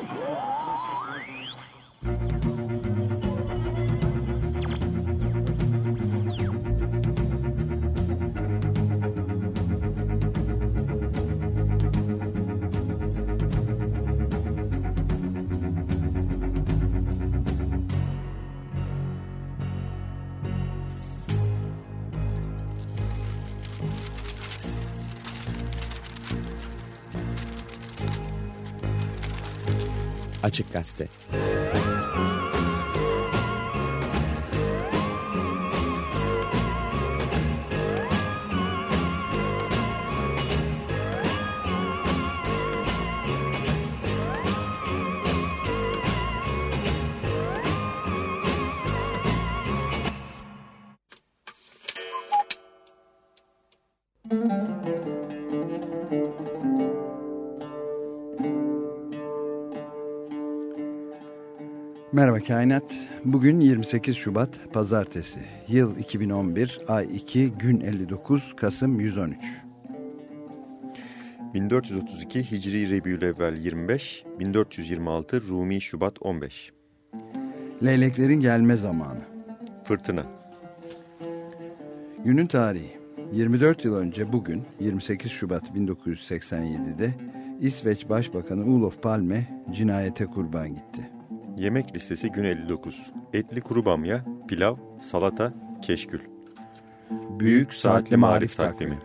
Música Açık Gazete. Merhaba Kainat. Bugün 28 Şubat Pazartesi. Yıl 2011, ay 2, gün 59, Kasım 113. 1432 Hicri Rebiülevvel 25, 1426 Rumi Şubat 15. Leyleklerin gelme zamanı. Fırtına. Günün tarihi. 24 yıl önce bugün 28 Şubat 1987'de İsveç Başbakanı Olof Palme cinayete kurban gitti. Yemek listesi gün 59. Etli kuru bamya, pilav, salata, keşkül. Büyük Saatli Marif Takvimi.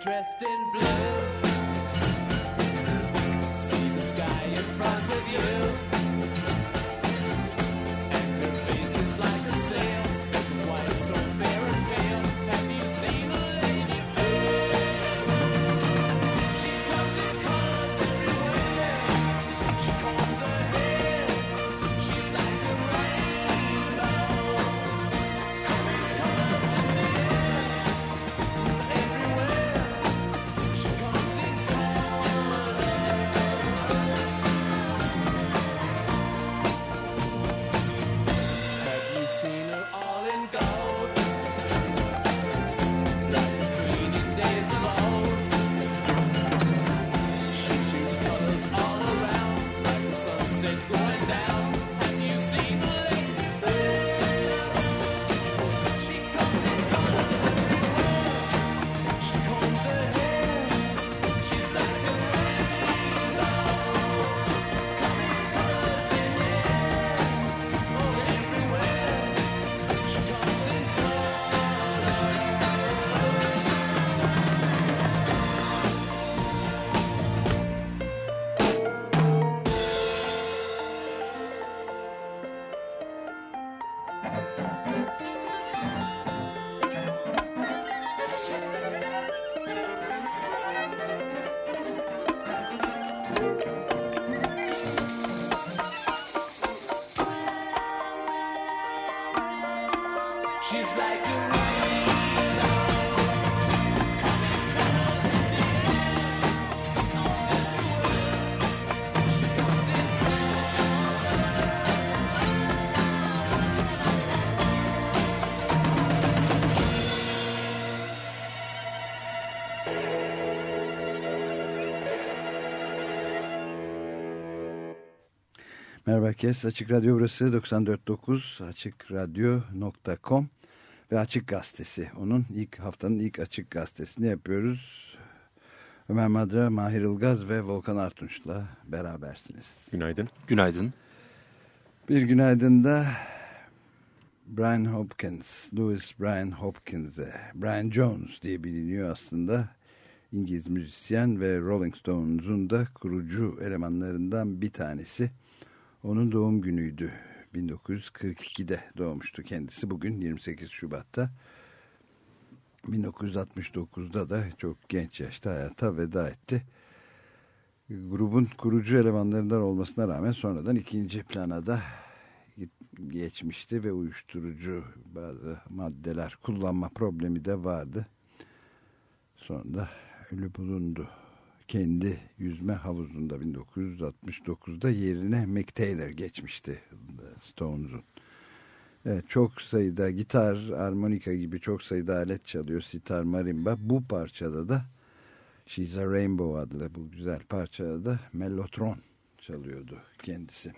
Dressed in blue. See the sky in front of you. Merhaba herkes. Açık Radyo burası 94.9 açıkradyo.com ve Açık Gazetesi. Onun ilk haftanın ilk Açık Gazetesini yapıyoruz. Ömer Madra, Mahir Ilgaz ve Volkan Artunç'la berabersiniz. Günaydın. Günaydın. Bir günaydın da Brian Hopkins, Louis Brian Hopkins'e, Brian Jones diye biliniyor aslında. İngiliz müzisyen ve Rolling Stones'un da kurucu elemanlarından bir tanesi. Onun doğum günüydü. 1942'de doğmuştu kendisi. Bugün 28 Şubat'ta. 1969'da da çok genç yaşta hayata veda etti. Grubun kurucu elemanlarından olmasına rağmen sonradan ikinci plana da geçmişti ve uyuşturucu bazı maddeler kullanma problemi de vardı. Sonra ölü bulundu. Kendi yüzme havuzunda 1969'da yerine Mick Taylor geçmişti Stones'un. Evet, çok sayıda gitar, armonika gibi çok sayıda alet çalıyor. Sitar, marimba. Bu parçada da She's a Rainbow adlı bu güzel parçada da mellotron çalıyordu kendisi.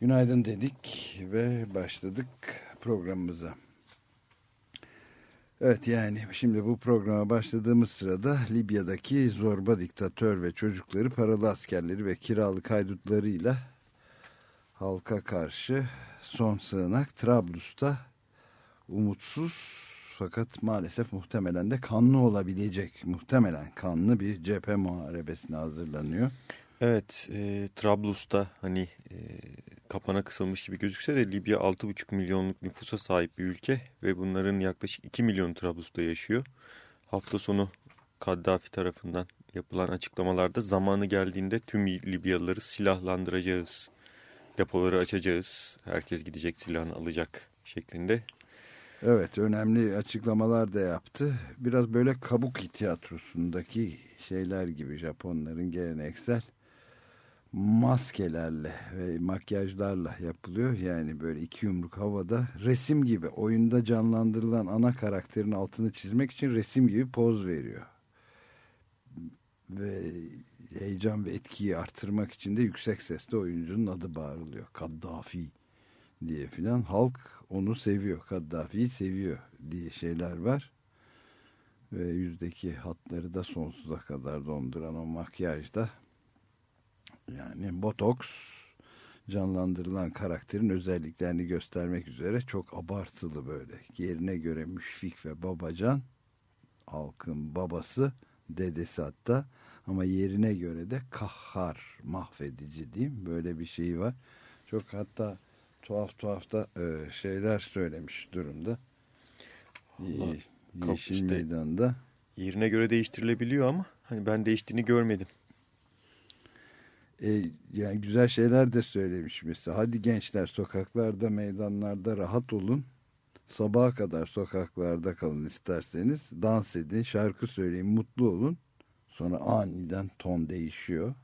Günaydın dedik ve başladık programımıza. Evet yani şimdi bu programa başladığımız sırada Libya'daki zorba diktatör ve çocukları paralı askerleri ve kiralık haydutlarıyla halka karşı son sığınak Trablus'ta umutsuz fakat maalesef muhtemelen de kanlı olabilecek muhtemelen kanlı bir cephe muharebesine hazırlanıyor. Evet, e, Trablus'ta hani e, kapana kısılmış gibi gözükse de Libya 6,5 milyonluk nüfusa sahip bir ülke ve bunların yaklaşık 2 milyon Trablus'ta yaşıyor. Hafta sonu Kaddafi tarafından yapılan açıklamalarda zamanı geldiğinde tüm Libyalıları silahlandıracağız, depoları açacağız, herkes gidecek silahını alacak şeklinde Evet önemli açıklamalar da yaptı. Biraz böyle kabuki tiyatrosundaki şeyler gibi Japonların geleneksel maskelerle ve makyajlarla yapılıyor. Yani böyle iki yumruk havada resim gibi oyunda canlandırılan ana karakterin altını çizmek için resim gibi poz veriyor. Ve heyecan ve etkiyi artırmak için de yüksek sesle oyuncunun adı bağırılıyor. Kaddafi diye filan. Halk onu seviyor. Kaddafi'yi seviyor diye şeyler var. Ve yüzdeki hatları da sonsuza kadar donduran o makyajda yani botoks canlandırılan karakterin özelliklerini göstermek üzere çok abartılı böyle. Yerine göre müşfik ve babacan halkın babası dedesi hatta ama yerine göre de kahhar mahvedici diyeyim böyle bir şey var. Çok hatta tuhaf tuhaf da e, şeyler söylemiş durumda. Allah, Ye- Yeşil işte- Meydan'da. yerine göre değiştirilebiliyor ama hani ben değiştiğini görmedim. E, yani güzel şeyler de söylemiş mesela. Hadi gençler sokaklarda, meydanlarda rahat olun. Sabaha kadar sokaklarda kalın isterseniz. Dans edin, şarkı söyleyin, mutlu olun. Sonra aniden ton değişiyor.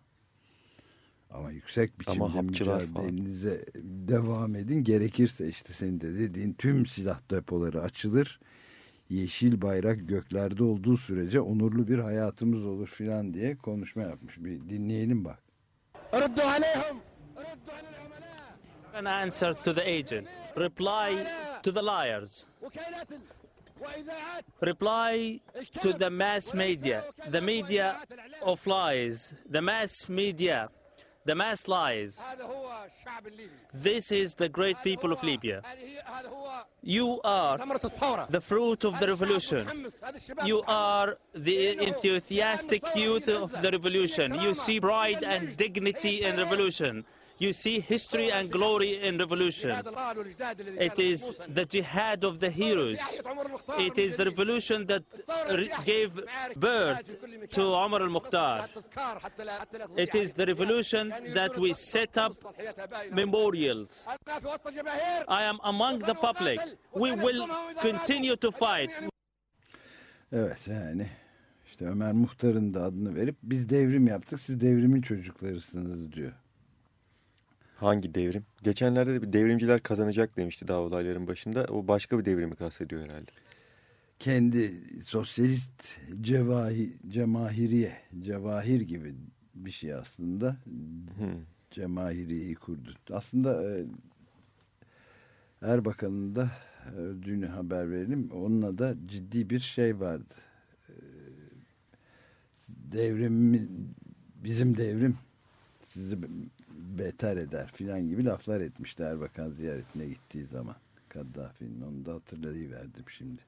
Ama yüksek biçimde Ama falan. mücadelenize devam edin. Gerekirse işte senin de dediğin tüm silah depoları açılır. Yeşil bayrak göklerde olduğu sürece onurlu bir hayatımız olur filan diye konuşma yapmış. Bir dinleyelim bak. ردوا عليهم ردوا على العملاء an answer to the agent. Reply to the liars. Reply to the mass media. The media of lies. The mass media. The mass lies. This is the great people of Libya. You are the fruit of the revolution. You are the enthusiastic youth of the revolution. You see pride and dignity in revolution you see history and glory in revolution. It is the jihad of the heroes. It is the revolution that re- gave birth to Omar al Mukhtar. It is the revolution that we set up memorials. I am among the public. We will continue to fight. Evet yani işte Ömer Muhtar'ın da adını verip biz devrim yaptık siz devrimin çocuklarısınız diyor. Hangi devrim? Geçenlerde de bir devrimciler kazanacak demişti daha olayların başında. O başka bir devrimi kastediyor herhalde. kendi sosyalist cevahi, cemahiriye, cevahir gibi bir şey aslında. Hı. Cemahiriye'yi kurdu. Aslında e, Erbakan'ın da öldüğünü haber verelim. Onunla da ciddi bir şey vardı. E, devrim bizim devrim sizi beter eder filan gibi laflar etmişti Erbakan ziyaretine gittiği zaman. Kaddafi'nin onu da hatırlayıverdim şimdi.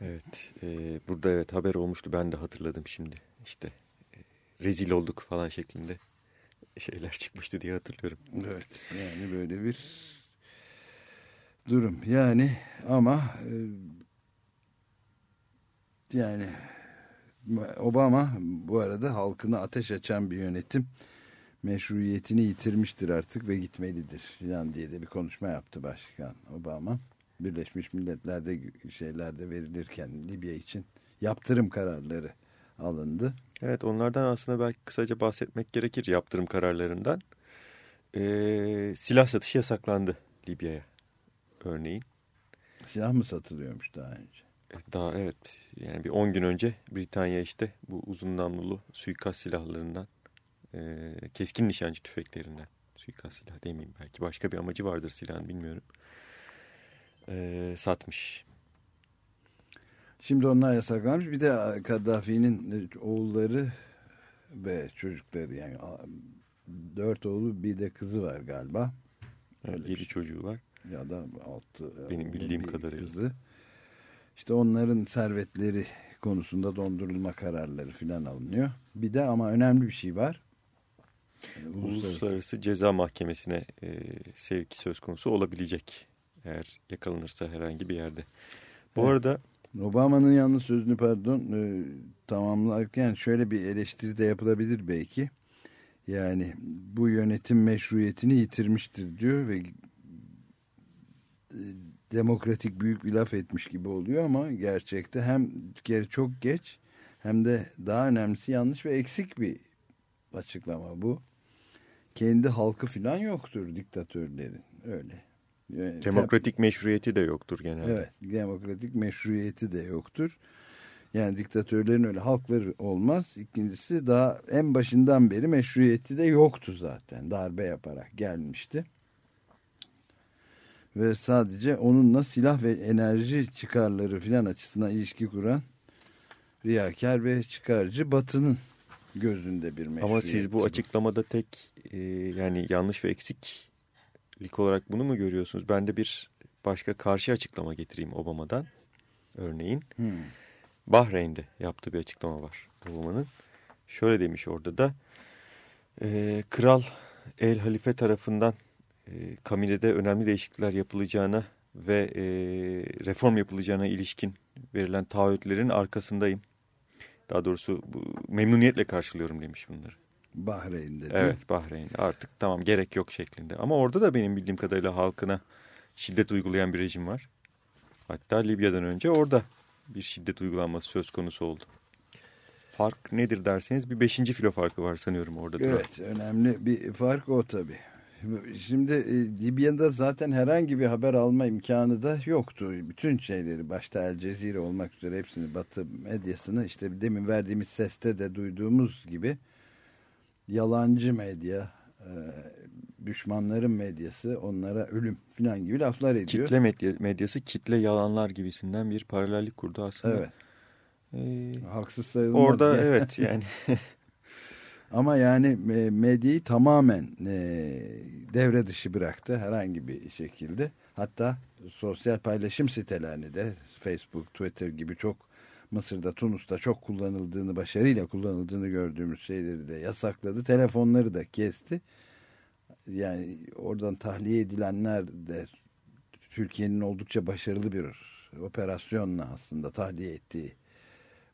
Evet. e, burada evet haber olmuştu. Ben de hatırladım şimdi. İşte e, rezil olduk falan şeklinde şeyler çıkmıştı diye hatırlıyorum. Evet yani böyle bir durum. Yani ama e, yani Obama bu arada halkına ateş açan bir yönetim meşruiyetini yitirmiştir artık ve gitmelidir falan diye de bir konuşma yaptı Başkan Obama. Birleşmiş Milletler'de şeylerde verilirken Libya için yaptırım kararları alındı. Evet onlardan aslında belki kısaca bahsetmek gerekir yaptırım kararlarından. E, silah satışı yasaklandı Libya'ya örneğin. Silah mı satılıyormuş daha önce? E, Daha evet yani bir 10 gün önce Britanya işte bu uzun namlulu suikast silahlarından e, keskin nişancı tüfeklerinden suikast silah demeyeyim belki başka bir amacı vardır silahın bilmiyorum. E, satmış. Şimdi onlar yasaklanmış. Bir de Kaddafi'nin oğulları ve çocukları yani dört oğlu bir de kızı var galiba. Evet, yedi çocuğu var. Ya da altı. Benim bildiğim kadarıyla. Kızı. İşte onların servetleri konusunda dondurulma kararları filan alınıyor. Bir de ama önemli bir şey var. Yani Uluslararası Ceza Mahkemesi'ne e, sevki söz konusu olabilecek eğer yakalanırsa herhangi bir yerde. Bu Evet. arada Obama'nın yalnız sözünü pardon e, tamamlarken şöyle bir eleştiri de yapılabilir belki. Yani bu yönetim meşruiyetini yitirmiştir diyor ve e, demokratik büyük bir laf etmiş gibi oluyor ama gerçekte hem kere çok geç hem de daha önemlisi yanlış ve eksik bir açıklama bu. Kendi halkı falan yoktur diktatörlerin öyle. Yani demokratik meşruiyeti de yoktur genelde. Evet, demokratik meşruiyeti de yoktur. Yani diktatörlerin öyle halkları olmaz. İkincisi daha en başından beri meşruiyeti de yoktu zaten. Darbe yaparak gelmişti. Ve sadece onunla silah ve enerji çıkarları filan açısından ilişki kuran riyakar ve çıkarcı batının gözünde bir meşruiyet. Ama siz bu açıklamada tek e, yani yanlış ve eksiklik olarak bunu mu görüyorsunuz? Ben de bir başka karşı açıklama getireyim Obama'dan. Örneğin Hmm. Bahreyn'de yaptığı bir açıklama var Obama'nın. Şöyle demiş orada da e, Kral El Halife tarafından e, kabilede önemli değişiklikler yapılacağına ve e, reform yapılacağına ilişkin verilen taahhütlerin arkasındayım. Daha doğrusu bu, memnuniyetle karşılıyorum demiş bunları. Bahreyn'de. değil? Evet Bahreyn artık tamam gerek yok şeklinde. Ama orada da benim bildiğim kadarıyla halkına şiddet uygulayan bir rejim var. Hatta Libya'dan önce orada bir şiddet uygulanması söz konusu oldu. Fark nedir derseniz bir beşinci filo farkı var sanıyorum orada. da. Evet önemli bir fark o tabii. Şimdi e, Libya'da zaten herhangi bir haber alma imkanı da yoktu. Bütün şeyleri başta El Cezire olmak üzere hepsini Batı medyasını işte demin verdiğimiz seste de duyduğumuz gibi yalancı medya, e, düşmanların medyası onlara ölüm falan gibi laflar ediyor. Kitle medya, medyası kitle yalanlar gibisinden bir paralellik kurdu aslında. Evet. Ee, Haksız sayılmaz. orada Yani. evet yani Ama yani e, medyayı tamamen e, devre dışı bıraktı herhangi bir şekilde. Hatta sosyal paylaşım sitelerini de Facebook, Twitter gibi çok Mısır'da, Tunus'ta çok kullanıldığını, başarıyla kullanıldığını gördüğümüz şeyleri de yasakladı. Telefonları da kesti. Yani oradan tahliye edilenler de Türkiye'nin oldukça başarılı bir operasyonla aslında tahliye ettiği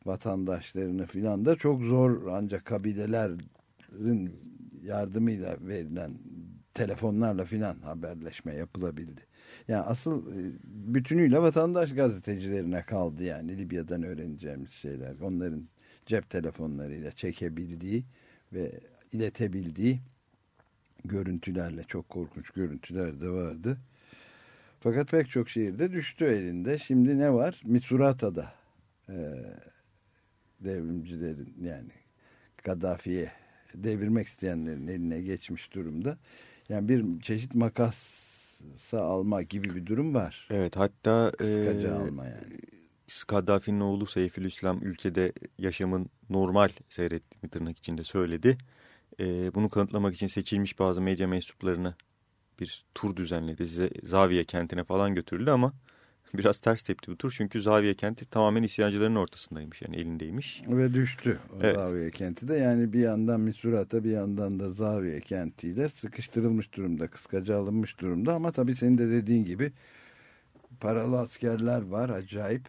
vatandaşlarını filan da çok zor ancak kabilelerin yardımıyla verilen telefonlarla filan haberleşme yapılabildi. Yani asıl e, bütünüyle vatandaş gazetecilerine kaldı yani Libya'dan öğreneceğimiz şeyler. Onların cep telefonlarıyla çekebildiği ve iletebildiği görüntülerle çok korkunç görüntüler de vardı. Fakat pek çok şehirde düştü elinde. Şimdi ne var? Misurata'da e, devrimcilerin yani Kaddafi'ye devirmek isteyenlerin eline geçmiş durumda. Yani bir çeşit makasa alma gibi bir durum var. Evet hatta Kıskaca e, alma yani. Kaddafi'nin oğlu Seyfülislam ülkede yaşamın normal seyrettiğini tırnak içinde söyledi. E, bunu kanıtlamak için seçilmiş bazı medya mensuplarına bir tur düzenledi. Size Zaviye kentine falan götürüldü ama biraz ters tepti bu tur. Çünkü Zaviye kenti tamamen isyancıların ortasındaymış yani elindeymiş. Ve düştü o Evet. Zaviye kenti de. Yani bir yandan Misurata bir yandan da Zaviye kentiyle sıkıştırılmış durumda. Kıskaca alınmış durumda ama tabii senin de dediğin gibi paralı askerler var acayip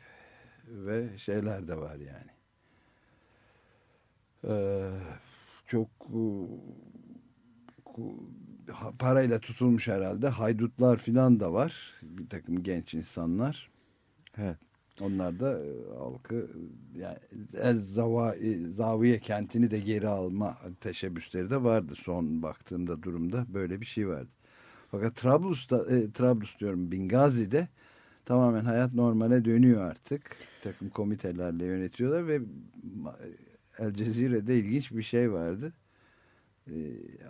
ve şeyler de var yani. Ee, çok e, parayla tutulmuş herhalde haydutlar filan da var. Bir takım genç insanlar. Evet. Onlar da e, halkı yani El Zaviye kentini de geri alma teşebbüsleri de vardı son baktığımda durumda böyle bir şey vardı. Fakat Trablus'ta e, Trablus diyorum Bingazi'de tamamen hayat normale dönüyor artık. Bir takım komitelerle yönetiyorlar ve El Cezire'de ilginç bir şey vardı. E,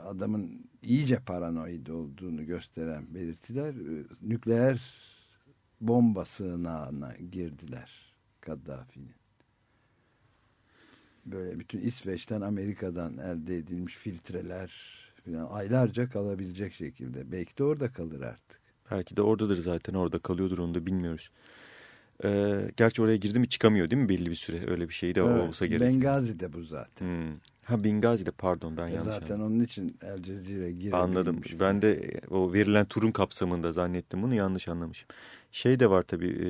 adamın iyice paranoid olduğunu gösteren belirtiler e, nükleer bomba sığınağına girdiler Kaddafi'nin. Böyle bütün İsveç'ten Amerika'dan elde edilmiş filtreler falan aylarca kalabilecek şekilde. Belki de orada kalır artık. Belki de oradadır zaten orada kalıyordur onu da bilmiyoruz. E, gerçi oraya girdi mi çıkamıyor değil mi belli bir süre öyle bir şey de Evet, olsa gerek. Bengazi'de bu zaten. Hmm. Ha Bingazi'de pardon ben E yanlış zaten anladım. onun için El Cezire girebilmiş. Anladım. Ben de o verilen turun kapsamında zannettim bunu yanlış anlamışım. Şey de var tabii e,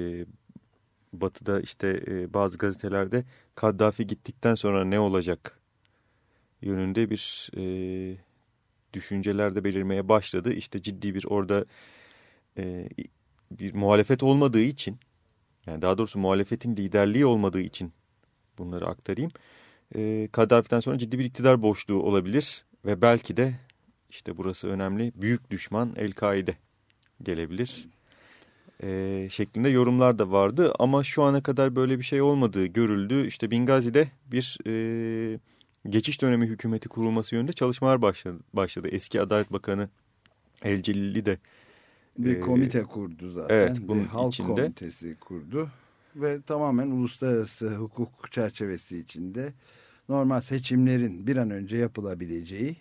batıda işte e, bazı gazetelerde Kaddafi gittikten sonra ne olacak yönünde bir e, düşünceler de belirmeye başladı. İşte ciddi bir orada e, bir muhalefet olmadığı için yani daha doğrusu muhalefetin liderliği olmadığı için bunları aktarayım. E, Kaddafi'den sonra ciddi bir iktidar boşluğu olabilir ve belki de işte burası önemli büyük düşman El-Kaide gelebilir e, şeklinde yorumlar da vardı ama şu ana kadar böyle bir şey olmadığı görüldü. İşte Bingazi'de bir e, geçiş dönemi hükümeti kurulması yönünde çalışmalar başladı. başladı. Eski Adalet Bakanı El Celili de bir e, komite kurdu zaten. evet, Bir bunun halk içinde- komitesi kurdu ve tamamen uluslararası hukuk çerçevesi içinde normal seçimlerin bir an önce yapılabileceği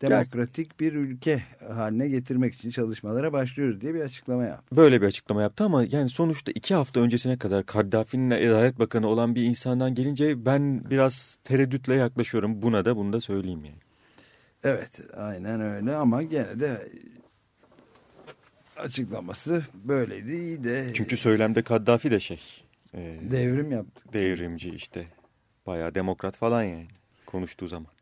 demokratik bir ülke haline getirmek için çalışmalara başlıyoruz diye bir açıklama yaptı. böyle bir açıklama yaptı ama yani sonuçta iki hafta öncesine kadar Kaddafi'nin Adalet Bakanı olan bir insandan gelince ben biraz tereddütle yaklaşıyorum. Buna da bunu da söyleyeyim yani. Evet aynen öyle ama gene de açıklaması böyleydi iyi de Çünkü söylemde Kaddafi de şey e, devrim yaptık. devrimci işte bayağı demokrat falan yani konuştuğu zaman.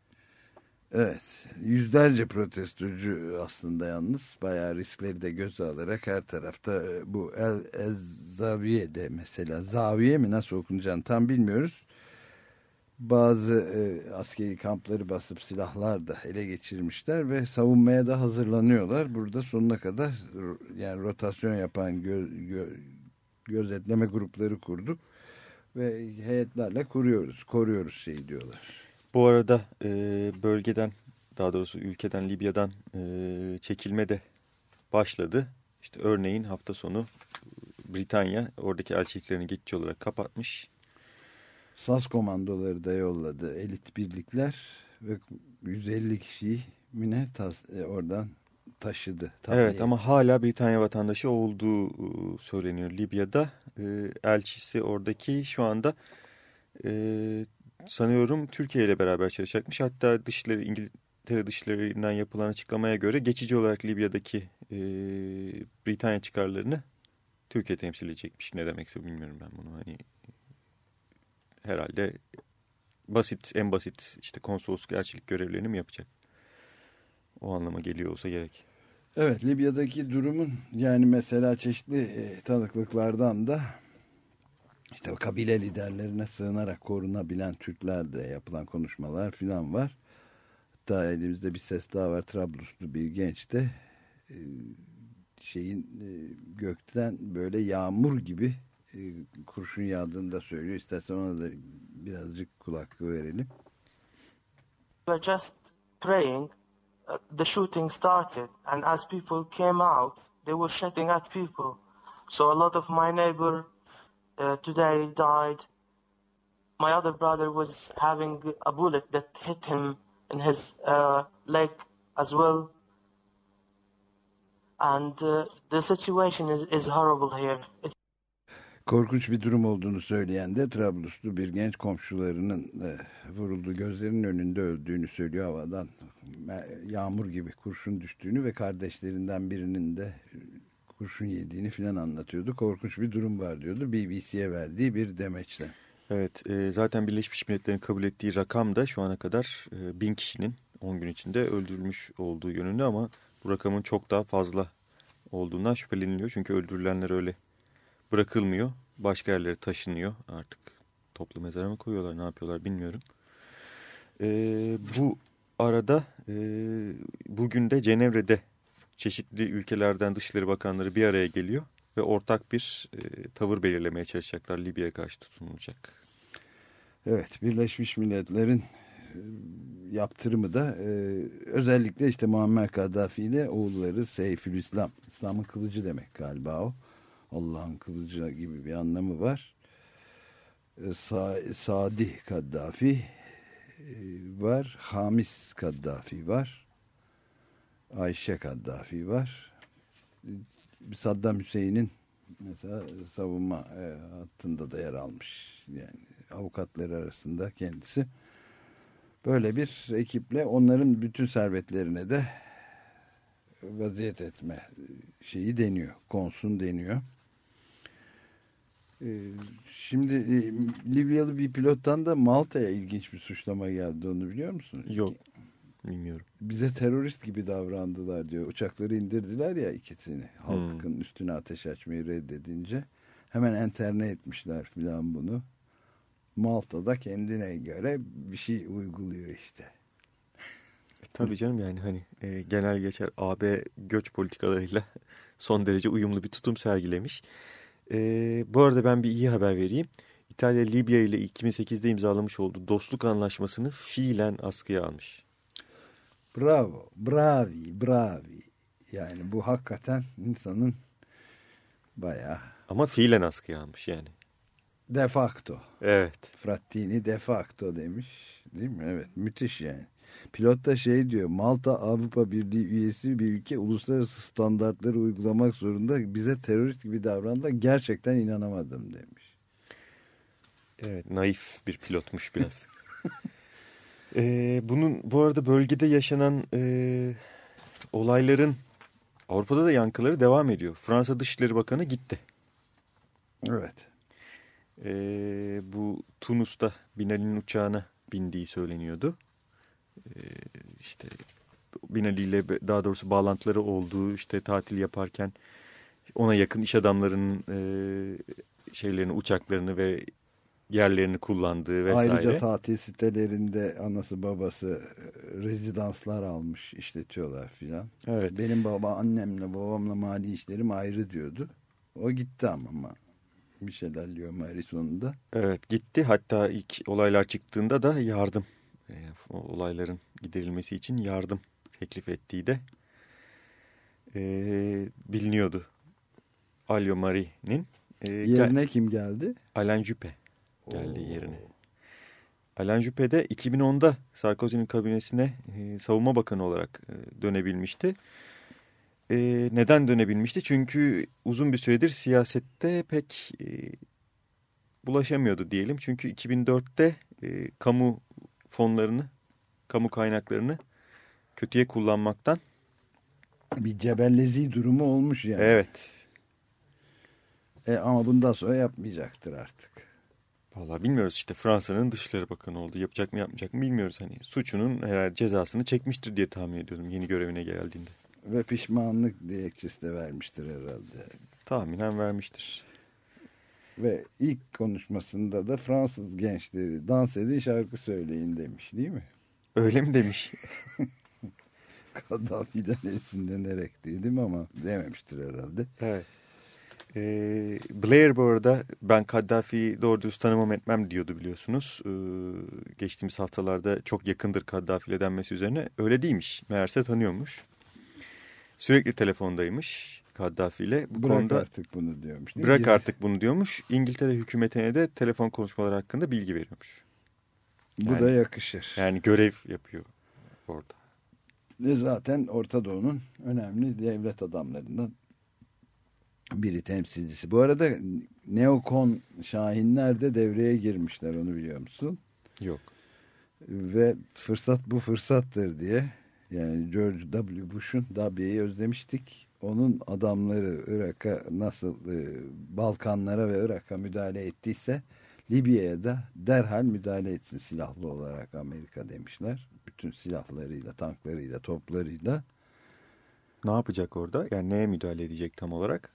Evet yüzlerce protestocu aslında yalnız bayağı riskleri de göze alarak her tarafta e, bu El, El Zaviye'de mesela Zaviye mi nasıl okunacağını tam bilmiyoruz. Bazı e, askeri kampları basıp silahlar da ele geçirmişler ve savunmaya da hazırlanıyorlar. Burada sonuna kadar yani rotasyon yapan gö- gö- gözetleme grupları kurduk ve heyetlerle kuruyoruz, koruyoruz şey diyorlar. Bu arada e, bölgeden daha doğrusu ülkeden Libya'dan e, çekilme de başladı. İşte örneğin hafta sonu Britanya oradaki elçiliklerini geçici olarak kapatmış. SAS komandoları da yolladı elit birlikler ve 150 kişiyi mine tas- e, oradan taşıdı. tahliye Evet ama hala Britanya vatandaşı olduğu e, söyleniyor Libya'da. E, elçisi oradaki şu anda e, sanıyorum Türkiye ile beraber çalışacakmış. Hatta dışları İngiltere dışlarından yapılan açıklamaya göre geçici olarak Libya'daki e, Britanya çıkarlarını Türkiye temsil edecekmiş. Ne demekse bilmiyorum ben bunu. Hani herhalde basit en basit işte konsolosluk elçilik görevlerini mi yapacak? O anlama geliyor olsa gerek. Evet Libya'daki durumun yani mesela çeşitli e, tanıklıklardan da işte kabile liderlerine sığınarak korunabilen Türklerle yapılan konuşmalar filan var. Hatta elimizde bir ses daha var. Trabluslu bir genç de e, şeyin e, gökten böyle yağmur gibi e, kurşun yağdığını da söylüyor. İstersen ona da birazcık kulak verelim. We were just praying. The shooting started, and as people came out, they were shooting at people. So a lot of my neighbor uh, today died. My other brother was having a bullet that hit him in his uh, leg as well. And uh, the situation is, is horrible here. It's Korkunç bir durum olduğunu söyleyen de Trabluslu bir genç komşularının e, vurulduğu gözlerinin önünde öldüğünü söylüyor havadan. Yağmur gibi kurşun düştüğünü ve kardeşlerinden birinin de e, kurşun yediğini filan anlatıyordu. Korkunç bir durum var diyordu BBC'ye verdiği bir demeçle. Evet, e, zaten Birleşmiş Milletler'in kabul ettiği rakam da şu ana kadar e, bin kişinin 10 gün içinde öldürülmüş olduğu yönünde ama bu rakamın çok daha fazla olduğundan şüpheleniliyor. Çünkü öldürülenler öyle bırakılmıyor. Başka yerlere taşınıyor. Artık toplu mezara mı koyuyorlar ne yapıyorlar bilmiyorum. E, bu arada e, bugün de Cenevre'de çeşitli ülkelerden Dışişleri Bakanları bir araya geliyor ve ortak bir e, tavır belirlemeye çalışacaklar. Libya'ya karşı tutunulacak. Evet Birleşmiş Milletler'in e, yaptırımı da e, özellikle işte Muammer Kaddafi ile oğulları Seyfülislam. İslam'ın kılıcı demek galiba o. Allah'ın kılıcı gibi bir anlamı var. E, Sa Sadi Kaddafi e, var. Hamis Kaddafi var. Ayşe Kaddafi var. Saddam Hüseyin'in mesela savunma e, hattında da yer almış. Yani avukatları arasında kendisi. Böyle bir ekiple onların bütün servetlerine de vaziyet etme şeyi deniyor. Konsun deniyor. Ee, Şimdi e, Libyalı bir pilottan da Malta'ya ilginç bir suçlama geldi onu biliyor musun? Yok. Bilmiyorum. Bize terörist gibi davrandılar diyor. Uçakları indirdiler ya ikisini. Halkın üstüne ateş açmayı reddedince. Hemen enterne etmişler filan bunu. Malta'da kendine göre bir şey uyguluyor işte. E, tabii canım yani hani e, genel geçer AB göç politikalarıyla son derece uyumlu bir tutum sergilemiş. E, bu arada ben bir iyi haber vereyim. İtalya Libya ile 2008'de imzalamış olduğu dostluk anlaşmasını fiilen askıya almış. Bravo, bravi, bravi. Yani bu hakikaten insanın bayağı Ama fiilen askıya almış yani. de facto. Evet. Frattini de facto demiş. Değil mi? Evet müthiş yani. Pilot da şey diyor Malta Avrupa Birliği üyesi bir ülke uluslararası standartları uygulamak zorunda bize terörist gibi davrandı gerçekten inanamadım demiş. Evet, naif bir pilotmuş biraz. Ee, bunun bu arada bölgede yaşanan e, olayların Avrupa'da da yankıları devam ediyor. Fransa Dışişleri Bakanı gitti. Evet. Ee, bu Tunus'ta Binali'nin uçağına bindiği söyleniyordu. Ee, işte Binali ile daha doğrusu bağlantıları olduğu işte tatil yaparken ona yakın iş adamlarının e, şeylerini uçaklarını ve yerlerini kullandığı vesaire. Ayrıca tatil sitelerinde anası babası e, rezidanslar almış işletiyorlar filan. Evet. Benim baba annemle babamla mali işlerim ayrı diyordu. O gitti ama, ama Michel Alliot sonunda. Evet gitti hatta ilk olaylar çıktığında da yardım e, olayların giderilmesi için yardım teklif ettiği de e, biliniyordu. Alio Mari'nin e, Yerine kim geldi? Alain Juppé geldi Oo. yerine. Alain Juppé de 2010'da Sarkozy'nin kabinesine e, savunma bakanı olarak e, dönebilmişti. E, neden dönebilmişti? Çünkü uzun bir süredir siyasette pek e, bulaşamıyordu diyelim. Çünkü 2004'te e, kamu fonlarını, kamu kaynaklarını kötüye kullanmaktan Bir cebellezi durumu olmuş yani. evet E, ama bundan sonra yapmayacaktır artık. Vallahi bilmiyoruz işte Fransa'nın Dışişleri Bakanı oldu. Yapacak mı yapmayacak mı bilmiyoruz. Hani suçunun herhalde cezasını çekmiştir diye tahmin ediyorum yeni görevine geldiğinde. Ve pişmanlık dilekçesi de vermiştir herhalde. Tahminen vermiştir. Ve ilk konuşmasında da Fransız gençleri dans edin şarkı söyleyin demiş değil mi? Öyle mi demiş? Kaddafi'den esinlenerek dedim ama dememiştir herhalde. Evet. Ee, Blair bu arada ben Kaddafi'yi doğru düz tanımam etmem diyordu biliyorsunuz. Ee, geçtiğimiz haftalarda çok yakındır Kaddafi ile denmesi üzerine. Öyle değilmiş. Meğerse tanıyormuş. Sürekli telefondaymış Kaddafi ile. Bu Bırak konuda artık bunu diyormuş. mi? bırak Gir- artık bunu diyormuş. İngiltere hükümetine de telefon konuşmaları hakkında bilgi veriyormuş. Bu Yani- da yakışır. Yani görev yapıyor orada. Ve zaten Orta Doğu'nun önemli devlet adamlarından biri temsilcisi. Bu arada neokon şahinler de devreye girmişler onu biliyor musun? Yok. Ve fırsat bu fırsattır diye yani George W. Bush'un W'yi özlemiştik. Onun adamları Irak'a nasıl e, Balkanlara ve Irak'a müdahale ettiyse Libya'ya da derhal müdahale etsin silahlı olarak Amerika demişler. Bütün silahlarıyla, tanklarıyla, toplarıyla. Ne yapacak orada? Yani neye müdahale edecek tam olarak?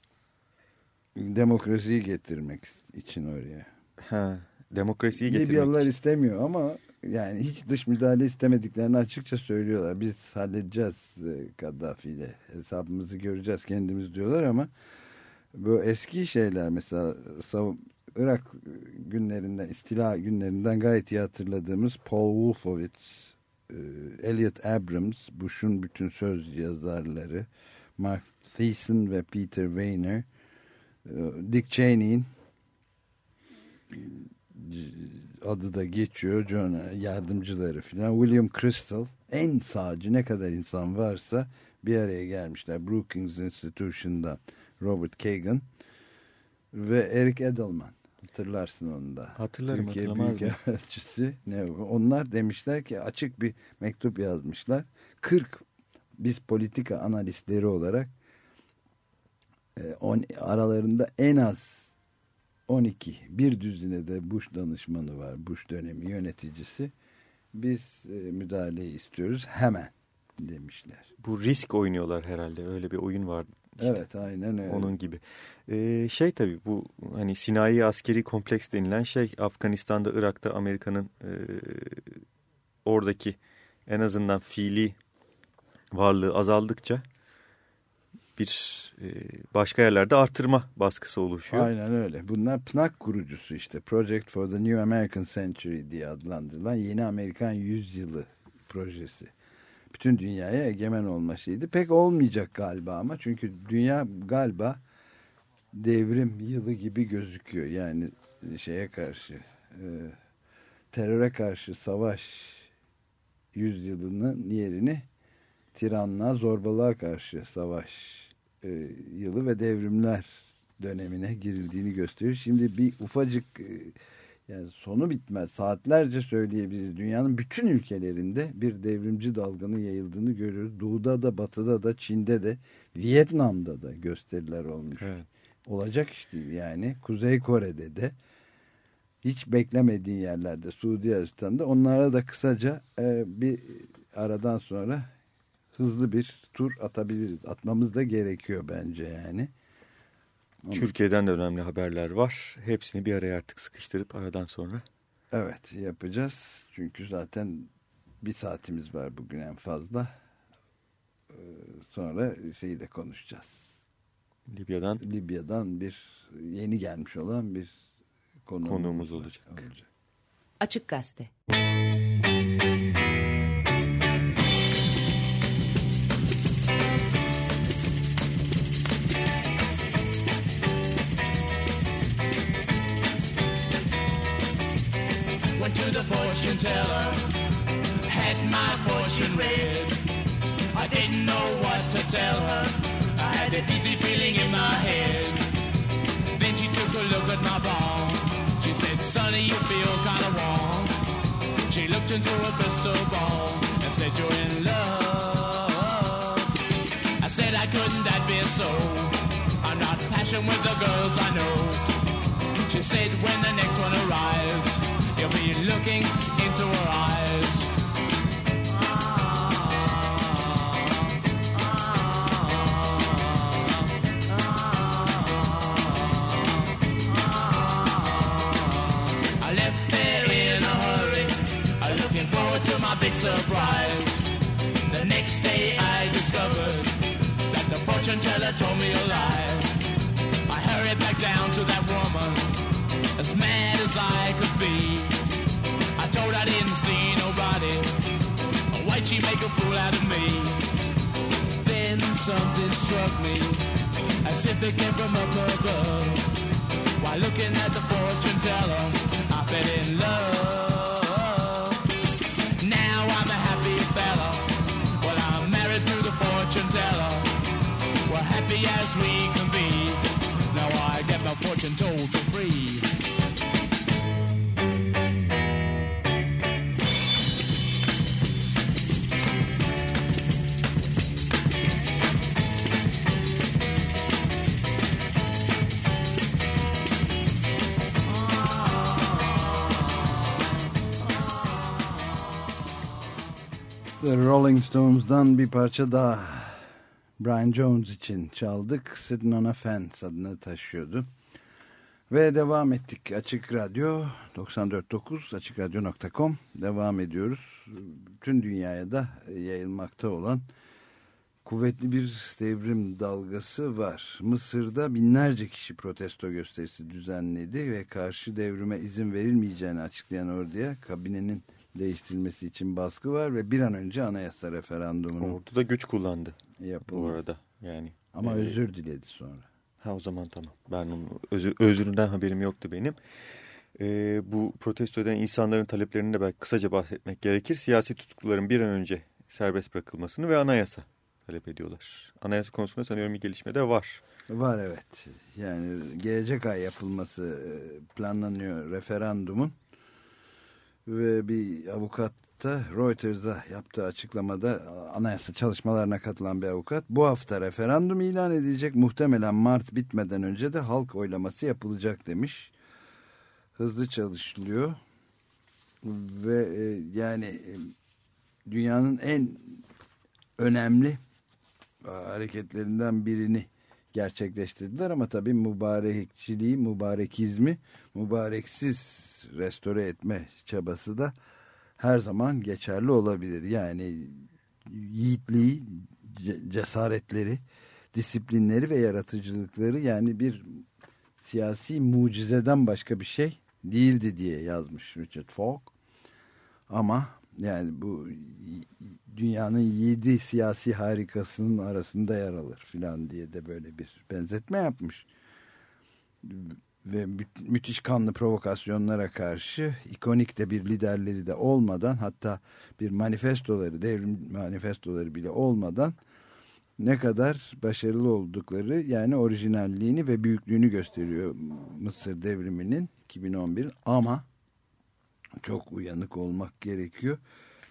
Demokrasiyi getirmek için oraya. Ha, demokrasiyi getirmek Libyalılar istemiyor ama yani hiç dış müdahale istemediklerini açıkça söylüyorlar. Biz halledeceğiz e, Kaddafi ile hesabımızı göreceğiz kendimiz diyorlar ama bu eski şeyler mesela Irak günlerinden istila günlerinden gayet iyi hatırladığımız Paul Wolfowitz, e, Elliot Abrams, Bush'un bütün söz yazarları, Mark Thiessen ve Peter Weiner, e, Dick Cheney'in adı da geçiyor. John yardımcıları filan. William Crystal en sağcı ne kadar insan varsa bir araya gelmişler. Brookings Institution'dan Robert Kagan ve Eric Edelman. Hatırlarsın onu da. Hatırlarım, Türkiye hatırlamaz. Ne, onlar demişler ki açık bir mektup yazmışlar. 40 biz politika analistleri olarak e, on, aralarında en az 12 bir düzine de Bush danışmanı var. Bush dönemi yöneticisi. Biz e, müdahaleyi istiyoruz hemen demişler. Bu risk oynuyorlar herhalde. Öyle bir oyun var. işte. Evet aynen öyle. Onun gibi. Ee, şey tabii bu hani sinayi askeri kompleks denilen şey Afganistan'da, Irak'ta Amerika'nın e, oradaki en azından fiili varlığı azaldıkça bir e, başka yerlerde artırma baskısı oluşuyor. Aynen öyle. Bunlar PNAK kurucusu işte. Project for the New American Century diye adlandırılan yeni Amerikan yüzyılı projesi. Bütün dünyaya egemen olma şeydi. Pek olmayacak galiba ama çünkü dünya galiba devrim yılı gibi gözüküyor. Yani şeye karşı e, teröre karşı savaş yüzyılının yerini tiranlığa, zorbalığa karşı savaş e, yılı ve devrimler dönemine girildiğini gösteriyor. Şimdi bir ufacık e, yani sonu bitmez saatlerce söyleyebiliriz. Dünyanın bütün ülkelerinde bir devrimci dalganın yayıldığını görüyoruz. Doğuda da batıda da Çin'de de Vietnam'da da gösteriler olmuş. Evet. Olacak iş değil yani. Kuzey Kore'de de hiç beklemediğin yerlerde Suudi Arabistan'da onlara da kısaca e, bir aradan sonra hızlı bir tur atabiliriz. Atmamız da gerekiyor bence yani. Türkiye'den de önemli haberler var. Hepsini bir araya artık sıkıştırıp aradan sonra. Evet yapacağız. Çünkü zaten bir saatimiz var bugün en fazla. Ee, Sonra şeyi de konuşacağız. Libya'dan Libya'dan bir yeni gelmiş olan bir konuğumuz, Konuğumuz var- olacak. Açık Gazete. Went fortune teller, had my fortune read. I didn't know what to tell her. I had a dizzy feeling in my head. Then she took a look at my palm. She said, Sonny, you feel kind of warm. She looked into a crystal ball and said, You're in love. I said, I couldn't that be so. I'm not passion with the girls I know. She said when the next one arrives, you'll be looking make a fool out of me? Then something struck me, as if it came from up above. While looking at the fortune teller, I fell in love. The Rolling Stones'dan bir parça daha Brian Jones için çaldık. Sitting on a Fence adını taşıyordu. Ve devam ettik. Açık Radyo 94.9 açıkradyo.com devam ediyoruz. Tüm dünyaya da yayılmakta olan kuvvetli bir devrim dalgası var. Mısır'da binlerce kişi protesto gösterisi düzenledi ve karşı devrime izin verilmeyeceğini açıklayan orduya kabinenin değiştirilmesi için baskı var ve bir an önce anayasa referandumunun Orada da güç kullandı bu yapılması. arada yani. Ama Ee, özür diledi sonra. Ha o zaman tamam. Ben özür, özründen haberim yoktu benim. Ee, bu protesto eden insanların taleplerini de belki kısaca bahsetmek gerekir. Siyasi tutukluların bir an önce serbest bırakılmasını ve anayasa talep ediyorlar. Anayasa konusunda sanıyorum bir gelişme de var. Var evet. Yani gelecek ay yapılması e, planlanıyor referandumun. Ve bir avukat da Reuters'a yaptığı açıklamada anayasa çalışmalarına katılan bir avukat bu hafta referandum ilan edilecek. Muhtemelen Mart bitmeden önce de halk oylaması yapılacak demiş. Hızlı çalışılıyor. Ve e, yani e, dünyanın en önemli e, hareketlerinden birini gerçekleştirdiler. Ama tabii mübarekçiliği, mübarekizmi, mübareksiz restore etme çabası da her zaman geçerli olabilir. Yani yiğitliği, ce- cesaretleri, disiplinleri ve yaratıcılıkları yani bir siyasi mucizeden başka bir şey değildi diye yazmış Richard Falk. Ama yani bu dünyanın yedi siyasi harikasının arasında yer alır filan diye de böyle bir benzetme yapmış. Ve mü- müthiş kanlı provokasyonlara karşı ikonik de bir liderleri de olmadan hatta bir manifestoları, devrim manifestoları bile olmadan ne kadar başarılı oldukları yani orijinalliğini ve büyüklüğünü gösteriyor Mısır devriminin 2011 ama çok uyanık olmak gerekiyor.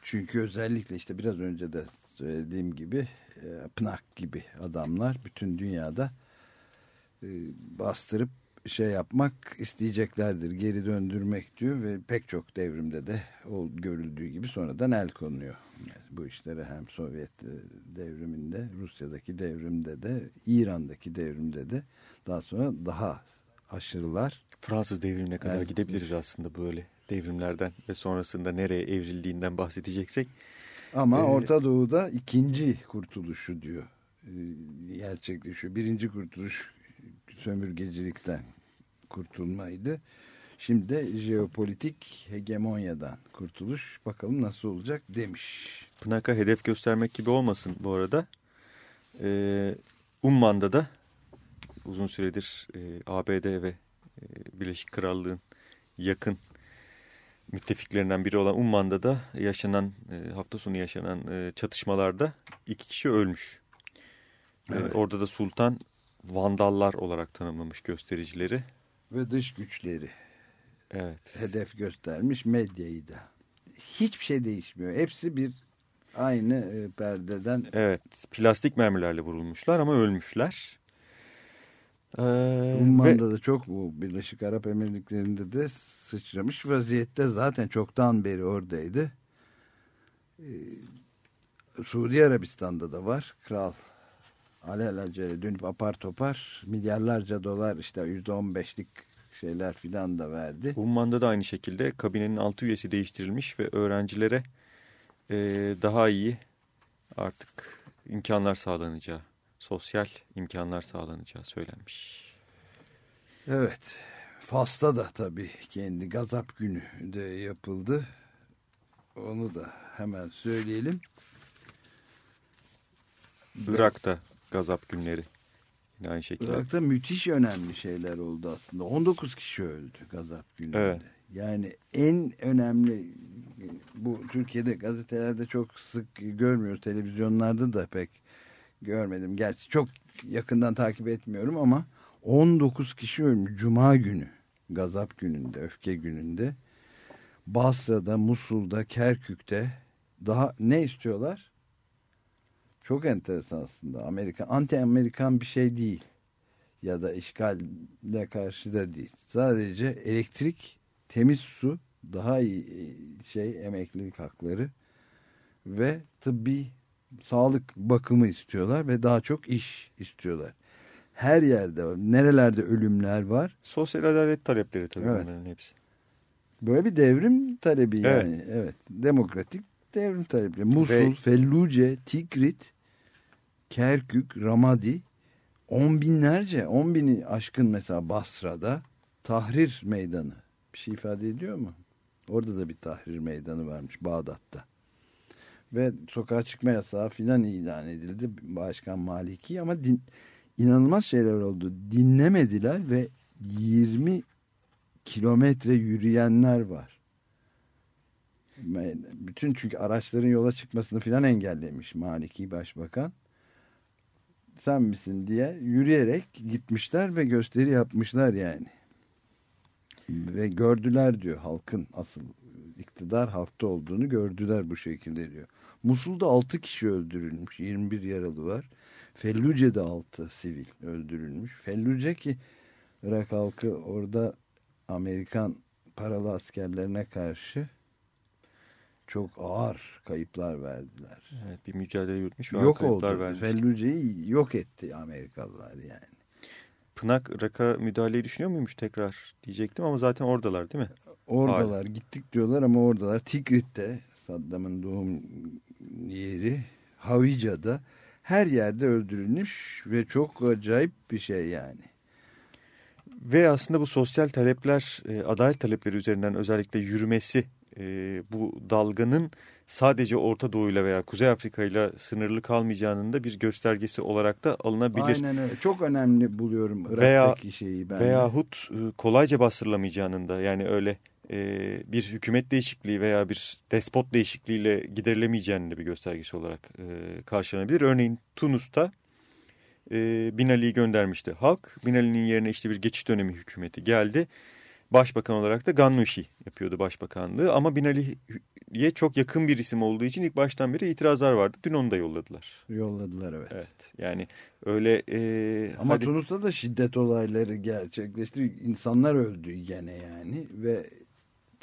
Çünkü özellikle işte biraz önce de söylediğim gibi e, Pınak gibi adamlar bütün dünyada e, bastırıp şey yapmak isteyeceklerdir. Geri döndürmek diyor ve pek çok devrimde de o görüldüğü gibi sonradan el konuyor. Yani bu işlere hem Sovyet e, devriminde, Rusya'daki devrimde de, İran'daki devrimde de daha sonra daha aşırılar Fransız devrimine kadar Evet. gidebiliriz aslında böyle devrimlerden ve sonrasında nereye evrildiğinden bahsedeceksek. Ama Ee, Orta Doğu'da ikinci kurtuluşu diyor. Ee, Gerçekleşiyor. Birinci kurtuluş sömürgecilikten kurtulmaydı. Şimdi de jeopolitik hegemonyadan kurtuluş. Bakalım nasıl olacak demiş. Pınak'a hedef göstermek gibi olmasın bu arada. Ee, Umman'da da uzun süredir e, ABD ve e, Birleşik Krallığın yakın müttefiklerinden biri olan Umman'da da yaşanan e, hafta sonu yaşanan e, çatışmalarda iki kişi ölmüş. E, Evet. orada da Sultan Vandallar olarak tanımlamış göstericileri. Ve dış güçleri Evet. hedef göstermiş medyayı da. Hiçbir şey değişmiyor. Hepsi bir aynı e, perdeden Evet, plastik mermilerle vurulmuşlar ama ölmüşler. Ee, ve Umman'da da çok bu Birleşik Arap Emirlikleri'nde de sıçramış vaziyette zaten çoktan beri oradaydı. Ee, Suudi Arabistan'da da var. Kral alelacele dönüp apar topar milyarlarca dolar işte %15'lik şeyler filan da verdi. Umman'da da aynı şekilde kabinenin altı üyesi değiştirilmiş ve öğrencilere e, daha iyi artık imkanlar sağlanacağı, sosyal imkanlar sağlanacağı söylenmiş. Evet. Fas'ta da tabii kendi gazap günü de yapıldı. Onu da hemen söyleyelim. Irak'ta gazap günleri. Yine aynı şekilde. Irak'ta müthiş önemli şeyler oldu aslında. 19 kişi öldü gazap gününde. Evet. Yani en önemli bu Türkiye'de gazetelerde çok sık görmüyoruz. Televizyonlarda da pek görmedim. Gerçi çok yakından takip etmiyorum ama 19 kişi ölmüş Cuma günü. Gazap gününde, öfke gününde. Basra'da, Musul'da, Kerkük'te daha ne istiyorlar? Çok enteresan aslında. Amerika anti Amerikan bir şey değil. Ya da işgalle karşı da değil. Sadece elektrik, temiz su, daha iyi e, şey emeklilik hakları ve tıbbi sağlık bakımı istiyorlar ve daha çok iş istiyorlar. Her yerde. Nerelerde ölümler var. Sosyal adalet talepleri tabii Evet. bunların hepsi. Böyle bir devrim talebi Evet. yani. Evet. Demokratik devrim talebi. Musul, Ve- Felluce, Tikrit, Kerkük, Ramadi on binlerce, on bini aşkın mesela Basra'da Tahrir Meydanı. Bir şey ifade ediyor mu? Orada da bir tahrir meydanı varmış Bağdat'ta. Ve sokağa çıkma yasağı filan ilan edildi Başkan Maliki ama din, inanılmaz şeyler oldu. Dinlemediler ve 20 kilometre yürüyenler var. Bütün çünkü araçların yola çıkmasını filan engellemiş Maliki Başbakan. Sen misin diye yürüyerek gitmişler ve gösteri yapmışlar yani. Ve gördüler diyor halkın asıl iktidar halkta olduğunu gördüler bu şekilde diyor. Musul'da 6 kişi öldürülmüş 21 yaralı var. Felluce'de 6 sivil öldürülmüş. Felluce ki Irak halkı orada Amerikan paralı askerlerine karşı çok ağır kayıplar verdiler. Evet, bir mücadele yürütmüş ve Yok kayıplar oldu. Felluce'yi yok etti Amerikalılar yani. Pınak Irak'a müdahaleyi düşünüyor muymuş tekrar diyecektim ama zaten oradalar değil mi? Oradalar gittik diyorlar ama oradalar. Tikrit'te Saddam'ın doğum yeri Havica'da her yerde öldürülmüş ve çok acayip bir şey yani. Ve aslında bu sosyal talepler, e, adalet talepleri üzerinden özellikle yürümesi e, bu dalganın sadece Orta Doğu'yla veya Kuzey Afrika'yla sınırlı kalmayacağının da bir göstergesi olarak da alınabilir. Aynen öyle. Çok önemli buluyorum Irak'taki Veya- şeyi ben. Veyahut e, kolayca bastırılamayacağının da yani öyle e, bir hükümet değişikliği veya bir despot değişikliğiyle giderilemeyeceğinin de bir göstergesi olarak e, karşılanabilir. Örneğin Tunus'ta e, Bin Ali'yi göndermişti halk. Bin Ali'nin yerine işte bir geçiş dönemi hükümeti geldi. Başbakan olarak da Gannouchi yapıyordu başbakanlığı ama Bin Ali'ye çok yakın bir isim olduğu için ilk baştan beri itirazlar vardı. Dün onu da yolladılar. Yolladılar evet. Evet yani öyle... E, Ama hadi- Tunus'ta da şiddet olayları gerçekleşti. İnsanlar öldü gene yani ve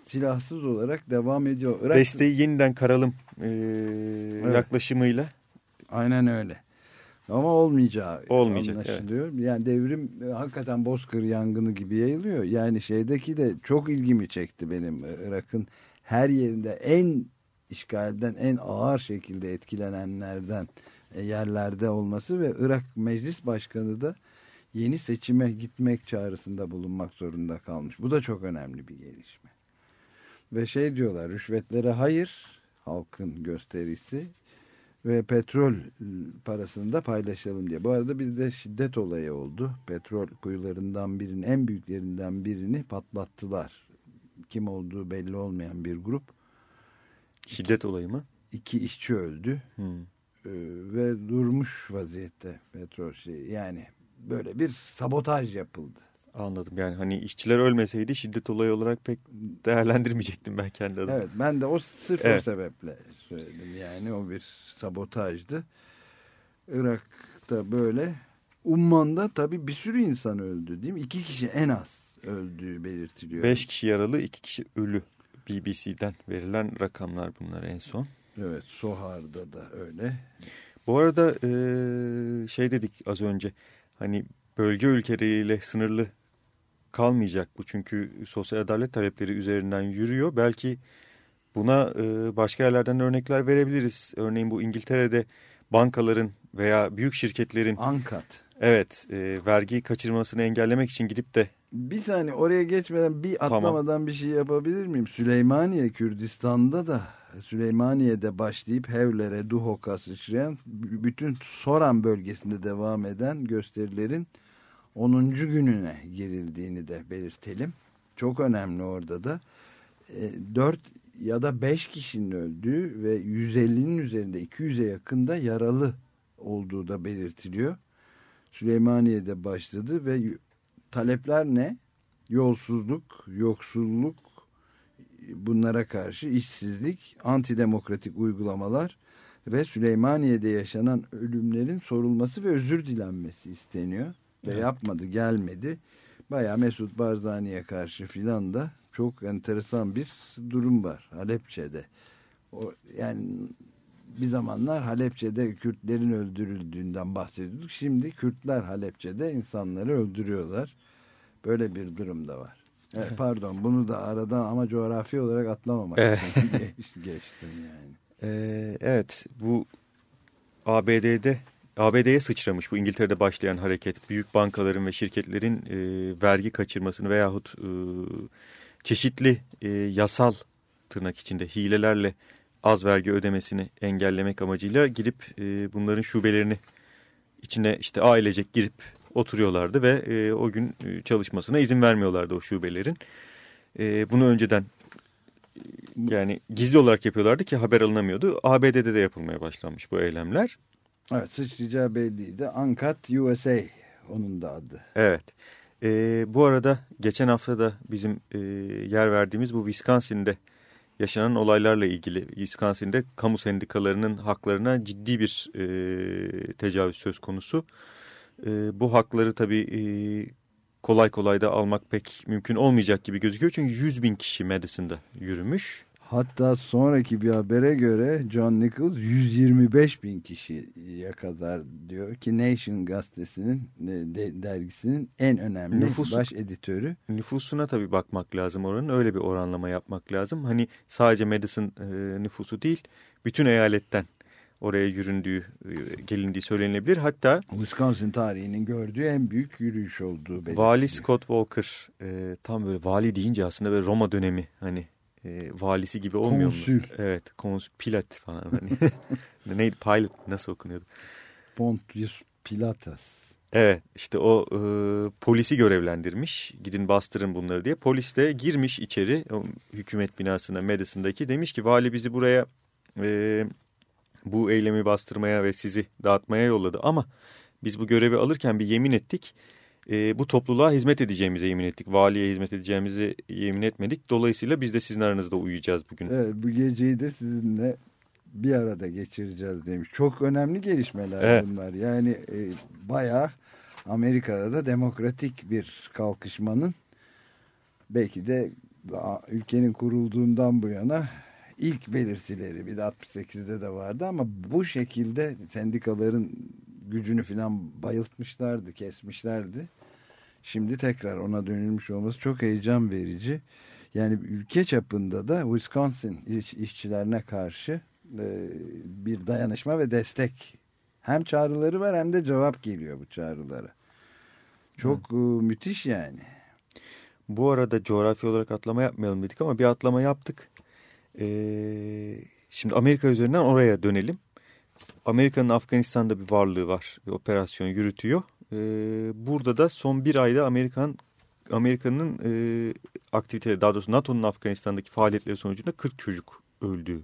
silahsız olarak devam ediyor. Irak, desteği yeniden karalım e, yaklaşımıyla Aynen öyle. Ama olmayacağı Olmayacak, anlaşılıyor. Yani devrim e, hakikaten bozkır yangını gibi yayılıyor. Yani şeydeki de çok ilgimi çekti benim e, Irak'ın her yerinde en işgalden en ağır şekilde etkilenenlerden e, yerlerde olması ve Irak Meclis Başkanı da yeni seçime gitmek çağrısında bulunmak zorunda kalmış. Bu da çok önemli bir gelişme. Ve şey diyorlar rüşvetlere hayır halkın gösterisi ve petrol parasını da paylaşalım diye. Bu arada bir de şiddet olayı oldu. Petrol kuyularından birinin en büyüklerinden birini patlattılar. Kim olduğu belli olmayan bir grup. şiddet olayı mı? İki işçi öldü Hmm. Ee, ve durmuş vaziyette petrol şeyi. Yani böyle bir sabotaj yapıldı. Anladım yani hani işçiler ölmeseydi şiddet olayı olarak pek değerlendirmeyecektim ben kendi adıma. Evet ben de o sırf o Evet. sebeple söyledim. Yani o bir sabotajdı. Irak'ta böyle. Umman'da tabii bir sürü insan öldü değil mi? İki kişi en az öldüğü belirtiliyor. Beş kişi yaralı iki kişi ölü BBC'den verilen rakamlar bunlar en son. Evet Sohar'da da öyle. Bu arada e, şey dedik az önce hani bölge ülkeleriyle sınırlı kalmayacak bu çünkü sosyal adalet talepleri üzerinden yürüyor. Belki buna e, başka yerlerden de örnekler verebiliriz. Örneğin bu İngiltere'de bankaların veya büyük şirketlerin Ankat. evet e, vergi kaçırmasını engellemek için gidip de Bir saniye oraya geçmeden bir Tamam. atlamadan bir şey yapabilir miyim? Süleymaniye Kürdistan'da da Süleymaniye'de başlayıp Hevler'e, Duhok'a sıçrayan bütün Soran bölgesinde devam eden gösterilerin 10. gününe girildiğini de belirtelim. Çok önemli orada da. 4 ya da 5 kişinin öldüğü ve 150'nin üzerinde 200'e yakında yaralı olduğu da belirtiliyor. Süleymaniye'de başladı ve talepler ne? Yolsuzluk, yoksulluk, bunlara karşı işsizlik, antidemokratik uygulamalar ve Süleymaniye'de yaşanan ölümlerin sorulması ve özür dilenmesi isteniyor. Ve yapmadı, gelmedi. Bayağı Mesut Barzani'ye karşı filan da çok enteresan bir durum var Halepçe'de. O, yani bir zamanlar Halepçe'de Kürtlerin öldürüldüğünden bahsediyorduk. Şimdi Kürtler Halepçe'de insanları öldürüyorlar. Böyle bir durum da var. Evet, pardon bunu da aradan ama coğrafi olarak atlamamak için geç- geçtim yani. Ee, evet bu ABD'de ABD'ye sıçramış bu İngiltere'de başlayan hareket büyük bankaların ve şirketlerin e, vergi kaçırmasını veyahut e, çeşitli e, yasal tırnak içinde hilelerle az vergi ödemesini engellemek amacıyla girip e, bunların şubelerini içine işte ailecek girip oturuyorlardı ve e, o gün e, çalışmasına izin vermiyorlardı o şubelerin. E, bunu önceden yani gizli olarak yapıyorlardı ki haber alınamıyordu. ABD'de de yapılmaya başlanmış bu eylemler. Evet sıçrayacağı belliydi. Uncut USA onun da adı. Evet. E, bu arada geçen hafta da bizim e, yer verdiğimiz bu Wisconsin'de yaşanan olaylarla ilgili Wisconsin'de kamu sendikalarının haklarına ciddi bir e, tecavüz söz konusu. E, bu hakları tabii e, kolay kolay da almak pek mümkün olmayacak gibi gözüküyor. Çünkü 100 bin kişi Madison'da yürümüş. Hatta sonraki bir habere göre John Nichols 125 bin kişiye kadar diyor ki Nation gazetesinin e, de- dergisinin en önemli Nüfusu- baş editörü. Nüfusuna tabii bakmak lazım oranın. Öyle bir oranlama yapmak lazım. Hani sadece Madison e, nüfusu değil, bütün eyaletten oraya yüründüğü, e, gelindiği söylenilebilir. Hatta Wisconsin tarihinin gördüğü en büyük yürüyüş olduğu belirtiliyor. Vali Scott Walker e, tam böyle vali deyince aslında böyle Roma dönemi hani e, valisi gibi olmuyor Konsül. mu? Evet, konsül, pilot falan hani. Neydi pilot nasıl okunuyordu? Pontius Pilatus. Evet işte o e, polisi görevlendirmiş gidin bastırın bunları diye. Polis de girmiş içeri o hükümet binasına Madison'daki demiş ki vali bizi buraya e, bu eylemi bastırmaya ve sizi dağıtmaya yolladı. Ama biz bu görevi alırken bir yemin ettik. E, bu topluluğa hizmet edeceğimize yemin ettik. Valiye hizmet edeceğimizi yemin etmedik. Dolayısıyla biz de sizin aranızda uyuyacağız bugün. Evet bu geceyi de sizinle bir arada geçireceğiz demiş. Çok önemli gelişmeler Evet. bunlar. Yani e, bayağı Amerika'da da demokratik bir kalkışmanın belki de ülkenin kurulduğundan bu yana ilk belirtileri bir de 68'de de vardı ama bu şekilde sendikaların gücünü filan bayıltmışlardı, kesmişlerdi. Şimdi tekrar ona dönülmüş olması çok heyecan verici. Yani ülke çapında da Wisconsin iş- işçilerine karşı e, bir dayanışma ve destek hem çağrıları var hem de cevap geliyor bu çağrılara. Çok e, müthiş yani. Bu arada coğrafi olarak atlama yapmayalım dedik ama bir atlama yaptık. Ee, şimdi Amerika üzerinden oraya dönelim. Amerika'nın Afganistan'da bir varlığı var. Bir operasyon yürütüyor. Ee, burada da son bir ayda Amerikan Amerika'nın e, aktiviteleri daha doğrusu NATO'nun Afganistan'daki faaliyetleri sonucunda 40 çocuk öldüğü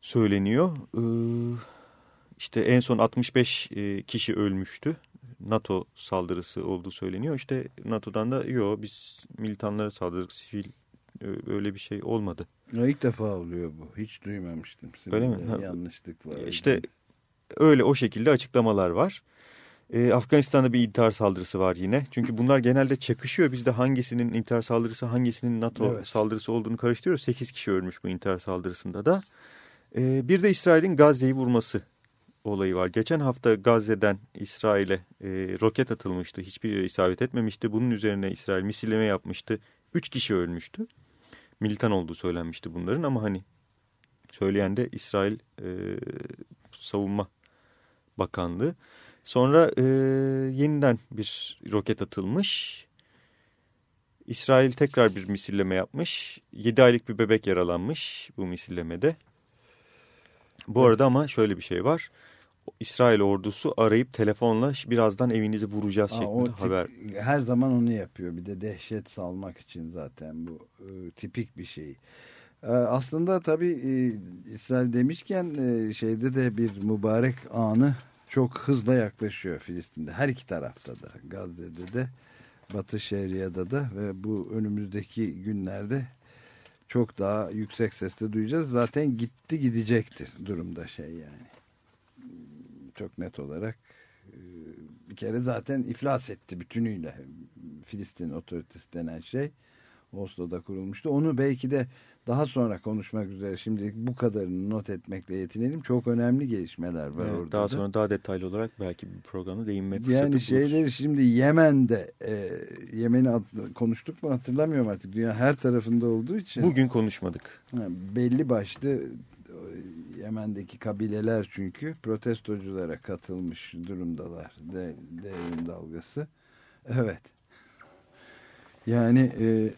söyleniyor. Ee, işte en son 65 e, kişi ölmüştü. NATO saldırısı olduğu söyleniyor. İşte NATO'dan da yok biz militanlara saldırdık sivil e, öyle bir şey olmadı. Ya ilk defa oluyor bu. Hiç duymamıştım. Öyle mi? Yanlışlıkla. İşte öyle o şekilde açıklamalar var. E, Afganistan'da bir intihar saldırısı var yine. Çünkü bunlar genelde çakışıyor. Biz de hangisinin intihar saldırısı hangisinin NATO Evet. saldırısı olduğunu karıştırıyoruz. 8 kişi ölmüş bu intihar saldırısında da. E, bir de İsrail'in Gazze'yi vurması olayı var. Geçen hafta Gazze'den İsrail'e e, roket atılmıştı. Hiçbir yere isabet etmemişti. Bunun üzerine İsrail misilleme yapmıştı. 3 kişi ölmüştü. Militan olduğu söylenmişti bunların ama hani söyleyen de İsrail e, Savunma Bakanlığı. Sonra e, yeniden bir roket atılmış. İsrail tekrar bir misilleme yapmış. 7 aylık bir bebek yaralanmış bu misillemede. Bu arada ama şöyle bir şey var. İsrail ordusu arayıp telefonla birazdan evinizi vuracağız Aa, şeklinde tip- haber. her zaman onu yapıyor. Bir de dehşet salmak için zaten bu e, tipik bir şey. E, aslında tabii e, İsrail demişken e, şeyde de bir mübarek anı çok hızla yaklaşıyor Filistin'de. Her iki tarafta da Gazze'de de Batı Şeria'da da ve bu önümüzdeki günlerde çok daha yüksek sesle duyacağız. Zaten gitti gidecektir durumda şey yani. Çok net olarak e, bir kere zaten iflas etti bütünüyle Filistin otoritesi denen şey Oslo'da kurulmuştu. Onu belki de daha sonra konuşmak üzere şimdi bu kadarını not etmekle yetinelim. Çok önemli gelişmeler var Evet, orada daha da. sonra daha detaylı olarak belki bir programda değinme fırsatı Yani buluruz. şeyleri şimdi Yemen'de e, Yemen'i konuştuk mu hatırlamıyorum artık. Dünya her tarafında olduğu için. Bugün konuşmadık. Ha, belli başlı e, Yemen'deki kabileler çünkü protestoculara katılmış durumdalar. De, devrim dalgası. Evet. Yani e,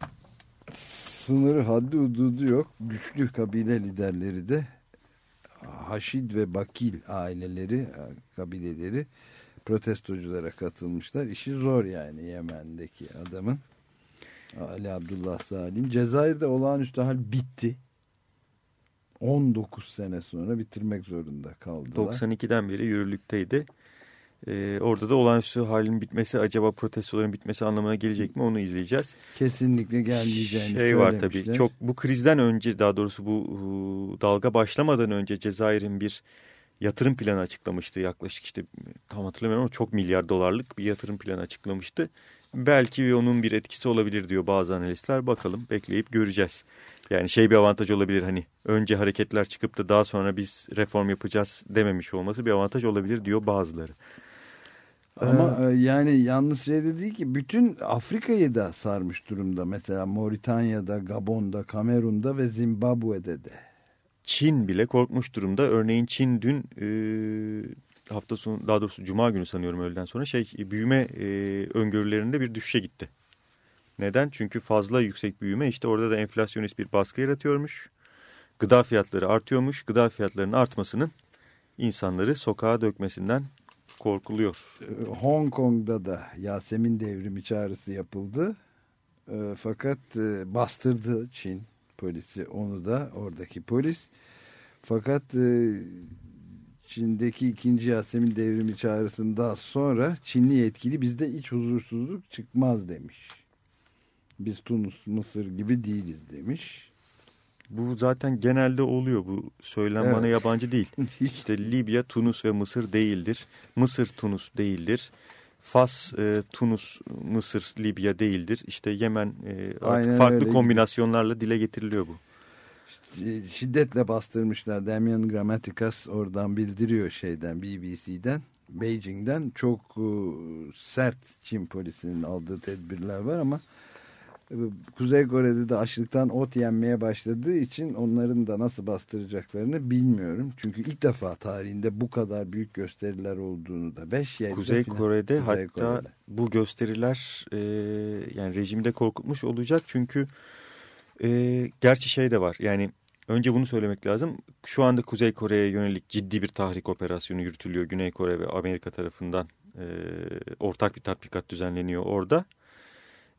sınırı haddi hududu yok. Güçlü kabile liderleri de Haşid ve Bakil aileleri, kabileleri protestoculara katılmışlar. İşi zor yani Yemen'deki adamın. Ali Abdullah Salih'in. Cezayir'de olağanüstü hal bitti. 19 sene sonra bitirmek zorunda kaldılar. 92'den beri yürürlükteydi. Ee, orada da olağanüstü halin bitmesi acaba protestoların bitmesi anlamına gelecek mi onu izleyeceğiz. Kesinlikle gelmeyeceğini Şey var tabii çok bu krizden önce daha doğrusu bu ıı, dalga başlamadan önce Cezayir'in bir yatırım planı açıklamıştı. Yaklaşık işte tam hatırlamıyorum ama çok milyar dolarlık bir yatırım planı açıklamıştı. Belki onun bir etkisi olabilir diyor bazı analistler. Bakalım bekleyip göreceğiz. Yani şey bir avantaj olabilir hani önce hareketler çıkıp da daha sonra biz reform yapacağız dememiş olması bir avantaj olabilir diyor bazıları. Ama e, yani yalnız şeyde değil ki bütün Afrika'yı da sarmış durumda. Mesela Moritanya'da, Gabon'da, Kamerun'da ve Zimbabwe'de de. Çin bile korkmuş durumda. Örneğin Çin dün e, hafta sonu daha doğrusu cuma günü sanıyorum öğleden sonra şey büyüme e, öngörülerinde bir düşüşe gitti. Neden? Çünkü fazla yüksek büyüme işte orada da enflasyonist bir baskı yaratıyormuş. Gıda fiyatları artıyormuş. Gıda fiyatlarının artmasının insanları sokağa dökmesinden korkuluyor. E, Hong Kong'da da Yasemin devrimi çağrısı yapıldı. E, fakat e, bastırdı Çin polisi onu da oradaki polis. Fakat e, Çin'deki ikinci Yasemin devrimi çağrısından sonra Çinli yetkili bizde iç huzursuzluk çıkmaz demiş. Biz Tunus, Mısır gibi değiliz demiş. Bu zaten genelde oluyor. Bu söylem Evet. bana yabancı değil. İşte Libya, Tunus ve Mısır değildir. Mısır, Tunus değildir. Fas, e, Tunus, Mısır, Libya değildir. İşte Yemen e, Aynen farklı öyle. kombinasyonlarla dile getiriliyor bu. Şiddetle bastırmışlar. Damian Grammatikas oradan bildiriyor şeyden BBC'den. Beijing'den çok e, sert Çin polisinin aldığı tedbirler var ama Kuzey Kore'de de açlıktan ot yenmeye başladığı için onların da nasıl bastıracaklarını bilmiyorum. Çünkü ilk defa tarihinde bu kadar büyük gösteriler olduğunu da 5 yerde Kuzey filan- Kore'de Kuzey hatta Kore'de. bu gösteriler e, yani rejimde korkutmuş olacak. Çünkü e, gerçi şey de var yani önce bunu söylemek lazım. Şu anda Kuzey Kore'ye yönelik ciddi bir tahrik operasyonu yürütülüyor. Güney Kore ve Amerika tarafından e, ortak bir tatbikat düzenleniyor orada.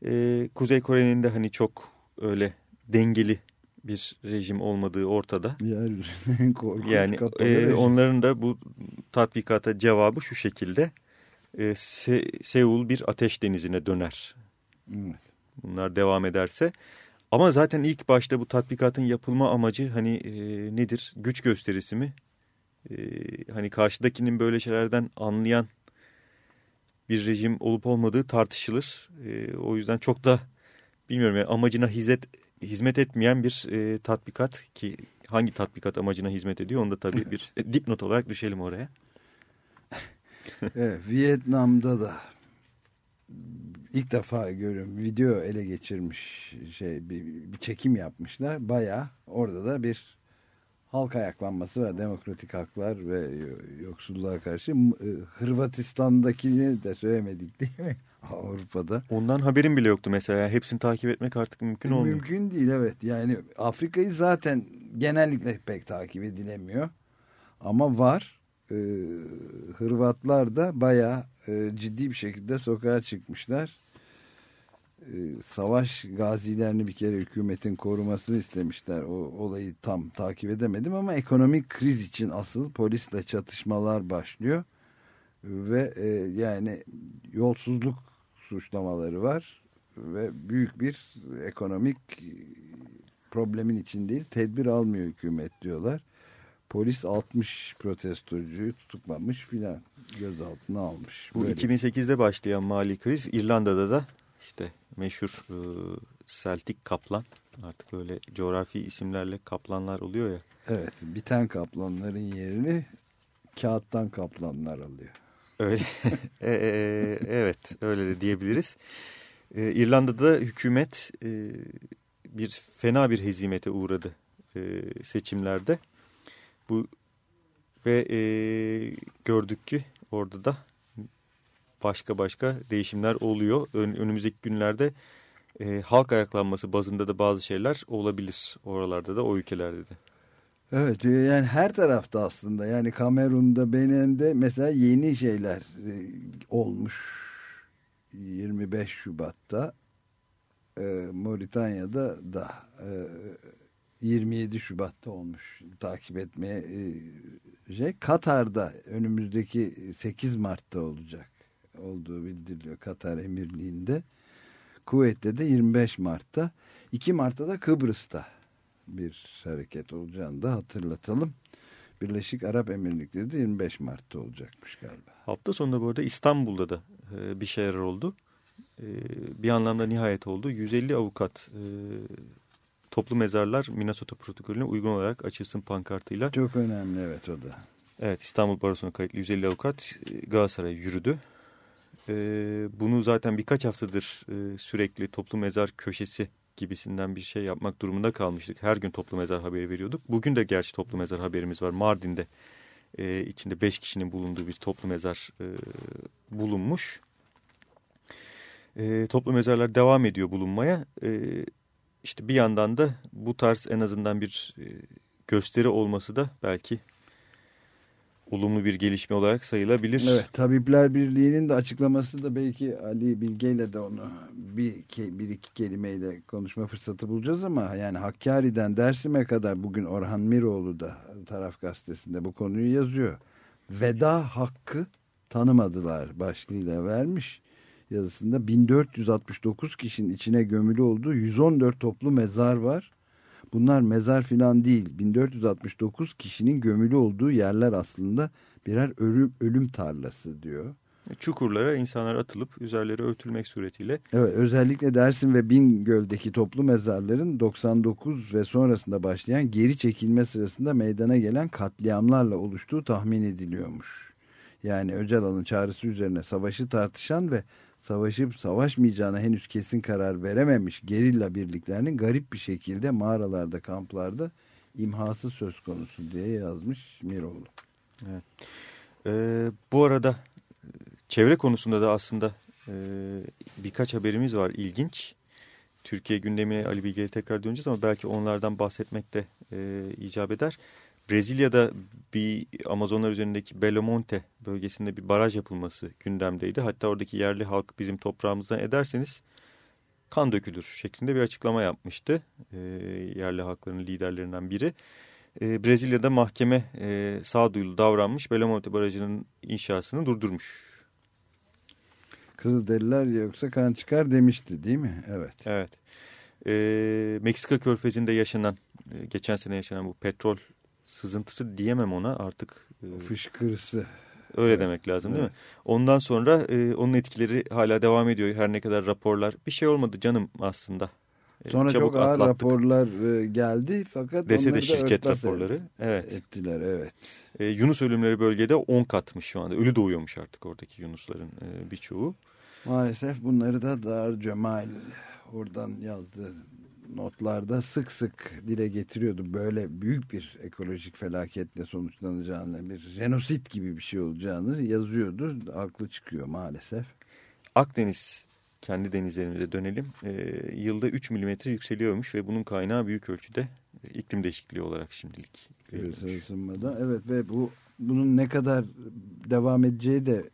E, Kuzey Kore'nin de hani çok öyle dengeli bir rejim olmadığı ortada. Yeryüzünün en korkunç Yani e, onların da bu tatbikata cevabı şu şekilde. E, Se- Seul bir ateş denizine döner. Evet. Bunlar devam ederse. Ama zaten ilk başta bu tatbikatın yapılma amacı hani e, nedir? Güç gösterisi mi? E, hani karşıdakinin böyle şeylerden anlayan bir rejim olup olmadığı tartışılır. E, o yüzden çok da bilmiyorum yani amacına hizmet hizmet etmeyen bir e, tatbikat ki hangi tatbikat amacına hizmet ediyor onu da tabii bir dipnot olarak düşelim oraya. Evet, Vietnam'da da ilk defa görüyorum video ele geçirmiş şey bir, bir çekim yapmışlar. Baya orada da bir halk ayaklanması var. Demokratik haklar ve yoksulluğa karşı e, Hırvatistan'dakini de söylemedik değil mi? Avrupa'da. Ondan haberim bile yoktu mesela. Hepsini takip etmek artık mümkün olmuyor. Mümkün değil evet. Yani Afrika'yı zaten genellikle pek takip edilemiyor. Ama var. Ee, Hırvatlar da bayağı e, ciddi bir şekilde sokağa çıkmışlar. Ee, savaş gazilerini bir kere hükümetin korumasını istemişler. O olayı tam takip edemedim ama ekonomik kriz için asıl polisle çatışmalar başlıyor. Ve e, yani yolsuzluk suçlamaları var ve büyük bir ekonomik problemin içindeyiz. Tedbir almıyor hükümet diyorlar. Polis 60 protestocuyu tutuklamış filan gözaltına almış. Bu Böyle. 2008'de başlayan mali kriz İrlanda'da da işte meşhur e, Celtic kaplan artık öyle coğrafi isimlerle kaplanlar oluyor ya. Evet biten kaplanların yerini kağıttan kaplanlar alıyor. Öyle. E, e, evet öyle de diyebiliriz. E, İrlanda'da hükümet e, bir fena bir hezimete uğradı e, seçimlerde. Bu ve e, gördük ki orada da başka başka değişimler oluyor. Ön, önümüzdeki günlerde e, halk ayaklanması bazında da bazı şeyler olabilir. Oralarda da o ülkelerde de. Evet yani her tarafta aslında. Yani Kamerun'da Benin'de mesela yeni şeyler e, olmuş. 25 Şubat'ta e, Moritanya'da da e, 27 Şubat'ta olmuş. Takip etmeye e, şey Katar'da önümüzdeki 8 Mart'ta olacak olduğu bildiriliyor Katar Emirliği'nde Kuveyt'te de 25 Mart'ta 2 Mart'ta da Kıbrıs'ta bir hareket olacağını da hatırlatalım. Birleşik Arap Emirlikleri de 25 Mart'ta olacakmış galiba. Hafta sonunda bu arada İstanbul'da da e, bir şeyler oldu. E, bir anlamda nihayet oldu. 150 avukat e, toplu mezarlar Minnesota protokolüne uygun olarak açılsın pankartıyla. Çok önemli evet o da. Evet İstanbul Barosu'na kayıtlı 150 avukat Galatasaray'a yürüdü. E, bunu zaten birkaç haftadır e, sürekli toplu mezar köşesi gibisinden bir şey yapmak durumunda kalmıştık. Her gün toplu mezar haberi veriyorduk. Bugün de gerçi toplu mezar haberimiz var. Mardin'de e, içinde 5 kişinin bulunduğu bir toplu mezar e, bulunmuş. E, toplu mezarlar devam ediyor bulunmaya. E, işte bir yandan da bu tarz en azından bir e, gösteri olması da belki olumlu bir gelişme olarak sayılabilir. Evet Tabipler Birliği'nin de açıklaması da belki Ali Bilge ile de onu bir, bir iki kelimeyle konuşma fırsatı bulacağız ama yani Hakkari'den Dersim'e kadar bugün Orhan Miroğlu da taraf gazetesinde bu konuyu yazıyor. Veda hakkı tanımadılar başlığıyla vermiş yazısında 1469 kişinin içine gömülü olduğu 114 toplu mezar var. Bunlar mezar filan değil. 1469 kişinin gömülü olduğu yerler aslında birer ölüm, ölüm tarlası diyor. Çukurlara insanlar atılıp üzerleri örtülmek suretiyle Evet özellikle Dersim ve Bingöl'deki toplu mezarların 99 ve sonrasında başlayan geri çekilme sırasında meydana gelen katliamlarla oluştuğu tahmin ediliyormuş. Yani Öcalan'ın çağrısı üzerine savaşı tartışan ve savaşıp savaşmayacağına henüz kesin karar verememiş gerilla birliklerinin garip bir şekilde mağaralarda, kamplarda imhası söz konusu diye yazmış Miroğlu. Evet. Ee, bu arada e, çevre konusunda da aslında e, birkaç haberimiz var ilginç. Türkiye gündemine Ali Bilge'ye tekrar döneceğiz ama belki onlardan bahsetmek de e, icap eder. Brezilya'da bir Amazonlar üzerindeki Belo Monte bölgesinde bir baraj yapılması gündemdeydi. Hatta oradaki yerli halk bizim toprağımızdan ederseniz kan dökülür şeklinde bir açıklama yapmıştı. E, yerli halkların liderlerinden biri. E, Brezilya'da mahkeme e, sağduyulu davranmış. Belo Monte Barajı'nın inşasını durdurmuş. Kızılderililer yoksa kan çıkar demişti değil mi? Evet. Evet. E, Meksika körfezinde yaşanan, e, geçen sene yaşanan bu petrol sızıntısı diyemem ona artık. E, Fışkırısı. öyle Evet. demek lazım değil Evet. mi? Ondan sonra e, onun etkileri hala devam ediyor. Her ne kadar raporlar bir şey olmadı canım aslında. E, Sonra çabuk çok ağır atlattık raporlar e, geldi fakat dese de şirket raporları. Evet. ettiler. Evet. E, Yunus ölümleri bölgede 10 katmış şu anda. Ölü doğuyormuş artık oradaki Yunusların e, birçoğu. Maalesef bunları da Dar Cemal oradan yazdı notlarda sık sık dile getiriyordu. Böyle büyük bir ekolojik felaketle sonuçlanacağını, bir jenosit gibi bir şey olacağını yazıyordu. Haklı çıkıyor maalesef. Akdeniz kendi denizlerimize dönelim. Ee, yılda 3 milimetre yükseliyormuş ve bunun kaynağı büyük ölçüde e, iklim değişikliği olarak şimdilik. Küresel ısınmada. Evet ve bu bunun ne kadar devam edeceği de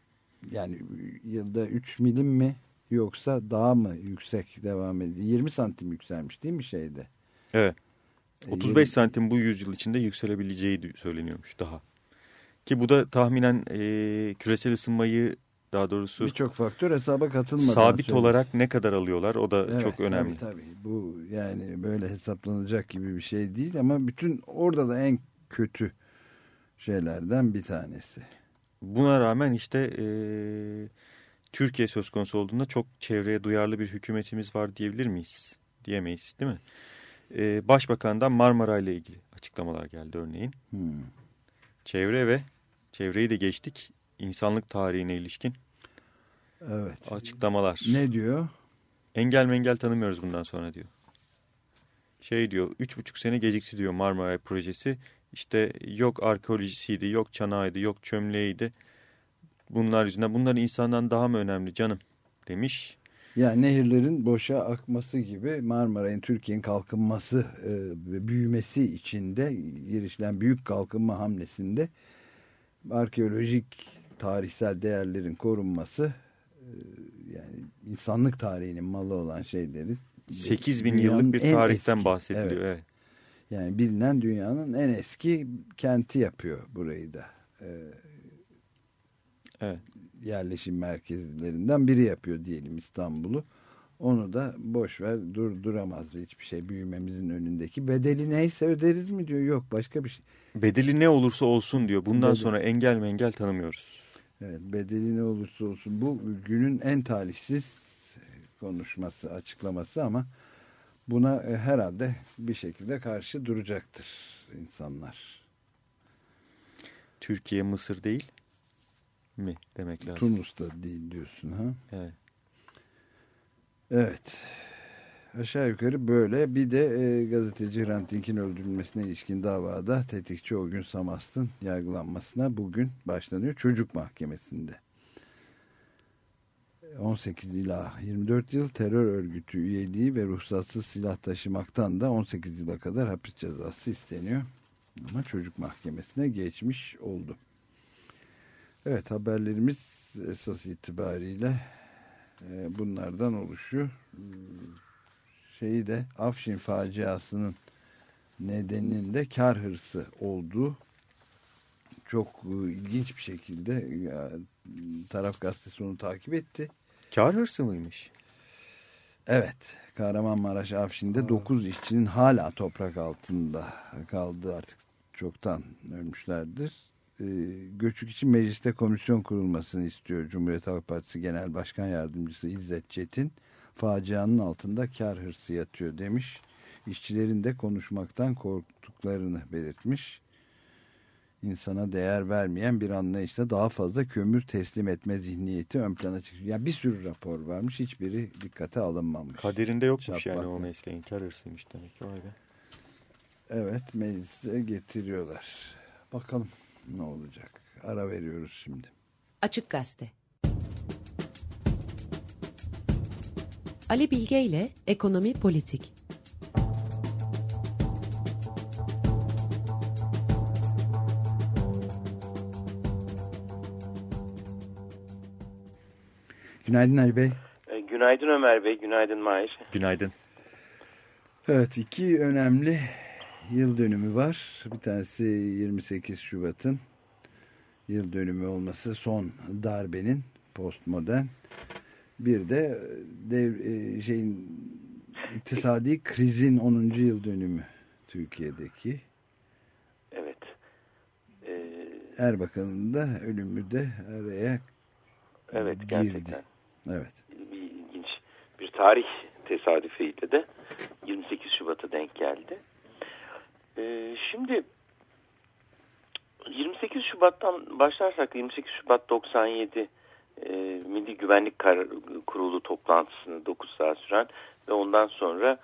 yani yılda 3 milim mi yoksa daha mı yüksek devam ediyor? 20 santim yükselmiş değil mi şeyde? Evet. E, 35 yirmi- santim bu yüzyıl içinde yükselebileceği söyleniyormuş daha. Ki bu da tahminen e, küresel ısınmayı daha doğrusu Birçok faktör hesaba katılmadan sabit söylüyor. olarak ne kadar alıyorlar o da Evet, çok önemli. Tabii, tabii. Bu yani böyle hesaplanacak gibi bir şey değil ama bütün orada da en kötü şeylerden bir tanesi. Buna rağmen işte e, Türkiye söz konusu olduğunda çok çevreye duyarlı bir hükümetimiz var diyebilir miyiz? Diyemeyiz değil mi? E, Başbakan'dan Marmara ile ilgili açıklamalar geldi örneğin. Hmm. Çevre ve çevreyi de geçtik insanlık tarihine ilişkin Evet. açıklamalar. Ne diyor? Engel mengel tanımıyoruz bundan sonra diyor. Şey diyor, üç buçuk sene gecikti diyor Marmara projesi. İşte yok arkeolojisiydi, yok çanağıydı, yok çömleğiydi. Bunlar yüzünden. Bunlar insandan daha mı önemli canım demiş. Yani nehirlerin boşa akması gibi Marmaray'ın Türkiye'nin kalkınması e, ve büyümesi içinde girişilen büyük kalkınma hamlesinde arkeolojik tarihsel değerlerin korunması e, yani insanlık tarihinin malı olan şeylerin 8 bin yıllık bir en tarihten eski- bahsediliyor. evet. Evet. Yani bilinen dünyanın en eski kenti yapıyor burayı da. E, Evet. yerleşim merkezlerinden biri yapıyor diyelim İstanbul'u. Onu da boş ver durduramaz hiçbir şey büyümemizin önündeki. Bedeli neyse öderiz mi diyor. Yok başka bir şey. Bedeli ne olursa olsun diyor. Bundan Bedeli. sonra engel mengel tanımıyoruz. Evet, bedeli ne olursa olsun bu günün en talihsiz konuşması, açıklaması ama buna e, herhalde bir şekilde karşı duracaktır insanlar. Türkiye Mısır değil mi demek lazım. Tunus'ta değil diyorsun ha? Evet. Evet. Aşağı yukarı böyle. Bir de e, gazeteci Hrant Dink'in öldürülmesine ilişkin davada tetikçi o gün Samast'ın yargılanmasına bugün başlanıyor. Çocuk mahkemesinde. 18 ila 24 yıl terör örgütü üyeliği ve ruhsatsız silah taşımaktan da 18 yıla kadar hapis cezası isteniyor. Ama çocuk mahkemesine geçmiş oldu. Evet haberlerimiz esas itibariyle e, bunlardan oluşuyor. Şeyi de Afşin faciasının nedeninin de kar hırsı olduğu çok e, ilginç bir şekilde e, taraf gazetesi onu takip etti. Kar hırsı mıymış? Evet Kahramanmaraş Afşin'de 9 işçinin hala toprak altında kaldığı artık çoktan ölmüşlerdir. E, göçük için mecliste komisyon kurulmasını istiyor Cumhuriyet Halk Partisi Genel Başkan Yardımcısı İzzet Çetin. Facianın altında kar hırsı yatıyor demiş. İşçilerin de konuşmaktan korktuklarını belirtmiş. İnsana değer vermeyen bir anlayışla daha fazla kömür teslim etme zihniyeti ön plana çıkıyor. Yani bir sürü rapor varmış hiçbiri dikkate alınmamış. Kaderinde yokmuş yani o mesleğin. Kar hırsıymış demek ki. Vay be. Evet meclise getiriyorlar. Bakalım ne olacak. Ara veriyoruz şimdi. Açık Gazete. Ali Bilge ile Ekonomi Politik. Günaydın Ali Bey. E, Günaydın Ömer Bey, günaydın Mahir. Günaydın. Evet iki önemli yıl dönümü var. Bir tanesi 28 Şubat'ın yıl dönümü olması son darbenin postmodern. Bir de dev, e, şeyin iktisadi krizin 10. yıl dönümü Türkiye'deki. Evet. E, Erbakan'ın da ölümü de araya evet girdi. gerçekten Evet. bir ilginç bir tarih tesadüfiyle de 28 Şubat'a denk geldi. E, şimdi 28 Şubat'tan başlarsak 28 Şubat 97 e, Milli Güvenlik Kar- Kurulu toplantısını 9 saat süren ve ondan sonra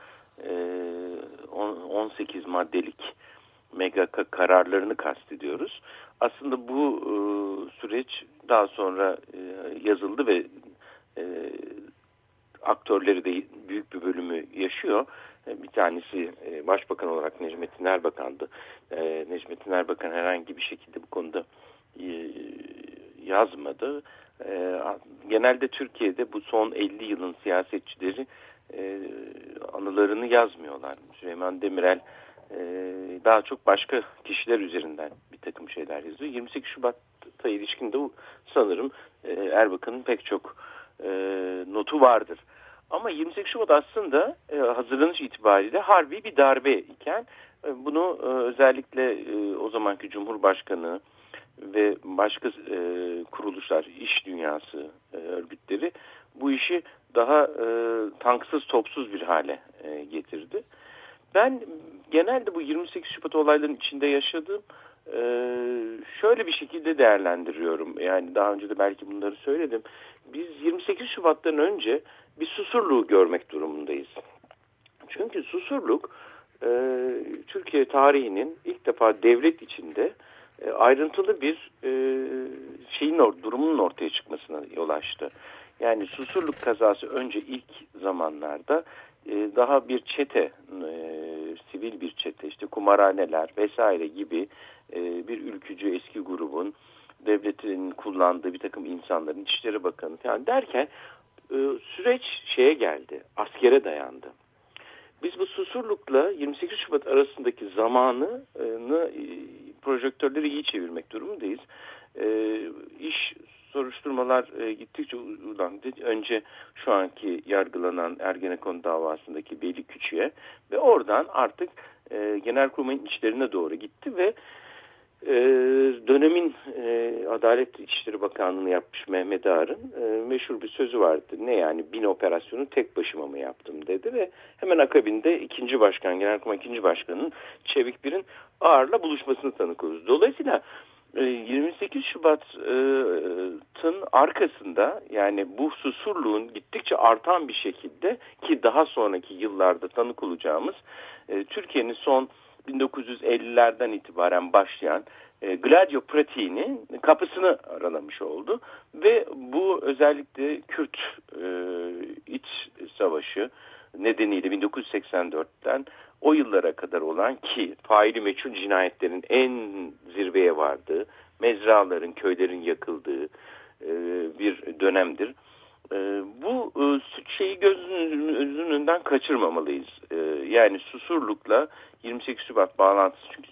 e, on- 18 maddelik MGK kararlarını kastediyoruz. Aslında bu e, süreç daha sonra e, yazıldı ve e, aktörleri de büyük bir bölümü yaşıyor. E, Bir tanesi e, başbakan olarak Necmettin Erbakan'dı. E, Necmettin Erbakan herhangi bir şekilde bu konuda yazmadı. Genelde Türkiye'de bu son 50 yılın siyasetçileri anılarını yazmıyorlar. Süleyman Demirel daha çok başka kişiler üzerinden bir takım şeyler yazıyor. 28 Şubat'a ilişkin sanırım Erbakan'ın pek çok notu vardır. Ama 28 Şubat aslında e, hazırlanış itibariyle harbi bir darbe iken e, bunu e, özellikle e, o zamanki Cumhurbaşkanı ve başka e, kuruluşlar, iş dünyası e, örgütleri bu işi daha e, tanksız topsuz bir hale e, getirdi. Ben genelde bu 28 Şubat olaylarının içinde yaşadığım e, şöyle bir şekilde değerlendiriyorum. Yani daha önce de belki bunları söyledim. Biz 28 Şubat'tan önce bir susurluğu görmek durumundayız. Çünkü susurluk e, Türkiye tarihinin ilk defa devlet içinde e, ayrıntılı bir e, şeyin or, durumunun ortaya çıkmasına yol açtı. Yani Susurluk kazası önce ilk zamanlarda e, daha bir çete, e, sivil bir çete, işte kumarhaneler vesaire gibi e, bir ülkücü eski grubun devletin kullandığı bir takım insanların İçişleri Bakanı falan derken süreç şeye geldi, askere dayandı. Biz bu Susurluk'la 28 Şubat arasındaki zamanı e, projektörleri iyi çevirmek durumundayız. E, iş soruşturmalar e, gittikçe uzandı. Önce şu anki yargılanan Ergenekon davasındaki Veli Küçük'e ve oradan artık e, Genelkurmay'ın içlerine doğru gitti ve e, dönemin e, Adalet İçişleri Bakanlığı'nı yapmış Mehmet Ağar'ın e, meşhur bir sözü vardı. Ne yani bin operasyonu tek başıma mı yaptım dedi ve hemen akabinde ikinci başkan, Genelkurmay ikinci başkanının Çevik Bir'in Ağar'la buluşmasını tanık oluruz. Dolayısıyla 28 Şubat'ın arkasında yani bu susurluğun gittikçe artan bir şekilde ki daha sonraki yıllarda tanık olacağımız Türkiye'nin son 1950'lerden itibaren başlayan Gladio pratiğinin kapısını aralamış oldu ve bu özellikle Kürt iç savaşı nedeniyle 1984'ten o yıllara kadar olan ki faili meçhul cinayetlerin en zirveye vardığı, mezraların, köylerin yakıldığı e, bir dönemdir. E, bu e, şeyi gözünün önünden kaçırmamalıyız. E, yani Susurluk'la 28 Şubat bağlantısı çünkü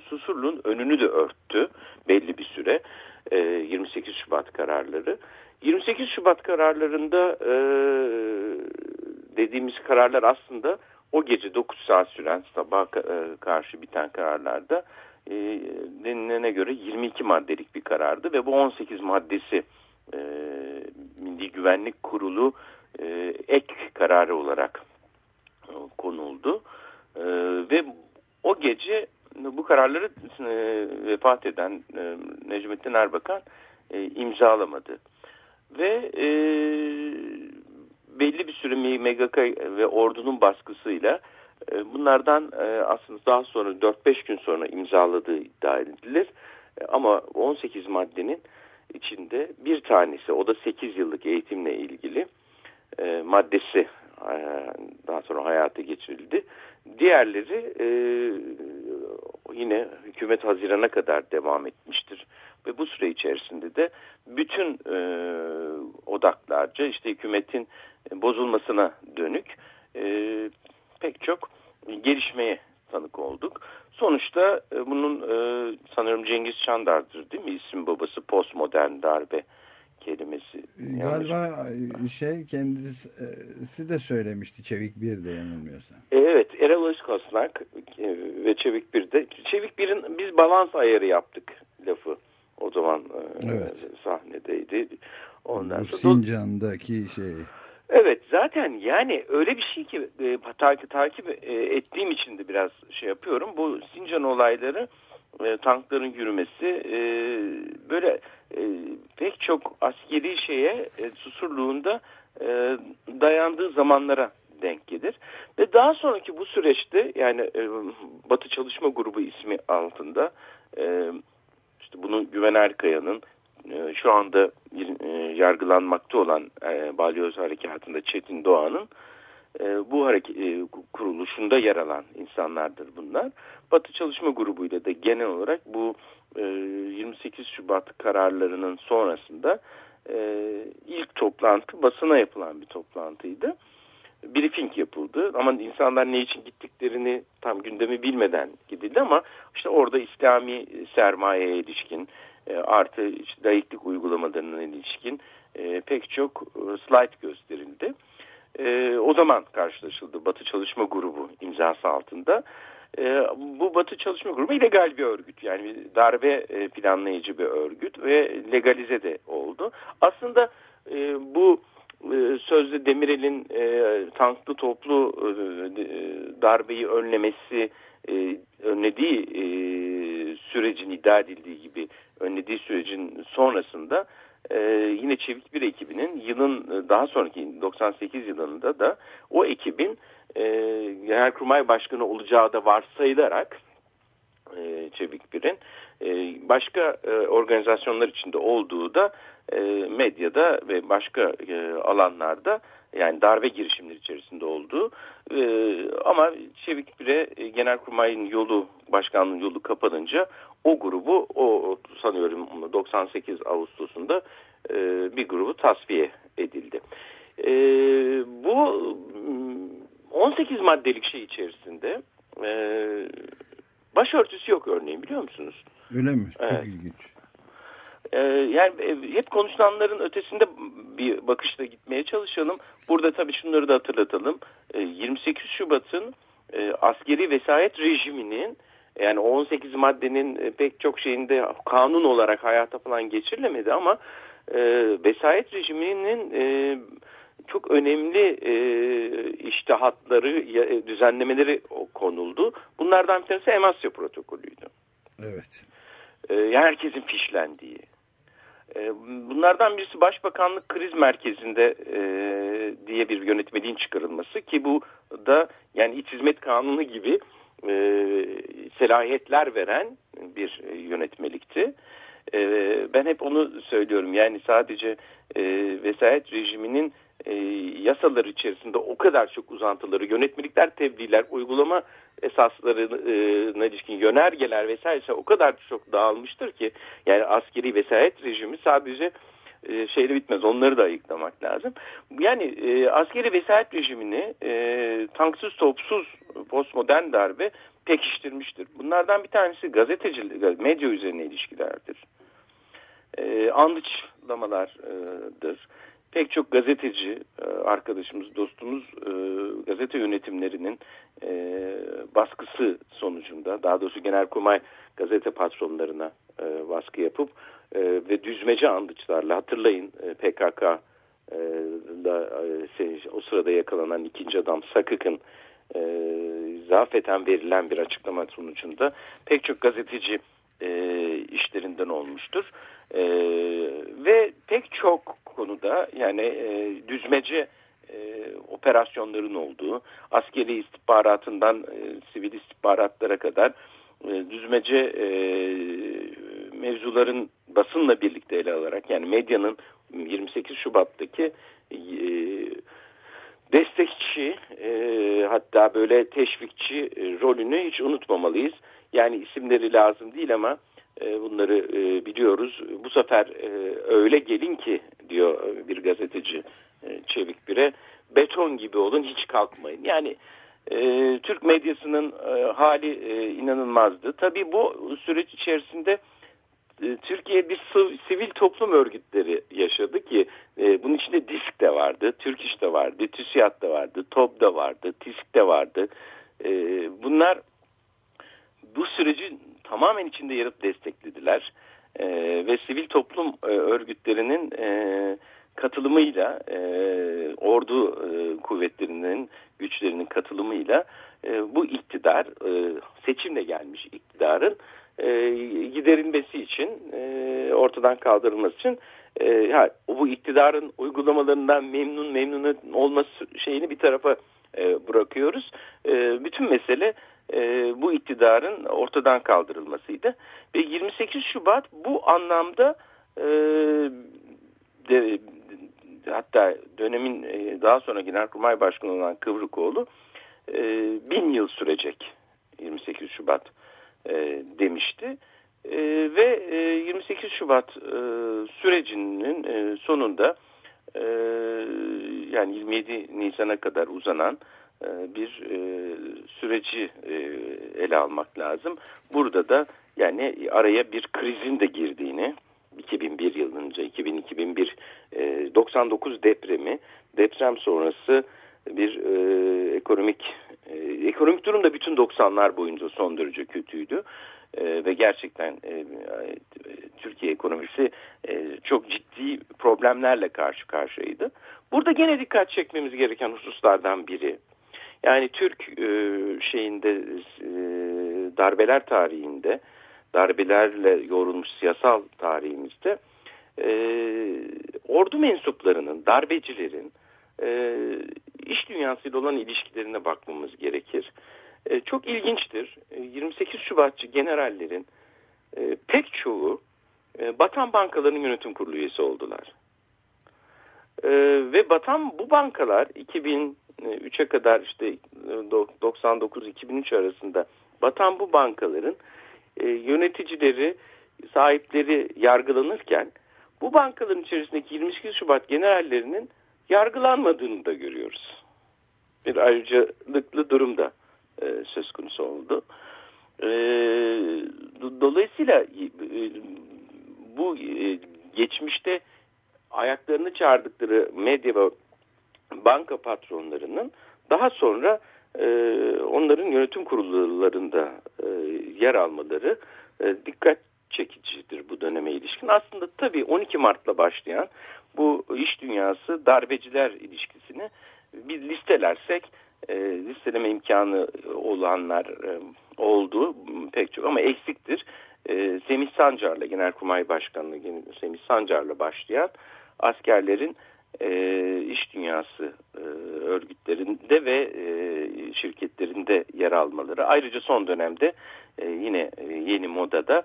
Susurluğun önünü de örttü belli bir süre e, 28 Şubat kararları. 28 Şubat kararlarında e, dediğimiz kararlar aslında o gece 9 saat süren sabah karşı biten kararlarda e, denilene göre 22 maddelik bir karardı ve bu 18 maddesi e, Milli Güvenlik Kurulu e, ek kararı olarak e, e, ve o gece bu kararları e, vefat eden e, Necmettin Erbakan e, imzalamadı ve e, belli bir süre MGK ve ordunun baskısıyla e, bunlardan e, aslında daha sonra 4-5 gün sonra imzaladığı iddia edilir. E, ama 18 maddenin içinde bir tanesi o da 8 yıllık eğitimle ilgili maddesi daha sonra hayata geçirildi. Diğerleri yine hükümet Haziran'a kadar devam etmiştir. Ve bu süre içerisinde de bütün e, odaklarca işte hükümetin bozulmasına dönük e, pek çok gelişmeye tanık olduk. Sonuçta e, bunun e, sanırım Cengiz Çandar'dır değil mi? İsim babası postmodern darbe kelimesi. Galiba şey kendisi de söylemişti Çevik bir de yanılmıyorsam. Evet Erol Özkosnak ve Çevik bir de Çevik birin biz balans ayarı yaptık lafı o zaman evet. sahnedeydi. Ondan Bu Sincan'daki şey. Evet zaten yani öyle bir şey ki e, takip, takip e, ettiğim için de biraz şey yapıyorum. Bu Sincan olayları e, tankların yürümesi e, böyle e, pek çok askeri şeye e, susurluğunda e, dayandığı zamanlara denk gelir. Ve daha sonraki bu süreçte yani e, Batı Çalışma Grubu ismi altında e, işte bunu Güven Erkaya'nın e, şu anda e, yargılanmakta olan e, Balyoz Harekatı'nda Çetin Doğan'ın e, bu hareket e, kuruluşunda yer alan insanlardır bunlar. Batı Çalışma Grubu ile de genel olarak bu e, 28 Şubat kararlarının sonrasında e, ilk toplantı basına yapılan bir toplantıydı. Briefing yapıldı ama insanlar ne için gittiklerini tam gündemi bilmeden gidildi ama işte orada İslami sermayeye ilişkin e, artı işte layıklık uygulamalarına ilişkin e, pek çok e, slide gösterildi. E, o zaman karşılaşıldı Batı Çalışma Grubu imzası altında. E, bu Batı Çalışma Grubu illegal bir örgüt yani darbe e, planlayıcı bir örgüt ve legalize de oldu. Aslında e, bu e, sözde Demirel'in e, tanklı toplu e, darbeyi önlemesi e, önlediği e, sürecin iddia edildiği gibi önlediği sürecin sonrasında e, yine Çevik bir ekibinin yılın e, daha sonraki 98 yılında da o ekibin e, Genelkurmay Başkanı olacağı da varsayılarak e, Çevik Bir'in e, başka e, organizasyonlar içinde olduğu da e, medyada ve başka e, alanlarda yani darbe girişimleri içerisinde olduğu e, ama Çevik Bir'e e, Genelkurmay'ın yolu başkanlığın yolu kapanınca o grubu o sanıyorum 98 Ağustos'unda e, bir grubu tasfiye edildi. E, bu 18 maddelik şey içerisinde e, başörtüsü yok örneğin biliyor musunuz? Öyle mi? Evet. Çok ilginç. Ee, yani e, hep konuşulanların ötesinde bir bakışla gitmeye çalışalım. Burada tabii şunları da hatırlatalım. Ee, 28 Şubat'ın e, askeri vesayet rejiminin yani 18 maddenin e, pek çok şeyinde kanun olarak hayata falan geçirilemedi ama e, vesayet rejiminin e, çok önemli e, iştihatları, e, düzenlemeleri konuldu. Bunlardan bir tanesi Emasya protokolüydü. Evet. E, yani herkesin fişlendiği. E, bunlardan birisi Başbakanlık Kriz Merkezi'nde e, diye bir yönetmeliğin çıkarılması ki bu da yani İç Hizmet Kanunu gibi e, selahiyetler veren bir e, yönetmelikti. E, ben hep onu söylüyorum yani sadece e, vesayet rejiminin e, yasalar içerisinde o kadar çok uzantıları, yönetmelikler, tebliğler, uygulama esaslarına ilişkin yönergeler vesaire o kadar çok dağılmıştır ki yani askeri vesayet rejimi sadece e, şeyle bitmez. Onları da ayıklamak lazım. Yani e, askeri vesayet rejimini e, tanksız topsuz postmodern darbe pekiştirmiştir. Bunlardan bir tanesi gazetecilik, medya üzerine ilişkilerdir. E, andıçlamalardır. Pek çok gazeteci e, arkadaşımız, dostumuz e, gazete yönetimlerinin e, baskısı sonucunda daha doğrusu Genelkurmay gazete patronlarına baskı yapıp ve düzmece andıçlarla hatırlayın PKK da, o sırada yakalanan ikinci adam Sakık'ın zafeten verilen bir açıklama sonucunda pek çok gazeteci işlerinden olmuştur. E, ve pek çok konuda yani e, düzmece e, operasyonların olduğu, askeri istihbaratından e, sivil istihbaratlara kadar e, düzmece e, mevzuların basınla birlikte ele alarak yani medyanın 28 Şubat'taki e, destekçi e, hatta böyle teşvikçi e, rolünü hiç unutmamalıyız. Yani isimleri lazım değil ama e, bunları e, biliyoruz. Bu sefer e, öyle gelin ki diyor bir gazeteci e, Çevik Bir'e beton gibi olun hiç kalkmayın. Yani Türk medyasının hali inanılmazdı. Tabii bu süreç içerisinde e, Türkiye bir sivil toplum örgütleri yaşadı ki bunun içinde DİSK de vardı, Türk İş de vardı, TÜSİAD da vardı, TOB da vardı, TİSK de vardı. Bunlar bu süreci tamamen içinde yer desteklediler. E, ve sivil toplum e, örgütlerinin e, katılımıyla e, ordu e, kuvvetlerinin güçlerinin katılımıyla e, bu iktidar e, seçimle gelmiş iktidarın e, giderilmesi için e, ortadan kaldırılması için e, ya, bu iktidarın uygulamalarından memnun memnun olması şeyini bir tarafa e, bırakıyoruz. E, bütün mesele e, bu iktidarın ortadan kaldırılmasıydı. Ve 28 Şubat bu anlamda e, de, hatta dönemin e, daha sonra Genelkurmay Başkanı olan Kıvrıkoğlu e, bin yıl sürecek 28 Şubat e, demişti. E, ve e, 28 Şubat e, sürecinin e, sonunda e, yani 27 Nisan'a kadar uzanan bir e, süreci e, ele almak lazım. Burada da yani araya bir krizin de girdiğini 2001 yılınca 2000-2001 e, 99 depremi deprem sonrası bir e, ekonomik e, ekonomik durum da bütün 90'lar boyunca son derece kötüydü. E, ve gerçekten e, e, Türkiye ekonomisi e, çok ciddi problemlerle karşı karşıyaydı. Burada gene dikkat çekmemiz gereken hususlardan biri. Yani Türk e, şeyinde e, darbeler tarihinde darbelerle yoğrulmuş siyasal tarihimizde e, ordu mensuplarının, darbecilerin e, iş dünyasıyla olan ilişkilerine bakmamız gerekir. E, çok ilginçtir. E, 28 Şubatçı generallerin e, pek çoğu e, Batan Bankalarının yönetim kurulu üyesi oldular. E, ve Batan bu bankalar 2003'e kadar işte e, 99-2003 arasında Batan bu bankaların e, yöneticileri, sahipleri yargılanırken bu bankaların içerisindeki 28 Şubat generallerinin yargılanmadığını da görüyoruz. Bir ayrıcalıklı durum da e, söz konusu oldu. E, do- dolayısıyla e, bu e, geçmişte ayaklarını çağırdıkları medya banka patronlarının daha sonra e, onların yönetim kurullarında e, yer almaları e, dikkat çekicidir bu döneme ilişkin. Aslında tabii 12 Mart'la başlayan bu iş dünyası darbeciler ilişkisini bir listelersek e, listeleme imkanı olanlar e, oldu pek çok ama eksiktir. E, Semih Sancar'la Genelkurmay Başkanlığı Semih Sancar'la başlayan askerlerin e, iş dünyası e, örgütlerinde ve e, şirketlerinde yer almaları. Ayrıca son dönemde e, yine e, yeni modada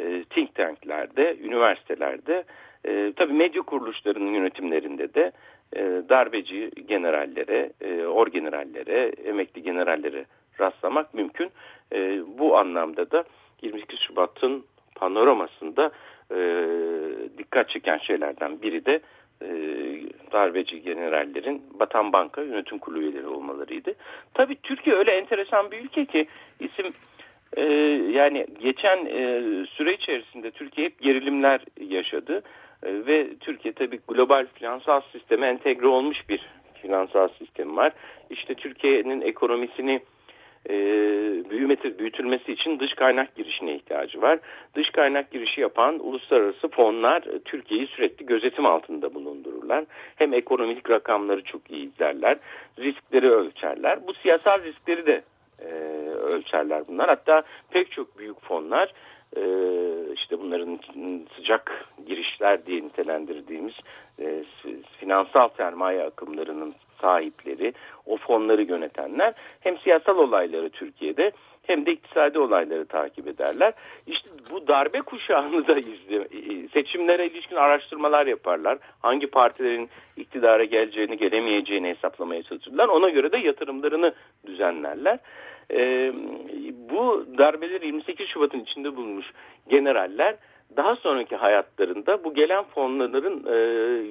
e, think tanklerde, üniversitelerde, e, tabii medya kuruluşlarının yönetimlerinde de e, darbeci generallere, e, orgenerallere, emekli generallere rastlamak mümkün. E, bu anlamda da 22 Şubat'ın panoramasında e, dikkat çeken şeylerden biri de e, darbeci generallerin Batan Banka yönetim kurulu üyeleri olmalarıydı. Tabii Türkiye öyle enteresan bir ülke ki isim e, yani geçen e, süre içerisinde Türkiye hep gerilimler yaşadı E, ve Türkiye tabii global finansal sisteme entegre olmuş bir finansal sistem var. İşte Türkiye'nin ekonomisini e, büyümesi, büyütülmesi için dış kaynak girişine ihtiyacı var. Dış kaynak girişi yapan uluslararası fonlar e, Türkiye'yi sürekli gözetim altında bulundururlar. Hem ekonomik rakamları çok iyi izlerler, riskleri ölçerler. Bu siyasal riskleri de e, ölçerler bunlar. Hatta pek çok büyük fonlar e, işte bunların sıcak girişler diye nitelendirdiğimiz e, finansal sermaye akımlarının sahipleri, o fonları yönetenler hem siyasal olayları Türkiye'de hem de iktisadi olayları takip ederler. İşte bu darbe kuşağını da izle, seçimlere ilişkin araştırmalar yaparlar. Hangi partilerin iktidara geleceğini, gelemeyeceğini hesaplamaya çalışırlar. Ona göre de yatırımlarını düzenlerler. Ee, bu darbeleri 28 Şubat'ın içinde bulmuş generaller daha sonraki hayatlarında bu gelen fonların e,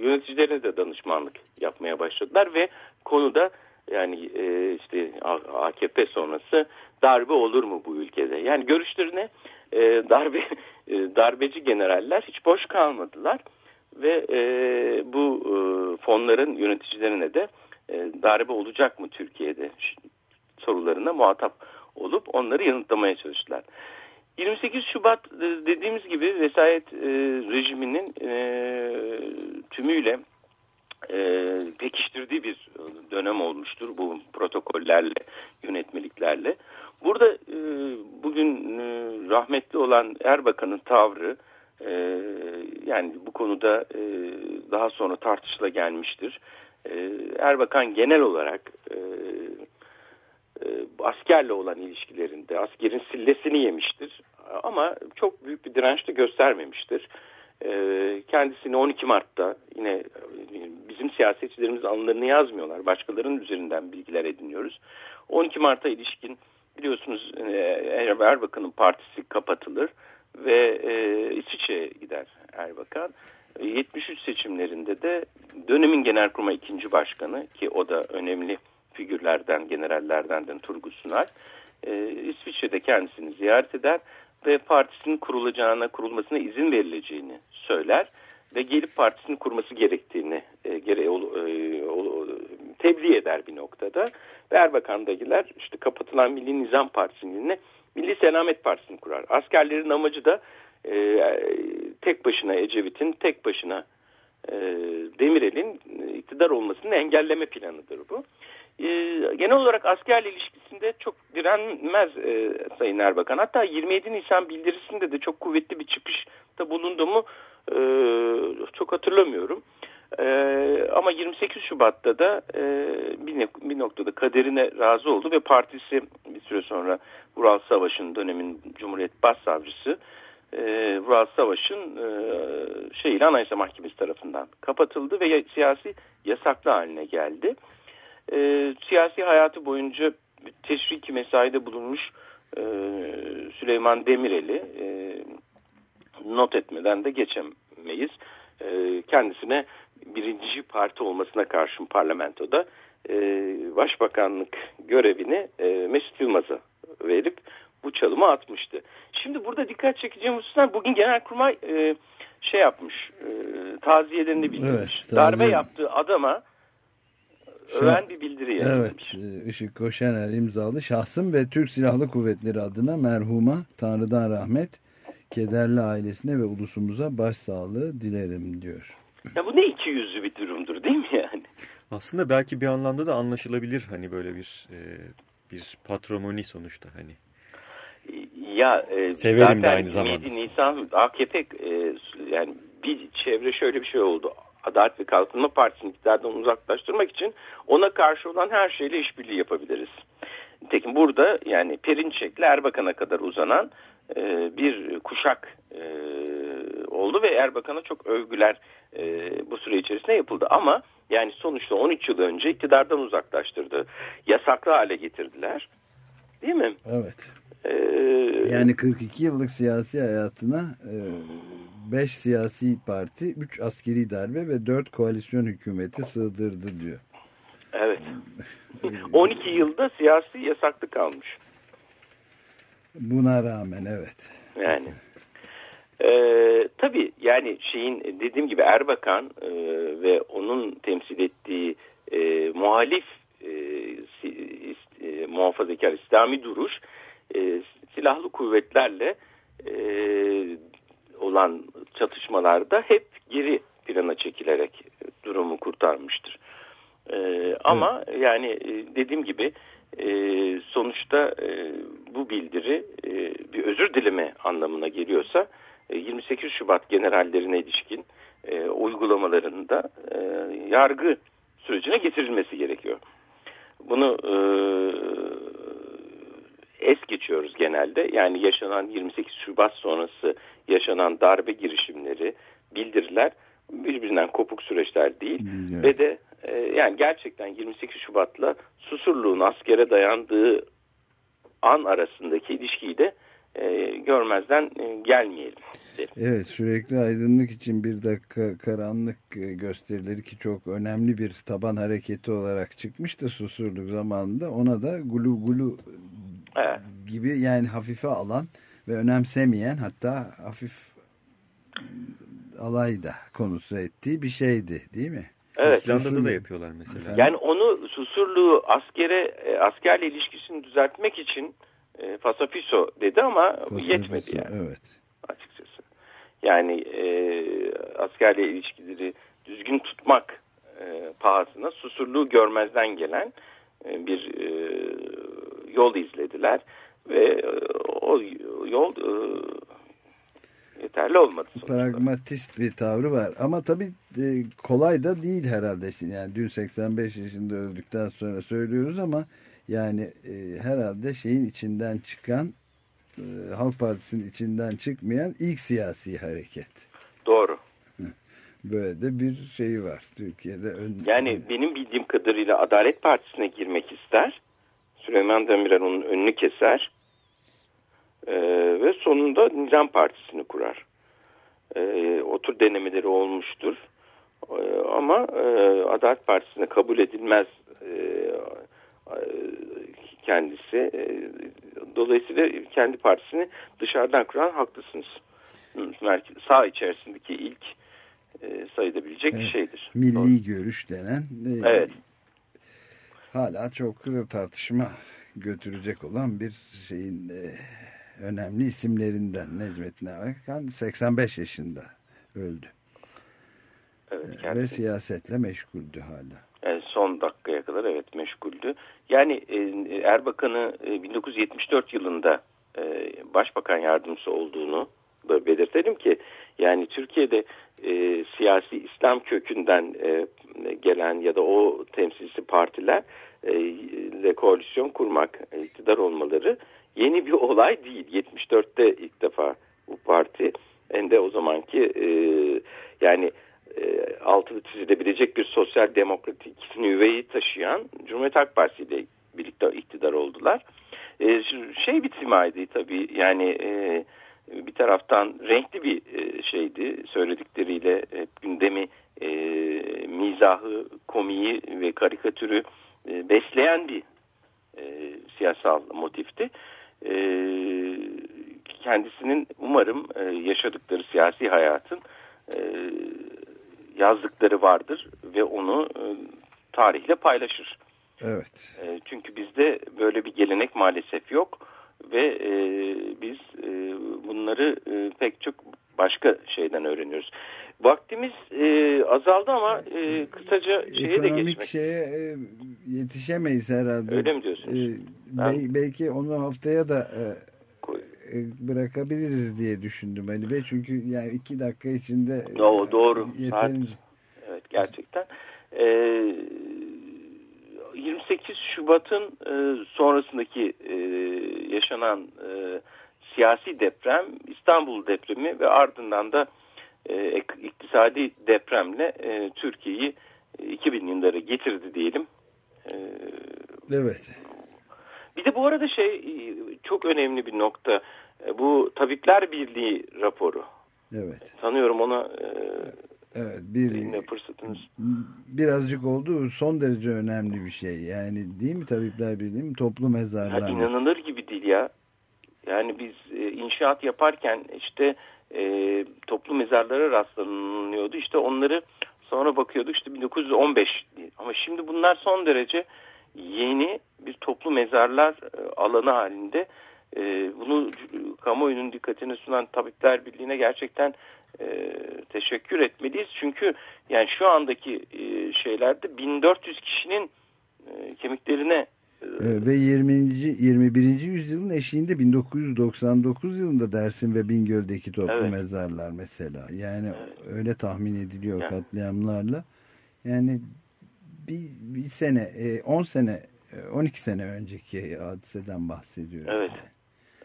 yöneticilerine de danışmanlık yapmaya başladılar ve konuda yani e, işte AKP sonrası darbe olur mu bu ülkede? Yani görüşlerine e, darbe e, darbeci generaller hiç boş kalmadılar ve e, bu e, fonların yöneticilerine de e, darbe olacak mı Türkiye'de sorularına muhatap olup onları yanıtlamaya çalıştılar. 28 Şubat dediğimiz gibi vesayet e, rejiminin e, tümüyle e, pekiştirdiği bir dönem olmuştur bu protokollerle, yönetmeliklerle. Burada e, bugün e, rahmetli olan Erbakan'ın tavrı e, yani bu konuda e, daha sonra tartışıla gelmiştir. E, Erbakan genel olarak e, askerle olan ilişkilerinde askerin sillesini yemiştir. Ama çok büyük bir direnç de göstermemiştir. E, kendisini 12 Mart'ta yine bizim siyasetçilerimiz anılarını yazmıyorlar. Başkalarının üzerinden bilgiler ediniyoruz. 12 Mart'a ilişkin biliyorsunuz e, Erbakan'ın partisi kapatılır ve e, İsviçre'ye gider Erbakan. E, 73 seçimlerinde de dönemin genelkurmay ikinci başkanı ki o da önemli figürlerden, generallerden de Turgut Sunay e, İsviçre'de kendisini ziyaret eder ve partisinin kurulacağına, kurulmasına izin verileceğini söyler ve gelip partisini kurması gerektiğini e, gere, ol, e, tebliğ eder bir noktada. Ve Erbakan'dakiler işte kapatılan Milli Nizam Partisi'nin yerine Milli Selamet Partisi'ni kurar. Askerlerin amacı da e, tek başına Ecevit'in, tek başına e, Demirel'in iktidar olmasını engelleme planıdır bu. E, genel olarak askerle ilişkisinde çok direnmez e, Sayın Erbakan. Hatta 27 Nisan bildirisinde de çok kuvvetli bir çıkışta bulunduğumu e, çok hatırlamıyorum. E, ama 28 Şubat'ta da e, bir, bir noktada kaderine razı oldu ve partisi bir süre sonra Vural Savaş'ın dönemin Cumhuriyet Başsavcısı e, Vural Savaş'ın e, şeyle Anayasa Mahkemesi tarafından kapatıldı ve siyasi yasaklı haline geldi. E, siyasi hayatı boyunca teşviki mesaide bulunmuş e, Süleyman Demirel'i e, not etmeden de geçemeyiz. E, kendisine birinci parti olmasına karşın parlamentoda e, başbakanlık görevini e, Mesut Yılmaz'a verip bu çalımı atmıştı. Şimdi burada dikkat çekeceğim hususlar bugün Genelkurmay e, şey yapmış, e, taziyelerini bildirmiş. Evet, taziye- Darbe yaptığı adama öven bir bildiri yayınlamış. Evet, e, Işık Koşener imzalı şahsım ve Türk Silahlı Kuvvetleri adına merhuma Tanrı'dan rahmet, kederli ailesine ve ulusumuza başsağlığı dilerim diyor. Ya bu ne iki yüzlü bir durumdur değil mi yani? Aslında belki bir anlamda da anlaşılabilir hani böyle bir e, bir patrimoni sonuçta hani. Ya e, Severim de aynı zamanda. 27 Nisan AKP e, yani bir çevre şöyle bir şey oldu. Adalet ve Kalkınma Partisi'ni iktidardan uzaklaştırmak için ona karşı olan her şeyle işbirliği yapabiliriz. Nitekim burada yani Perinçek'le Erbakan'a kadar uzanan e, bir kuşak e, oldu ve Erbakan'a çok övgüler e, bu süre içerisinde yapıldı. Ama yani sonuçta 13 yıl önce iktidardan uzaklaştırdı. Yasaklı hale getirdiler. Değil mi? Evet. Ee, Yani 42 yıllık siyasi hayatına 5 siyasi parti, 3 askeri darbe ve 4 koalisyon hükümeti sığdırdı diyor. Evet. 12 yılda siyasi yasaklı kalmış. Buna rağmen evet. Yani. Ee, tabii yani şeyin dediğim gibi Erbakan e, ve onun temsil ettiği e, muhalif e, si- e, muhafazakar İslami duruş e, silahlı kuvvetlerle e, olan çatışmalarda hep geri plana çekilerek durumu kurtarmıştır. Ee, ama yani e, dediğim gibi e, sonuçta e, bu bildiri e, bir özür dileme anlamına geliyorsa e, 28 Şubat generallerine ilişkin e, uygulamalarında e, yargı sürecine getirilmesi gerekiyor. Bunu e, es geçiyoruz genelde. Yani yaşanan 28 Şubat sonrası yaşanan darbe girişimleri, bildiriler birbirinden kopuk süreçler değil. Evet. Ve de e, yani gerçekten 28 Şubat'la Susurluğun askere dayandığı an arasındaki ilişkiyi de e, görmezden e, gelmeyelim. Derim. Evet sürekli aydınlık için bir dakika karanlık e, gösterileri ki çok önemli bir taban hareketi olarak çıkmıştı Susurluk zamanında. Ona da gulu gulu Evet. gibi yani hafife alan ve önemsemeyen hatta hafif alay da konusu ettiği bir şeydi değil mi? Evet. İslanda'da da yapıyorlar mesela. Yani onu Susurluğu askere e, askerle ilişkisini düzeltmek için e, fasafiso dedi ama bu yetmedi yani. Evet. Yani e, askerle ilişkileri düzgün tutmak e, pahasına susurluğu görmezden gelen e, bir e, yol izlediler ve e, o yol e, yeterli olmadı. sonuçta. Pragmatist bir tavrı var ama tabii e, kolay da değil herhalde. Şimdi Yani dün 85 yaşında öldükten sonra söylüyoruz ama Yani e, herhalde şeyin içinden çıkan e, Halk Partisi'nin içinden çıkmayan ilk siyasi hareket. Doğru. Böyle de bir şey var Türkiye'de. Ön, Yani benim bildiğim kadarıyla Adalet Partisi'ne girmek ister. Süleyman Demirel onun önünü keser. Ee, ve sonunda Nizam Partisi'ni kurar. Ee, o tür denemeleri olmuştur. Ee, ama e, Adalet Partisi'ne kabul edilmez e, e, kendisi. E, dolayısıyla kendi partisini dışarıdan kuran haklısınız. Sağ içerisindeki ilk e, sayılabilecek Evet. şeydir. milli Doğru. görüş denen e, Evet. hala çok tartışma götürecek olan bir şeyin e, önemli isimlerinden Necmettin Erbakan 85 yaşında öldü. Evet, Ve siyasetle meşguldü hala. E, son dakikaya kadar evet meşguldü. Yani e, Erbakan'ı e, 1974 yılında e, başbakan yardımcısı olduğunu da belirtelim ki yani Türkiye'de siyasi İslam kökünden gelen ya da o temsilcisi partiler ile koalisyon kurmak, iktidar olmaları yeni bir olay değil. 74'te ilk defa bu parti en de o zamanki yani e, altı çizilebilecek bir sosyal demokratik nüveyi taşıyan Cumhuriyet Halk Partisi ile birlikte iktidar oldular. E, şey bir simaydı tabii yani e, bir taraftan renkli bir e, şeydi söyledikleriyle hep gündemi e, mizahı, komiyi ve karikatürü e, besleyen bir e, siyasal motifti. E, kendisinin umarım e, yaşadıkları siyasi hayatın e, yazdıkları vardır ve onu e, tarihle paylaşır. Evet. E, çünkü bizde böyle bir gelenek maalesef yok ve e, biz e, bunları e, pek çok başka şeyden öğreniyoruz. Vaktimiz e, azaldı ama e, kısaca şeye de Ekonomik geçmek. şeye e, yetişemeyiz herhalde. Öyle mi diyorsunuz? E, Ben- bel- belki onu haftaya da e, bırakabiliriz diye düşündüm Ali Bey. Çünkü yani iki dakika içinde e, Doğru, doğru. yeterince. Evet gerçekten. Ee, 28 Şubat'ın e, sonrasındaki e, yaşanan e, siyasi deprem İstanbul depremi ve ardından da e, iktisadi depremle e, Türkiye'yi e, 2000 yıllara getirdi diyelim. E, Evet. bir de bu arada şey e, çok önemli bir nokta. E, Bu Tabipler Birliği raporu. Evet. Sanıyorum ona e, Evet. Bir fırsatınız. birazcık oldu. Son derece önemli bir şey. Yani değil mi Tabipler Birliği mi? Toplu Ya mezarlar. inanılır gibi değil ya. Yani biz e, inşaat yaparken işte e, toplu mezarlara rastlanıyordu. İşte onları sonra bakıyorduk işte 1915 diye. Ama şimdi bunlar son derece yeni bir toplu mezarlar e, alanı halinde. E, bunu kamuoyunun dikkatine sunan Tabipler Birliği'ne gerçekten e, teşekkür etmeliyiz. Çünkü yani şu andaki e, şeylerde 1400 kişinin e, kemiklerine e, Ee, Ve 20. 21. yüzyılın eşiğinde 1999 yılında Dersim ve Bingöl'deki toplu Evet. mezarlar mesela. Yani öyle tahmin ediliyor Yani. katliamlarla. Yani bir, bir sene, e, 10 sene, e, 12 sene önceki hadiseden bahsediyoruz. Evet.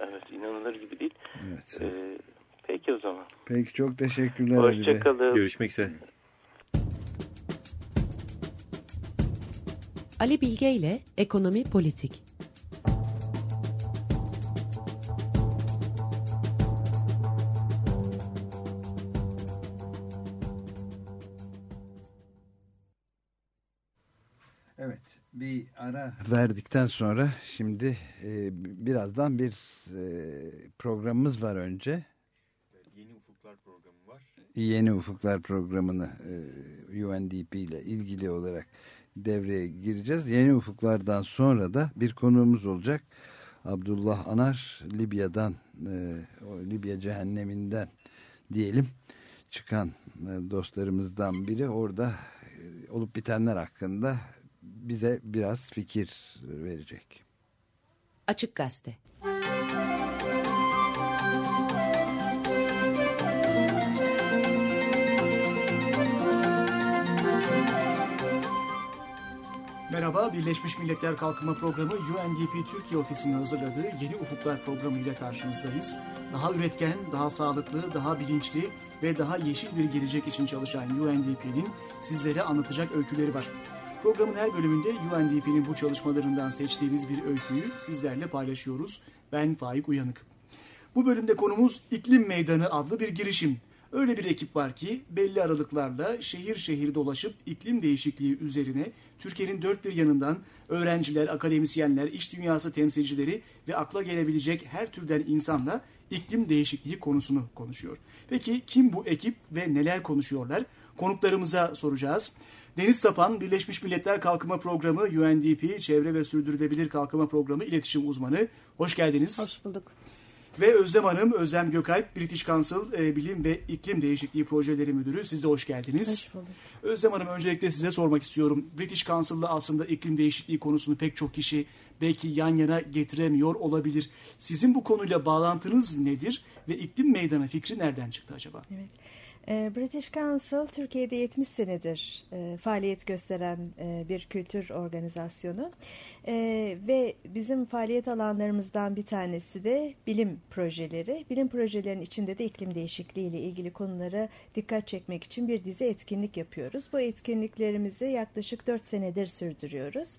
Evet inanılır gibi değil. Evet. Ee, peki o zaman. Peki çok teşekkürler. Hoşçakalın. Görüşmek üzere. Ali Bilge ile Ekonomi Politik. Ara verdikten sonra şimdi e, birazdan bir e, programımız var önce. Yeni Ufuklar programı var. Yeni Ufuklar programını e, UNDP ile ilgili olarak devreye gireceğiz. Yeni Ufuklardan sonra da bir konuğumuz olacak. Abdullah Anar Libya'dan, e, o Libya cehenneminden diyelim çıkan e, dostlarımızdan biri. Orada e, olup bitenler hakkında bize biraz fikir verecek. Açık Gazete. Merhaba Birleşmiş Milletler Kalkınma Programı UNDP Türkiye Ofisi'nin hazırladığı Yeni Ufuklar programı ile karşınızdayız. Daha üretken, daha sağlıklı, daha bilinçli ve daha yeşil bir gelecek için çalışan UNDP'nin sizlere anlatacak öyküleri var. Programın her bölümünde UNDP'nin bu çalışmalarından seçtiğimiz bir öyküyü sizlerle paylaşıyoruz. Ben Faik Uyanık. Bu bölümde konumuz İklim Meydanı adlı bir girişim. Öyle bir ekip var ki belli aralıklarla şehir şehir dolaşıp iklim değişikliği üzerine Türkiye'nin dört bir yanından öğrenciler, akademisyenler, iş dünyası temsilcileri ve akla gelebilecek her türden insanla iklim değişikliği konusunu konuşuyor. Peki kim bu ekip ve neler konuşuyorlar? Konuklarımıza soracağız. Deniz Tapan, Birleşmiş Milletler Kalkınma Programı UNDP Çevre ve Sürdürülebilir Kalkınma Programı İletişim Uzmanı. Hoş geldiniz. Hoş bulduk. Ve Özlem Hanım, Özlem Gökalp, British Council e, Bilim ve İklim Değişikliği Projeleri Müdürü. Siz de hoş geldiniz. Hoş bulduk. Özlem Hanım öncelikle size sormak istiyorum. British Council'da aslında iklim değişikliği konusunu pek çok kişi belki yan yana getiremiyor olabilir. Sizin bu konuyla bağlantınız nedir ve iklim meydanı fikri nereden çıktı acaba? Evet. Ee, British Council Türkiye'de 70 senedir e, faaliyet gösteren e, bir kültür organizasyonu E, ve bizim faaliyet alanlarımızdan bir tanesi de bilim projeleri. Bilim projelerinin içinde de iklim değişikliği ile ilgili konulara dikkat çekmek için bir dizi etkinlik yapıyoruz. Bu etkinliklerimizi yaklaşık 4 senedir sürdürüyoruz.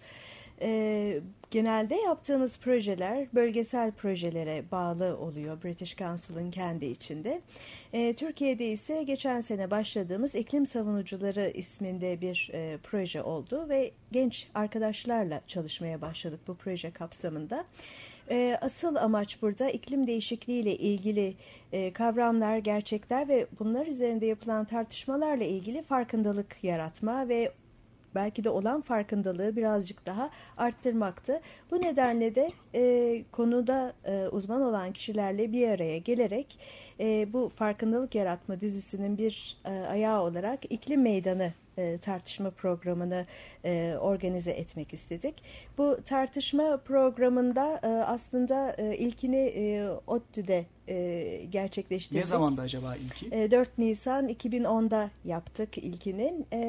Genelde yaptığımız projeler bölgesel projelere bağlı oluyor British Council'ın kendi içinde. E, Türkiye'de ise geçen sene başladığımız iklim savunucuları isminde bir e, proje oldu ve genç arkadaşlarla çalışmaya başladık bu proje kapsamında. E, asıl amaç burada iklim değişikliği ile ilgili e, kavramlar, gerçekler ve bunlar üzerinde yapılan tartışmalarla ilgili farkındalık yaratma ve belki de olan farkındalığı birazcık daha arttırmaktı. Bu nedenle de e, konuda e, uzman olan kişilerle bir araya gelerek e, bu farkındalık yaratma dizisinin bir e, ayağı olarak iklim meydanı e, tartışma programını e, organize etmek istedik. Bu tartışma programında e, aslında e, ilkini e, ODTÜ'de e, gerçekleştirdik. Ne zamanda acaba ilki? E, 4 Nisan 2010'da yaptık ilkinin e,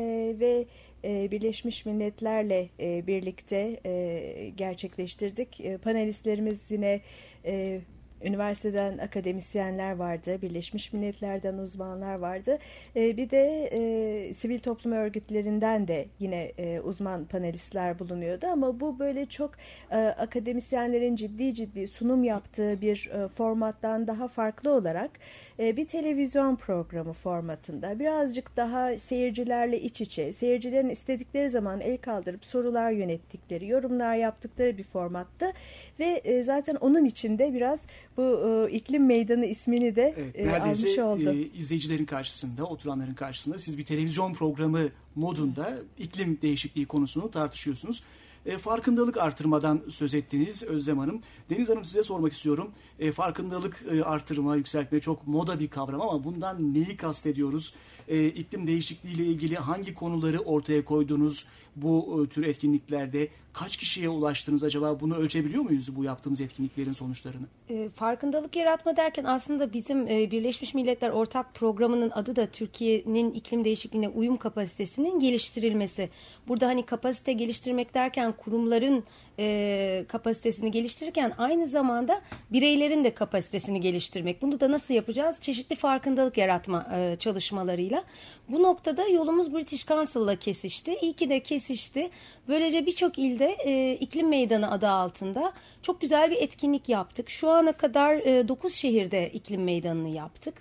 ve Birleşmiş Milletler'le e, birlikte e, gerçekleştirdik. E, panelistlerimiz yine e, üniversiteden akademisyenler vardı, Birleşmiş Milletler'den uzmanlar vardı. E, bir de e, sivil toplum örgütlerinden de yine e, uzman panelistler bulunuyordu ama bu böyle çok e, akademisyenlerin ciddi ciddi sunum yaptığı bir e, formattan daha farklı olarak e, bir televizyon programı formatında birazcık daha seyircilerle iç içe, seyircilerin istedikleri zaman el kaldırıp sorular yönettikleri, yorumlar yaptıkları bir formatta ve e, zaten onun içinde biraz bu e, iklim meydanı ismini de Evet, e, almış oldu. e, izleyicilerin karşısında, oturanların karşısında siz bir televizyon programı modunda iklim değişikliği konusunu tartışıyorsunuz. E, farkındalık artırmadan söz ettiniz Özlem Hanım. Deniz Hanım size sormak istiyorum. E, farkındalık e, artırma, yükseltme çok moda bir kavram ama bundan neyi kastediyoruz? E, iklim değişikliği ile ilgili hangi konuları ortaya koydunuz bu e, tür etkinliklerde? Kaç kişiye ulaştınız acaba? Bunu ölçebiliyor muyuz bu yaptığımız etkinliklerin sonuçlarını? E, farkındalık yaratma derken aslında bizim e, Birleşmiş Milletler Ortak Programı'nın adı da Türkiye'nin iklim değişikliğine uyum kapasitesinin geliştirilmesi. Burada hani kapasite geliştirmek derken kurumların e, kapasitesini geliştirirken aynı zamanda bireylerin de kapasitesini geliştirmek. Bunu da nasıl yapacağız? Çeşitli farkındalık yaratma e, çalışmalarıyla. Bu noktada yolumuz British Council'la kesişti. İyi ki de kesişti. Böylece birçok ilde e, iklim meydanı adı altında çok güzel bir etkinlik yaptık. Şu ana kadar e, 9 şehirde iklim meydanını yaptık.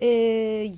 E,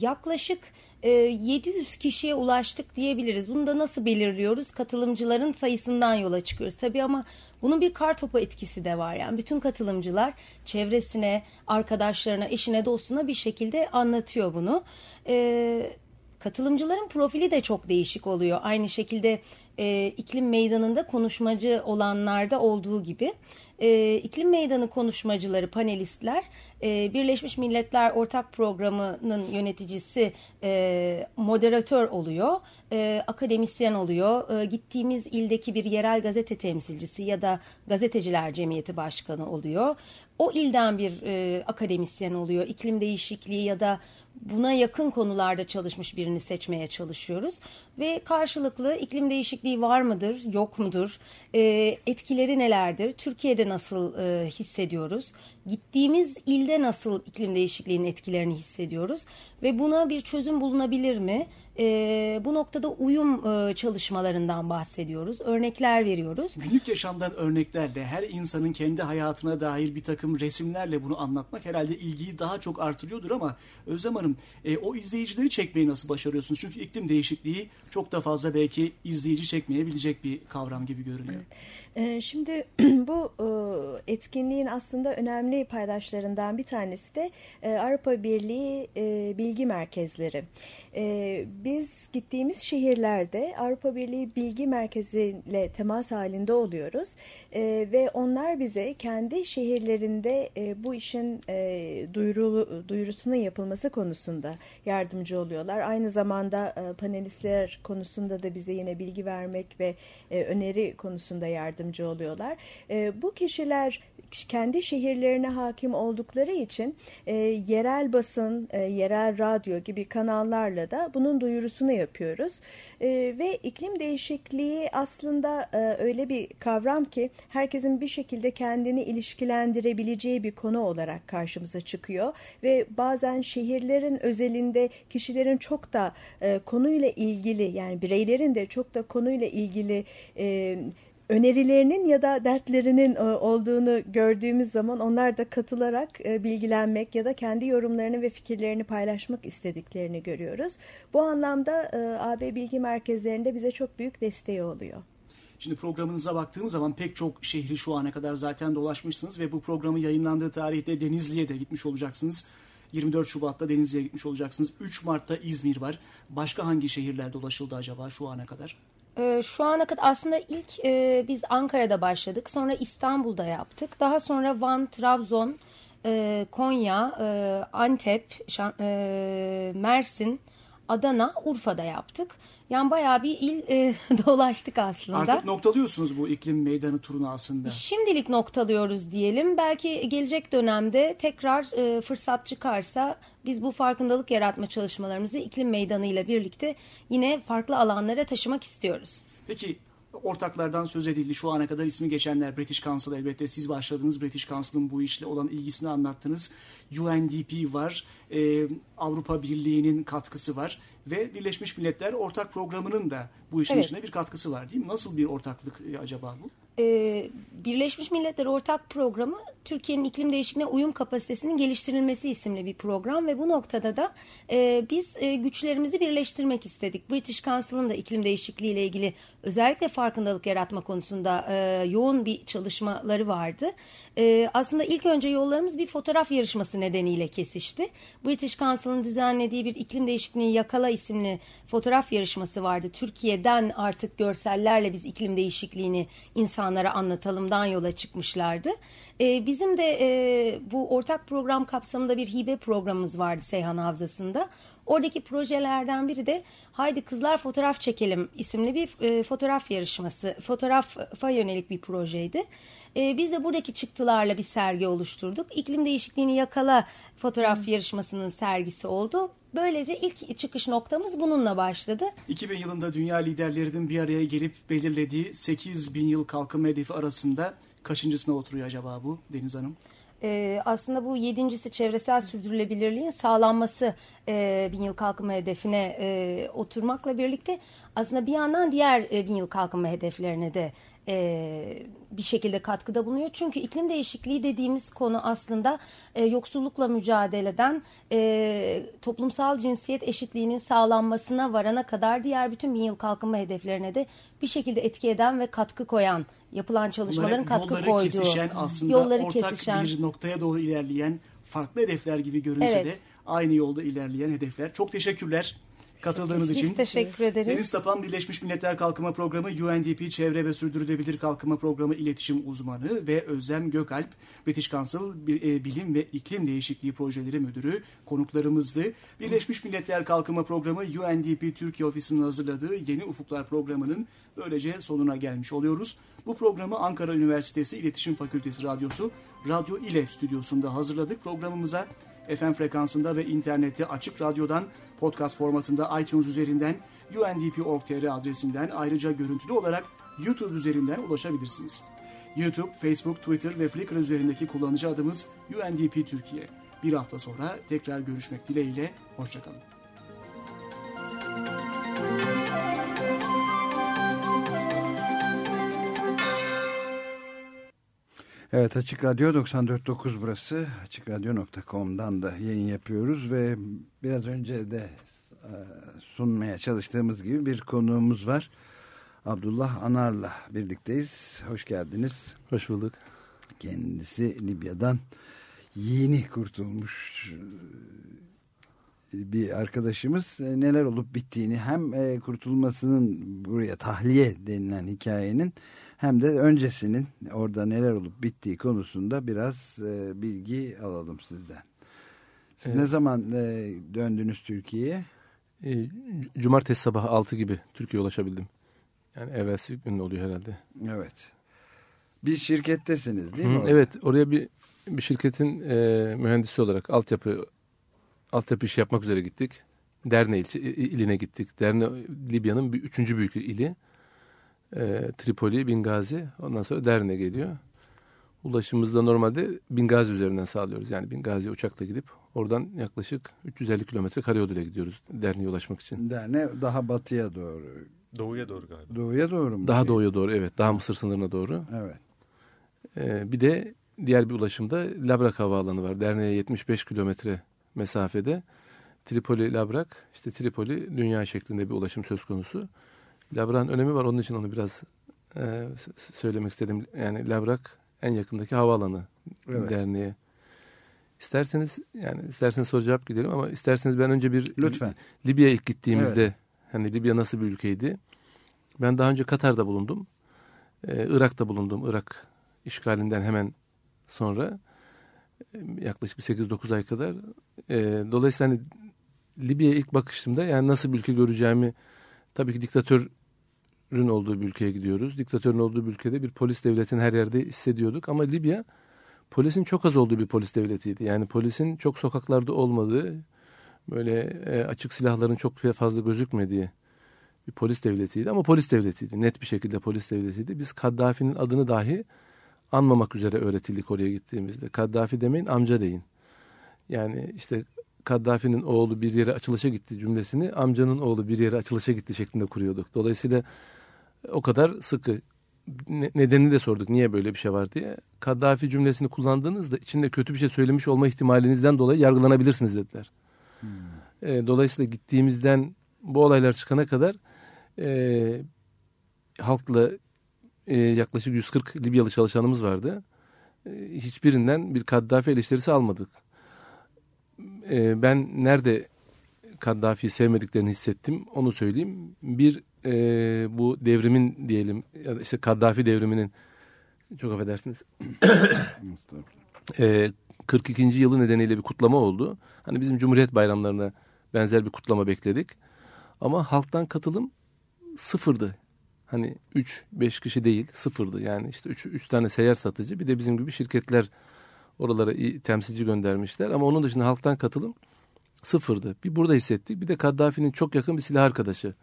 yaklaşık e, 700 kişiye ulaştık diyebiliriz. Bunu da nasıl belirliyoruz? Katılımcıların sayısından yola çıkıyoruz. Tabii ama bunun bir kar topu etkisi de var. Yani bütün katılımcılar çevresine, arkadaşlarına, eşine, dostuna bir şekilde anlatıyor bunu. E, katılımcıların profili de çok değişik oluyor. Aynı şekilde e, iklim meydanında konuşmacı olanlarda olduğu gibi e, iklim meydanı konuşmacıları, panelistler e, Birleşmiş Milletler Ortak Programı'nın yöneticisi e, moderatör oluyor, e, akademisyen oluyor, e, gittiğimiz ildeki bir yerel gazete temsilcisi ya da gazeteciler cemiyeti başkanı oluyor. O ilden bir e, akademisyen oluyor, iklim değişikliği ya da buna yakın konularda çalışmış birini seçmeye çalışıyoruz. Ve karşılıklı iklim değişikliği var mıdır, yok mudur, e, etkileri nelerdir, Türkiye'de nasıl e, hissediyoruz, gittiğimiz ilde nasıl iklim değişikliğinin etkilerini hissediyoruz ve buna bir çözüm bulunabilir mi? E, bu noktada uyum e, çalışmalarından bahsediyoruz, örnekler veriyoruz. Günlük yaşamdan örneklerle, her insanın kendi hayatına dair bir takım resimlerle bunu anlatmak herhalde ilgiyi daha çok artırıyordur ama Özlem Hanım e, o izleyicileri çekmeyi nasıl başarıyorsunuz? Çünkü iklim değişikliği çok da fazla belki izleyici çekmeyebilecek bir kavram gibi görünüyor. Ee, Şimdi bu e, etkinliğin aslında önemli paydaşlarından bir tanesi de e, Avrupa Birliği e, bilgi merkezleri. Biz gittiğimiz şehirlerde Avrupa Birliği bilgi merkeziyle temas halinde oluyoruz ve onlar bize kendi şehirlerinde bu işin duyuru, duyurusunun yapılması konusunda yardımcı oluyorlar. Aynı zamanda panelistler konusunda da bize yine bilgi vermek ve öneri konusunda yardımcı oluyorlar. E, bu kişiler kendi şehirlerine hakim oldukları için e, yerel basın, e, yerel radyo gibi kanallarla da bunun duyurusunu yapıyoruz. E, ve iklim değişikliği aslında e, öyle bir kavram ki herkesin bir şekilde kendini ilişkilendirebileceği bir konu olarak karşımıza çıkıyor ve bazen şehirlerin özelinde kişilerin çok da e, konuyla ilgili yani bireylerin de çok da konuyla ilgili e, önerilerinin ya da dertlerinin e, olduğunu gördüğümüz zaman onlar da katılarak e, bilgilenmek ya da kendi yorumlarını ve fikirlerini paylaşmak istediklerini görüyoruz. Bu anlamda e, AB bilgi merkezlerinde bize çok büyük desteği oluyor. Şimdi programınıza baktığım zaman pek çok şehri şu ana kadar zaten dolaşmışsınız ve bu programın yayınlandığı tarihte Denizli'ye de gitmiş olacaksınız. 24 Şubat'ta Denizli'ye gitmiş olacaksınız. 3 Mart'ta İzmir var. Başka hangi şehirler dolaşıldı acaba şu ana kadar? Ee, Şu ana kadar aslında ilk e, biz Ankara'da başladık. Sonra İstanbul'da yaptık. Daha sonra Van, Trabzon, e, Konya, e, Antep, Şan- e, Mersin, Adana, Urfa'da yaptık. Yani bayağı bir il e, dolaştık aslında. Artık noktalıyorsunuz bu iklim meydanı turunu aslında. Şimdilik noktalıyoruz diyelim. Belki gelecek dönemde tekrar e, fırsat çıkarsa biz bu farkındalık yaratma çalışmalarımızı iklim meydanıyla birlikte yine farklı alanlara taşımak istiyoruz. Peki ortaklardan söz edildi. Şu ana kadar ismi geçenler British Council elbette siz başladınız. British Council'ın bu işle olan ilgisini anlattınız. UNDP var. e, Avrupa Birliği'nin katkısı var. Ve Birleşmiş Milletler ortak programının da bu işin Evet. içinde bir katkısı var değil mi? Nasıl bir ortaklık e, acaba bu? Ee, Birleşmiş Milletler Ortak Programı Türkiye'nin iklim değişikliğine uyum kapasitesinin geliştirilmesi isimli bir program ve bu noktada da e, biz e, güçlerimizi birleştirmek istedik. British Council'ın da iklim değişikliği ile ilgili özellikle farkındalık yaratma konusunda e, yoğun bir çalışmaları vardı. E, aslında ilk önce yollarımız bir fotoğraf yarışması nedeniyle kesişti. British Council'ın düzenlediği bir iklim değişikliğini yakala isimli fotoğraf yarışması vardı. Türkiye'den artık görsellerle biz iklim değişikliğini insanlara anlatalımdan yola çıkmışlardı. Ee, bizim de e, bu ortak program kapsamında bir hibe programımız vardı Seyhan Havzası'nda. Oradaki projelerden biri de Haydi Kızlar Fotoğraf Çekelim isimli bir e, fotoğraf yarışması, fotoğrafa yönelik bir projeydi. E, biz de buradaki çıktılarla bir sergi oluşturduk. İklim Değişikliğini Yakala fotoğraf yarışmasının sergisi oldu. Böylece ilk çıkış noktamız bununla başladı. 2000 yılında dünya liderlerinin bir araya gelip belirlediği 8 bin yıl kalkınma hedefi arasında kaçıncısına oturuyor acaba bu Deniz Hanım? Ee, aslında bu yedincisi çevresel sürdürülebilirliğin sağlanması e, bin yıl kalkınma hedefine e, oturmakla birlikte aslında bir yandan diğer e, bin yıl kalkınma hedeflerine de e, bir şekilde katkıda bulunuyor. Çünkü iklim değişikliği dediğimiz konu aslında e, yoksullukla mücadeleden e, toplumsal cinsiyet eşitliğinin sağlanmasına varana kadar diğer bütün bin yıl kalkınma hedeflerine de bir şekilde etki eden ve katkı koyan yapılan çalışmaların Bunlar hep katkı yolları koyduğu kesişen aslında yolları ortak kesişen bir noktaya doğru ilerleyen farklı hedefler gibi görünse Evet. de aynı yolda ilerleyen hedefler. Çok teşekkürler katıldığınız Biz için. teşekkür ederiz. Deniz Tapan Birleşmiş Milletler Kalkınma Programı UNDP Çevre ve Sürdürülebilir Kalkınma Programı İletişim Uzmanı ve Özlem Gökalp British Council e, Bilim ve İklim Değişikliği Projeleri Müdürü konuklarımızdı. Birleşmiş Milletler Kalkınma Programı UNDP Türkiye Ofisi'nin hazırladığı Yeni Ufuklar programının böylece sonuna gelmiş oluyoruz. Bu programı Ankara Üniversitesi İletişim Fakültesi Radyosu Radyo İLE stüdyosunda hazırladık. Programımıza FM frekansında ve internette Açık Radyo'dan podcast formatında iTunes üzerinden undp.org.tr adresinden ayrıca görüntülü olarak YouTube üzerinden ulaşabilirsiniz. YouTube, Facebook, Twitter ve Flickr üzerindeki kullanıcı adımız UNDP Türkiye. Bir hafta sonra tekrar görüşmek dileğiyle, hoşçakalın. Evet Açık Radyo 94.9 burası. AçıkRadyo.com'dan da yayın yapıyoruz ve biraz önce de e, sunmaya çalıştığımız gibi bir konuğumuz var. Abdullah Anar'la birlikteyiz. Hoş geldiniz. Hoş bulduk. Kendisi Libya'dan yeni kurtulmuş e, bir arkadaşımız E, neler olup bittiğini hem kurtulmasının buraya tahliye denilen hikayenin hem de öncesinin orada neler olup bittiği konusunda biraz e, bilgi alalım sizden. Siz Evet. ne zaman e, döndünüz Türkiye'ye? E, Cumartesi sabah 6 gibi Türkiye'ye ulaşabildim. Yani evvelsi gün oluyor herhalde. Evet. Bir şirkettesiniz değil Hı, mi? orada? Evet oraya bir bir şirketin e, mühendisi olarak altyapı altyapı işi yapmak üzere gittik. Derne ilçe, i- iline gittik. Derne Libya'nın bir üçüncü büyük ili. E, Tripoli, Bingazi. Ondan sonra Derne geliyor. Ulaşımımızı da normalde Bingazi üzerinden sağlıyoruz. Yani Bingazi'ye uçakla gidip oradan yaklaşık 350 kilometre karayoluyla gidiyoruz Derne'ye ulaşmak için. Derne daha batıya doğru. Doğuya doğru galiba. Doğuya doğru mu? Daha doğuya doğru evet. Daha Mısır sınırına doğru. Evet. Ee, bir de diğer bir ulaşımda Labrak Havaalanı var. Derneğe 75 kilometre mesafede. Tripoli Labrak, işte Tripoli dünya şeklinde bir ulaşım söz konusu. Labrak'ın önemi var. Onun için onu biraz e, söylemek istedim. Yani Labrak en yakındaki havaalanı Evet. derneğe. İsterseniz yani isterseniz soru cevap gidelim ama isterseniz ben önce bir Lütfen. Libya'ya ilk gittiğimizde Evet. hani Libya nasıl bir ülkeydi? Ben daha önce Katar'da bulundum. Ee, Irak'ta bulundum. Irak işgalinden hemen sonra e, yaklaşık bir 8-9 ay kadar. Ee, dolayısıyla hani Libya'ya ilk bakışımda yani nasıl bir ülke göreceğimi tabii ki diktatörün olduğu bir ülkeye gidiyoruz. Diktatörün olduğu bir ülkede bir polis devletini her yerde hissediyorduk ama Libya polisin çok az olduğu bir polis devletiydi. Yani polisin çok sokaklarda olmadığı, böyle e, açık silahların çok fazla gözükmediği bir polis devletiydi. Ama polis devletiydi. Net bir şekilde polis devletiydi. Biz Kaddafi'nin adını dahi anmamak üzere öğretildik oraya gittiğimizde. Kaddafi demeyin amca deyin. Yani işte Kaddafi'nin oğlu bir yere açılışa gitti cümlesini amcanın oğlu bir yere açılışa gitti şeklinde kuruyorduk. Dolayısıyla o kadar sıkı ne- nedenini de sorduk niye böyle bir şey var diye. Kaddafi cümlesini kullandığınızda içinde kötü bir şey söylemiş olma ihtimalinizden dolayı yargılanabilirsiniz dediler. E, dolayısıyla gittiğimizden bu olaylar çıkana kadar e, halkla e, yaklaşık 140 Libyalı çalışanımız vardı. E, hiçbirinden bir Kaddafi eleştirisi almadık. E, ben nerede Kaddafi'yi sevmediklerini hissettim onu söyleyeyim. Bir e, bu devrimin diyelim ya da işte Kaddafi devriminin çok affedersiniz e, 42. yılı nedeniyle bir kutlama oldu. Hani bizim Cumhuriyet bayramlarına benzer bir kutlama bekledik. Ama halktan katılım sıfırdı. Hani 3-5 kişi değil sıfırdı. Yani işte 3 tane seyyar satıcı bir de bizim gibi şirketler oralara temsilci göndermişler. Ama onun dışında halktan katılım sıfırdı. Bir burada hissettik. Bir de Kaddafi'nin çok yakın bir silah arkadaşı.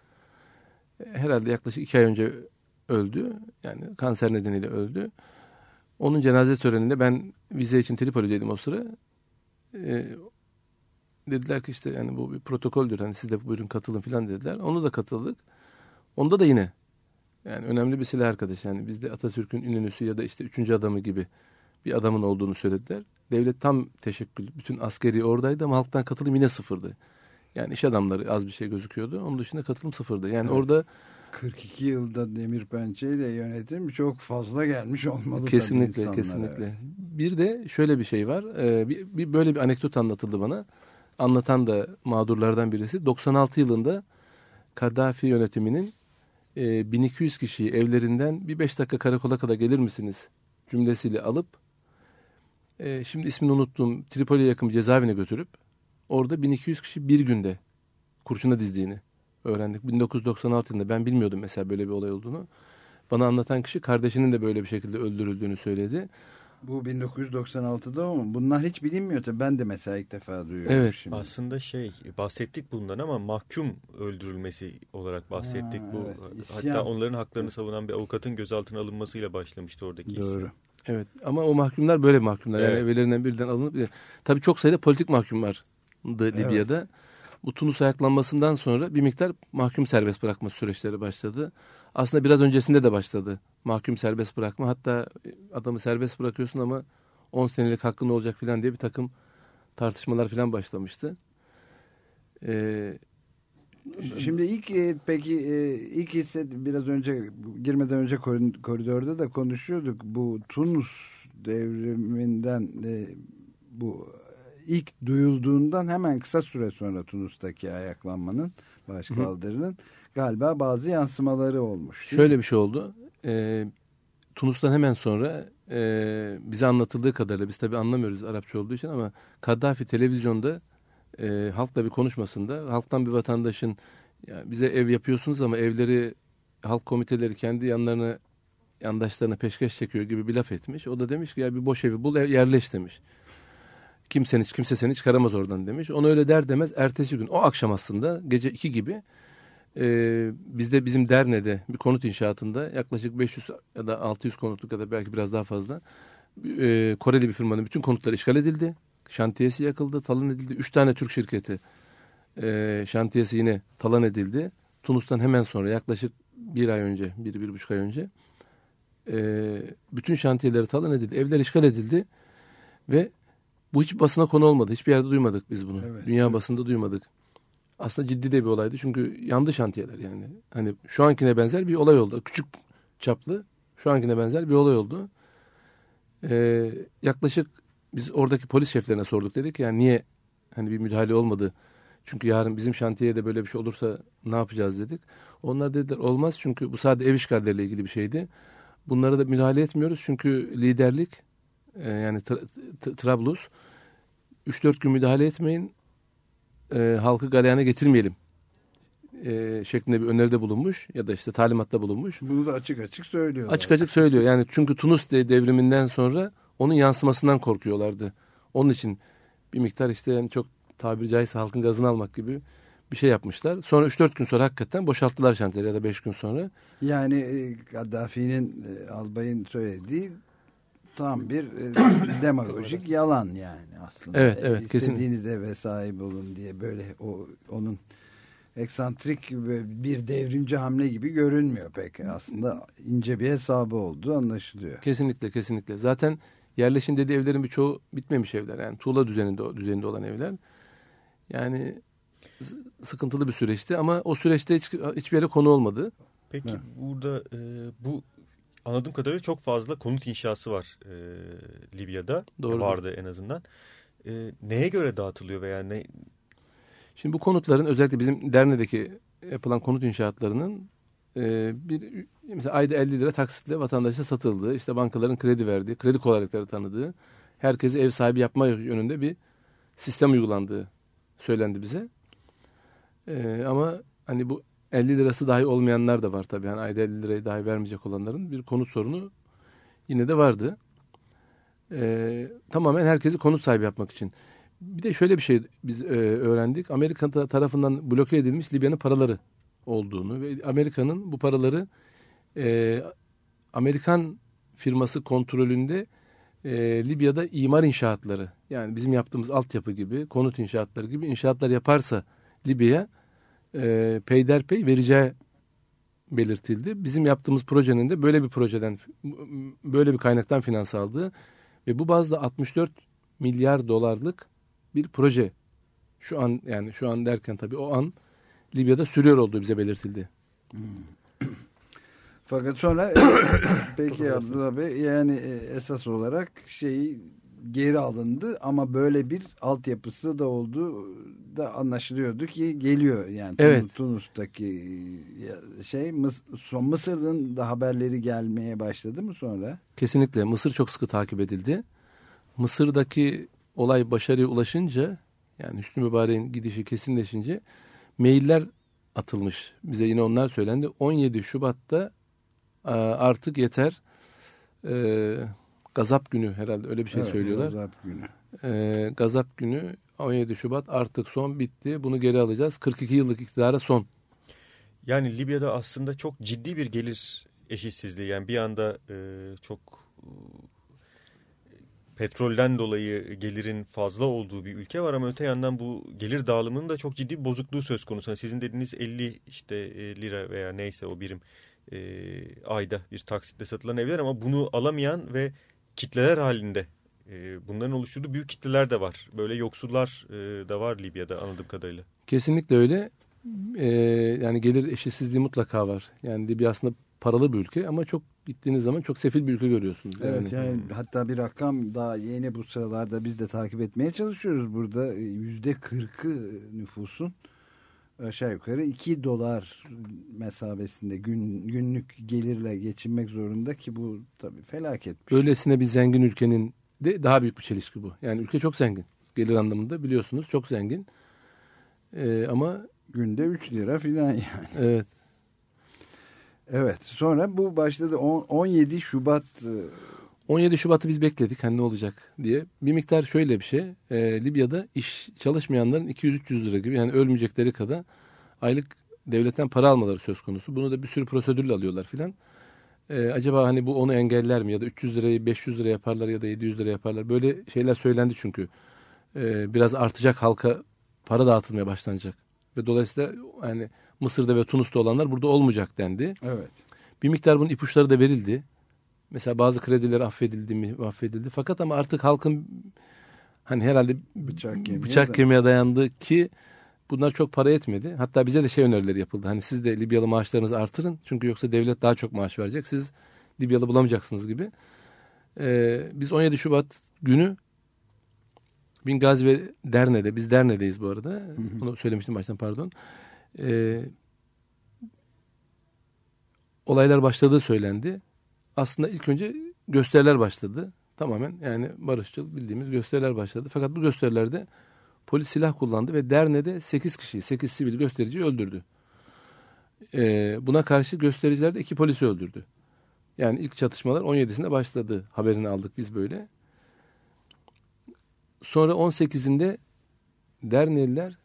Herhalde yaklaşık iki ay önce öldü. Yani kanser nedeniyle öldü. Onun cenaze töreninde ben vize için Tripoli'deydim o sıra. E, dediler ki işte yani bu bir protokoldür. Hani siz de buyurun katılın falan dediler. Onu da katıldık. Onda da yine yani önemli bir silah arkadaş. Yani bizde Atatürk'ün ünlüsü ya da işte üçüncü adamı gibi bir adamın olduğunu söylediler. Devlet tam teşekkül, bütün askeri oradaydı ama halktan katılım yine sıfırdı. Yani iş adamları az bir şey gözüküyordu. Onun dışında katılım sıfırdı. Yani Evet. orada 42 yılda Demir Pençe ile yönetim çok fazla gelmiş olmalı kesinlikle insanlara, kesinlikle. evet. Bir de şöyle bir şey var. Ee, bir, bir böyle bir anekdot anlatıldı bana. Anlatan da mağdurlardan birisi. 96 yılında Kaddafi yönetiminin e, 1200 kişiyi evlerinden bir 5 dakika karakola kadar gelir misiniz cümlesiyle alıp e, şimdi ismini unuttuğum Tripoli'ye yakın bir cezaevine götürüp orada 1200 kişi bir günde kurşuna dizdiğini öğrendik. 1996 yılında ben bilmiyordum mesela böyle bir olay olduğunu. Bana anlatan kişi kardeşinin de böyle bir şekilde öldürüldüğünü söyledi. Bu 1996'da ama bunlar hiç bilinmiyor tabii. Ben de mesela ilk defa duyuyorum şimdi. Aslında şey bahsettik bundan ama mahkum öldürülmesi olarak bahsettik. Ha, bu evet, isyan. hatta onların haklarını savunan bir avukatın gözaltına alınmasıyla başlamıştı oradaki Doğru. isyan. Evet ama o mahkumlar böyle mahkumlar. Yani Evet. evvelerinden birden alınıp tabii çok sayıda politik mahkum vardı Libya'da. Bu Tunus ayaklanmasından sonra bir miktar mahkum serbest bırakma süreçleri başladı. Aslında biraz öncesinde de başladı. Mahkum serbest bırakma. Hatta adamı serbest bırakıyorsun ama 10 senelik hakkın olacak filan diye bir takım tartışmalar filan başlamıştı. Ee, Şimdi ilk e, peki e, ilk hisset biraz önce girmeden önce koridorda da konuşuyorduk. Bu Tunus devriminden e, bu ilk duyulduğundan hemen kısa süre sonra Tunus'taki ayaklanmanın başkaldırının galiba bazı yansımaları olmuş. Şöyle bir şey oldu. Ee, Tunus'tan hemen sonra e, bize anlatıldığı kadarıyla biz tabii anlamıyoruz Arapça olduğu için ama Kaddafi televizyonda e, halkla bir konuşmasında halktan bir vatandaşın ya bize ev yapıyorsunuz ama evleri halk komiteleri kendi yanlarına yandaşlarına peşkeş çekiyor gibi bir laf etmiş. O da demiş ki ya bir boş evi bul yerleş demiş. Kimsenin kimse seni çıkaramaz oradan demiş. Onu öyle der demez ertesi gün o akşam aslında gece iki gibi e, bizde bizim Derne'de bir konut inşaatında yaklaşık 500 ya da 600 konutluk ya da belki biraz daha fazla e, Koreli bir firmanın bütün konutları işgal edildi. Şantiyesi yakıldı, talan edildi. Üç tane Türk şirketi e, şantiyesi yine talan edildi. Tunus'tan hemen sonra yaklaşık bir ay önce, bir, bir buçuk ay önce e, bütün şantiyeleri talan edildi. Evler işgal edildi ve bu hiç basına konu olmadı. Hiçbir yerde duymadık biz bunu. Evet, Dünya evet. basında duymadık. Aslında ciddi de bir olaydı. Çünkü yandı şantiyeler yani. Hani şu ankine benzer bir olay oldu. Küçük çaplı şu ankine benzer bir olay oldu. Ee, yaklaşık biz oradaki polis şeflerine sorduk dedik yani niye hani bir müdahale olmadı. Çünkü yarın bizim şantiyede böyle bir şey olursa ne yapacağız dedik. Onlar dediler olmaz çünkü bu sadece ev işgalleriyle ilgili bir şeydi. Bunlara da müdahale etmiyoruz çünkü liderlik e, yani Trablus 3-4 gün müdahale etmeyin e, halkı galeyana getirmeyelim e, şeklinde bir öneride bulunmuş ya da işte talimatta bulunmuş. Bunu da açık açık söylüyorlar. Açık açık söylüyor. Yani çünkü Tunus de- devriminden sonra onun yansımasından korkuyorlardı. Onun için bir miktar işte yani çok tabiri caizse halkın gazını almak gibi bir şey yapmışlar. Sonra 3-4 gün sonra hakikaten boşalttılar şantiyeleri ya da 5 gün sonra. Yani e, Gaddafi'nin e, albayın söylediği tam bir e, demagojik yalan yani aslında. Evet, E, evet, kesin. İstediğiniz eve sahip olun diye böyle o onun eksantrik bir devrimci hamle gibi görünmüyor pek. Aslında ince bir hesabı olduğu anlaşılıyor. Kesinlikle kesinlikle. Zaten yerleşin dediği evlerin birçoğu bitmemiş evler. Yani tuğla düzeninde, düzeninde olan evler. Yani sıkıntılı bir süreçti ama o süreçte hiç, hiçbir yere konu olmadı. Peki Evet. burada e, bu anladığım kadarıyla çok fazla konut inşası var e, Libya'da. Doğrudur. Vardı en azından. E, neye göre dağıtılıyor veya ne? Şimdi bu konutların özellikle bizim Derne'deki yapılan konut inşaatlarının e, bir mesela ayda 50 lira taksitle vatandaşa satıldığı, işte bankaların kredi verdiği, kredi kolaylıkları tanıdığı, herkesi ev sahibi yapma yönünde bir sistem uygulandığı söylendi bize. E, ama hani bu 50 lirası dahi olmayanlar da var tabii. Yani ayda 50 lirayı dahi vermeyecek olanların bir konut sorunu yine de vardı. E, tamamen herkesi konut sahibi yapmak için. Bir de şöyle bir şey biz e, öğrendik. Amerika ta- tarafından bloke edilmiş Libya'nın paraları olduğunu ve Amerika'nın bu paraları e, Amerikan firması kontrolünde e, Libya'da imar inşaatları yani bizim yaptığımız altyapı gibi konut inşaatları gibi inşaatlar yaparsa Libya'ya e, peyderpey vereceği belirtildi. Bizim yaptığımız projenin de böyle bir projeden böyle bir kaynaktan finans aldığı ve bu bazda 64 milyar dolarlık bir proje. Şu an yani şu an derken tabii o an Libya'da sürüyor olduğu bize belirtildi. Fakat sonra e, peki Abdullah Bey yani e, esas olarak şeyi geri alındı ama böyle bir altyapısı da olduğu da anlaşılıyordu ki geliyor yani Evet. Tunus'taki şey Mıs- son Mısır'ın da haberleri gelmeye başladı mı sonra? Kesinlikle Mısır çok sıkı takip edildi. Mısır'daki olay başarıya ulaşınca yani Hüsnü Mübarek'in gidişi kesinleşince mailler atılmış. Bize yine onlar söylendi. 17 Şubat'ta artık yeter. Gazap günü herhalde öyle bir şey Evet, söylüyorlar. Gazap günü. Ee, Gazap günü 17 Şubat artık son bitti. Bunu geri alacağız. 42 yıllık iktidara son. Yani Libya'da aslında çok ciddi bir gelir eşitsizliği. Yani bir anda e, çok e, petrolden dolayı gelirin fazla olduğu bir ülke var ama öte yandan bu gelir dağılımının da çok ciddi bir bozukluğu söz konusu. Yani sizin dediğiniz 50 işte e, lira veya neyse o birim e, ayda bir taksitle satılan evler ama bunu alamayan ve kitleler halinde e, bunların oluşturduğu büyük kitleler de var. Böyle yoksullar e, da var Libya'da anladığım kadarıyla. Kesinlikle öyle. Ee, yani gelir eşitsizliği mutlaka var. Yani Libya aslında paralı bir ülke ama çok gittiğiniz zaman çok sefil bir ülke görüyorsunuz. Evet Yani. yani hatta bir rakam daha yeni bu sıralarda biz de takip etmeye çalışıyoruz burada yüzde kırkı nüfusun aşağı yukarı 2 dolar mesabesinde gün, günlük gelirle geçinmek zorunda ki bu tabii felaket. Böylesine bir zengin ülkenin de daha büyük bir çelişki bu. Yani ülke çok zengin. Gelir anlamında biliyorsunuz çok zengin. Ee, ama günde 3 lira filan yani. Evet. Evet sonra bu başladı On- 17 Şubat e, 17 Şubat'ı biz bekledik hani ne olacak diye. Bir miktar şöyle bir şey. e, Libya'da iş çalışmayanların 200-300 lira gibi yani ölmeyecekleri kadar aylık devletten para almaları söz konusu. Bunu da bir sürü prosedürle alıyorlar filan. E, acaba hani bu onu engeller mi ya da 300 lirayı 500 lira yaparlar ya da 700 lira yaparlar. Böyle şeyler söylendi çünkü. E, biraz artacak halka para dağıtılmaya başlanacak. Ve dolayısıyla yani Mısır'da ve Tunus'ta olanlar burada olmayacak dendi. Evet. Bir miktar bunun ipuçları da verildi. Mesela bazı krediler affedildi mi affedildi. Fakat ama artık halkın hani herhalde bıçak kemiğe, bıçak kemiğe dayandı ki bunlar çok para etmedi. Hatta bize de şey önerileri yapıldı. Hani siz de Libyalı maaşlarınızı artırın. Çünkü yoksa devlet daha çok maaş verecek. Siz Libyalı bulamayacaksınız gibi. Ee, biz 17 Şubat günü Bingazi ve Derne'de, biz Derne'deyiz bu arada. Onu söylemiştim baştan pardon. Ee, olaylar başladığı söylendi. Aslında ilk önce gösteriler başladı. Tamamen yani barışçıl bildiğimiz gösteriler başladı. Fakat bu gösterilerde polis silah kullandı ve Derne'de 8 kişiyi, 8 sivil göstericiyi öldürdü. Ee, buna karşı göstericiler de iki polisi öldürdü. Yani ilk çatışmalar 17'sinde başladı. Haberini aldık biz böyle. Sonra 18'inde Derneliler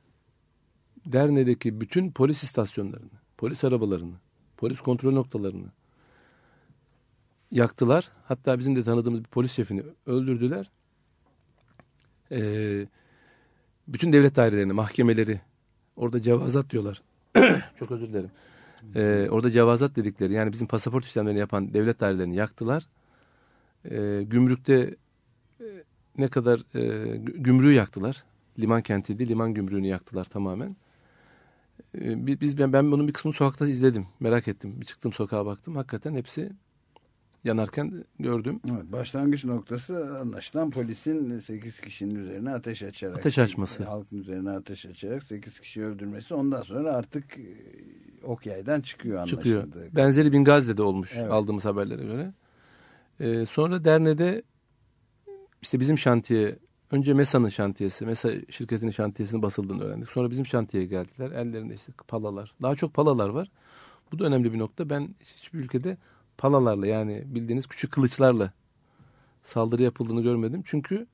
Derne'deki bütün polis istasyonlarını, polis arabalarını, polis kontrol noktalarını yaktılar. Hatta bizim de tanıdığımız bir polis şefini öldürdüler. Ee, bütün devlet dairelerini, mahkemeleri, orada cevazat diyorlar. Çok özür dilerim. Ee, orada cevazat dedikleri yani bizim pasaport işlemlerini yapan devlet dairelerini yaktılar. Ee, gümrükte e, ne kadar e, gü- gümrüğü yaktılar. Liman kentiydi. Liman gümrüğünü yaktılar tamamen. Ee, bi- biz ben, ben bunun bir kısmını sokakta izledim. Merak ettim. Bir çıktım sokağa baktım. Hakikaten hepsi yanarken gördüm. Evet, başlangıç noktası anlaşılan polisin 8 kişinin üzerine ateş açarak. Ateş açması. Halkın üzerine ateş açarak 8 kişi öldürmesi. Ondan sonra artık e, ok yaydan çıkıyor anlaşıldı. çıkıyor. Benzeri Bingazi'de de olmuş Evet. aldığımız haberlere göre. Ee, sonra Derne'de işte bizim şantiye önce MESA'nın şantiyesi, MESA şirketinin şantiyesinin basıldığını öğrendik. Sonra bizim şantiyeye geldiler. Ellerinde işte palalar. Daha çok palalar var. Bu da önemli bir nokta. Ben hiçbir ülkede palalarla yani bildiğiniz küçük kılıçlarla saldırı yapıldığını görmedim. Çünkü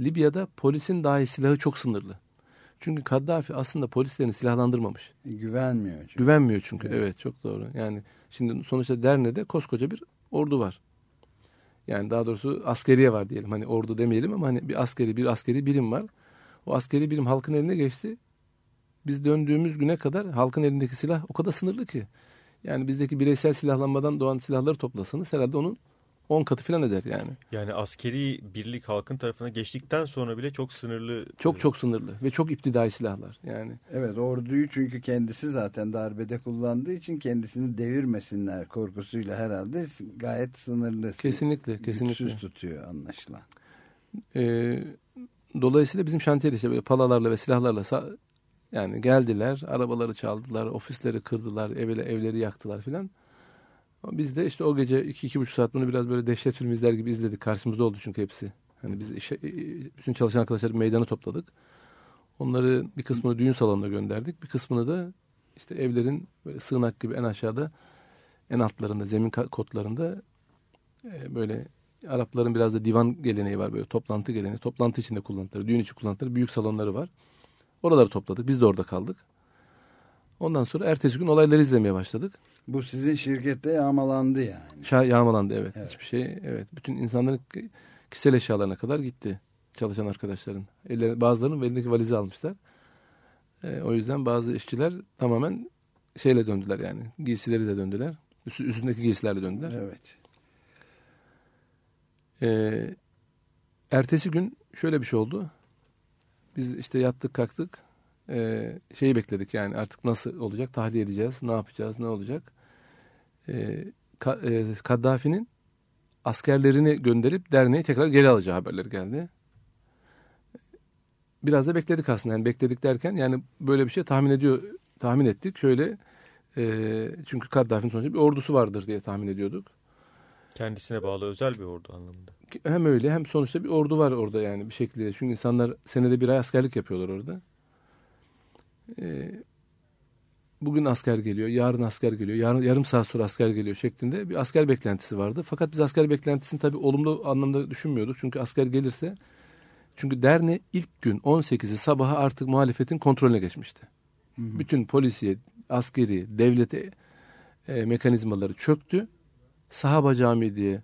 Libya'da polisin dahi silahı çok sınırlı. Çünkü Kaddafi aslında polislerini silahlandırmamış. Güvenmiyor. Çünkü. Güvenmiyor çünkü. Evet. çok doğru. Yani şimdi sonuçta Derne'de koskoca bir ordu var. Yani daha doğrusu askeriye var diyelim. Hani ordu demeyelim ama hani bir askeri bir askeri birim var. O askeri birim halkın eline geçti. Biz döndüğümüz güne kadar halkın elindeki silah o kadar sınırlı ki. Yani bizdeki bireysel silahlanmadan doğan silahları toplasanız herhalde onun 10 katı falan eder yani. Yani askeri birlik halkın tarafına geçtikten sonra bile çok sınırlı. Çok çok sınırlı ve çok iptidai silahlar yani. Evet orduyu çünkü kendisi zaten darbede kullandığı için kendisini devirmesinler korkusuyla herhalde gayet sınırlı. Kesinlikle, kesinlikle. Güçsüz tutuyor anlaşılan. Ee, dolayısıyla bizim şantiyede işte böyle palalarla ve silahlarla yani geldiler, arabaları çaldılar, ofisleri kırdılar, evle, evleri yaktılar filan. Biz de işte o gece iki, iki buçuk saat bunu biraz böyle dehşet film izler gibi izledik. Karşımızda oldu çünkü hepsi. Hani biz işe, bütün çalışan arkadaşları meydana topladık. Onları bir kısmını düğün salonuna gönderdik. Bir kısmını da işte evlerin böyle sığınak gibi en aşağıda en altlarında zemin kotlarında e, böyle Arapların biraz da divan geleneği var böyle toplantı geleneği. Toplantı içinde kullandıkları, düğün içi kullandıkları büyük salonları var. Oraları topladık. Biz de orada kaldık. Ondan sonra ertesi gün olayları izlemeye başladık. Bu sizin şirkette yağmalandı yani. Şah yağmalandı evet. Hiçbir şey evet. Bütün insanların ki- kişisel eşyalarına kadar gitti. Çalışan arkadaşların. Elleri, bazılarının elindeki valizi almışlar. Ee, o yüzden bazı işçiler tamamen şeyle döndüler yani. Giysileri de döndüler. Üstü- üstündeki giysilerle döndüler. Evet. Ee, ertesi gün şöyle bir şey oldu. Biz işte yattık kalktık. Ee, şeyi bekledik yani artık nasıl olacak tahliye edeceğiz ne yapacağız ne olacak. Ee, Ka- e, Kaddafi'nin askerlerini gönderip derneği tekrar geri alacağı haberleri geldi. Biraz da bekledik aslında yani bekledik derken yani böyle bir şey tahmin ediyor tahmin ettik şöyle e, çünkü Kaddafi'nin sonuçta bir ordusu vardır diye tahmin ediyorduk. Kendisine bağlı özel bir ordu anlamında. Hem öyle hem sonuçta bir ordu var orada yani bir şekilde. Çünkü insanlar senede bir ay askerlik yapıyorlar orada. Ee, bugün asker geliyor, yarın asker geliyor, yarın, yarım saat sonra asker geliyor şeklinde bir asker beklentisi vardı. Fakat biz asker beklentisini tabii olumlu anlamda düşünmüyorduk. Çünkü asker gelirse çünkü derne ilk gün 18'i sabaha artık muhalefetin kontrolüne geçmişti. Bütün polisiye, askeri, devlete e, mekanizmaları çöktü. Sahaba Camii diye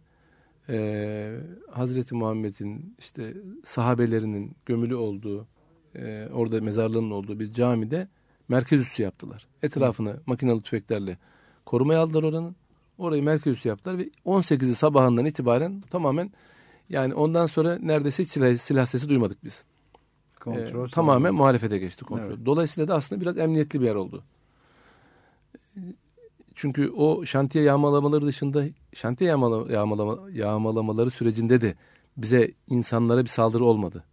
e, Hazreti Muhammed'in işte sahabelerinin gömülü olduğu e, orada mezarlığının olduğu bir camide merkez üssü yaptılar. Etrafını makinalı tüfeklerle korumaya aldılar oranın. Orayı merkez üssü yaptılar ve 18'i sabahından itibaren tamamen yani ondan sonra neredeyse hiç silah, silah sesi duymadık biz. Kontrol E, tamamen muhalefete geçti kontrol. Evet. Dolayısıyla da aslında biraz emniyetli bir yer oldu. Çünkü o şantiye yağmalamaları dışında şantiye yağmala, yağmalama, yağmalamaları sürecinde de bize insanlara bir saldırı olmadı.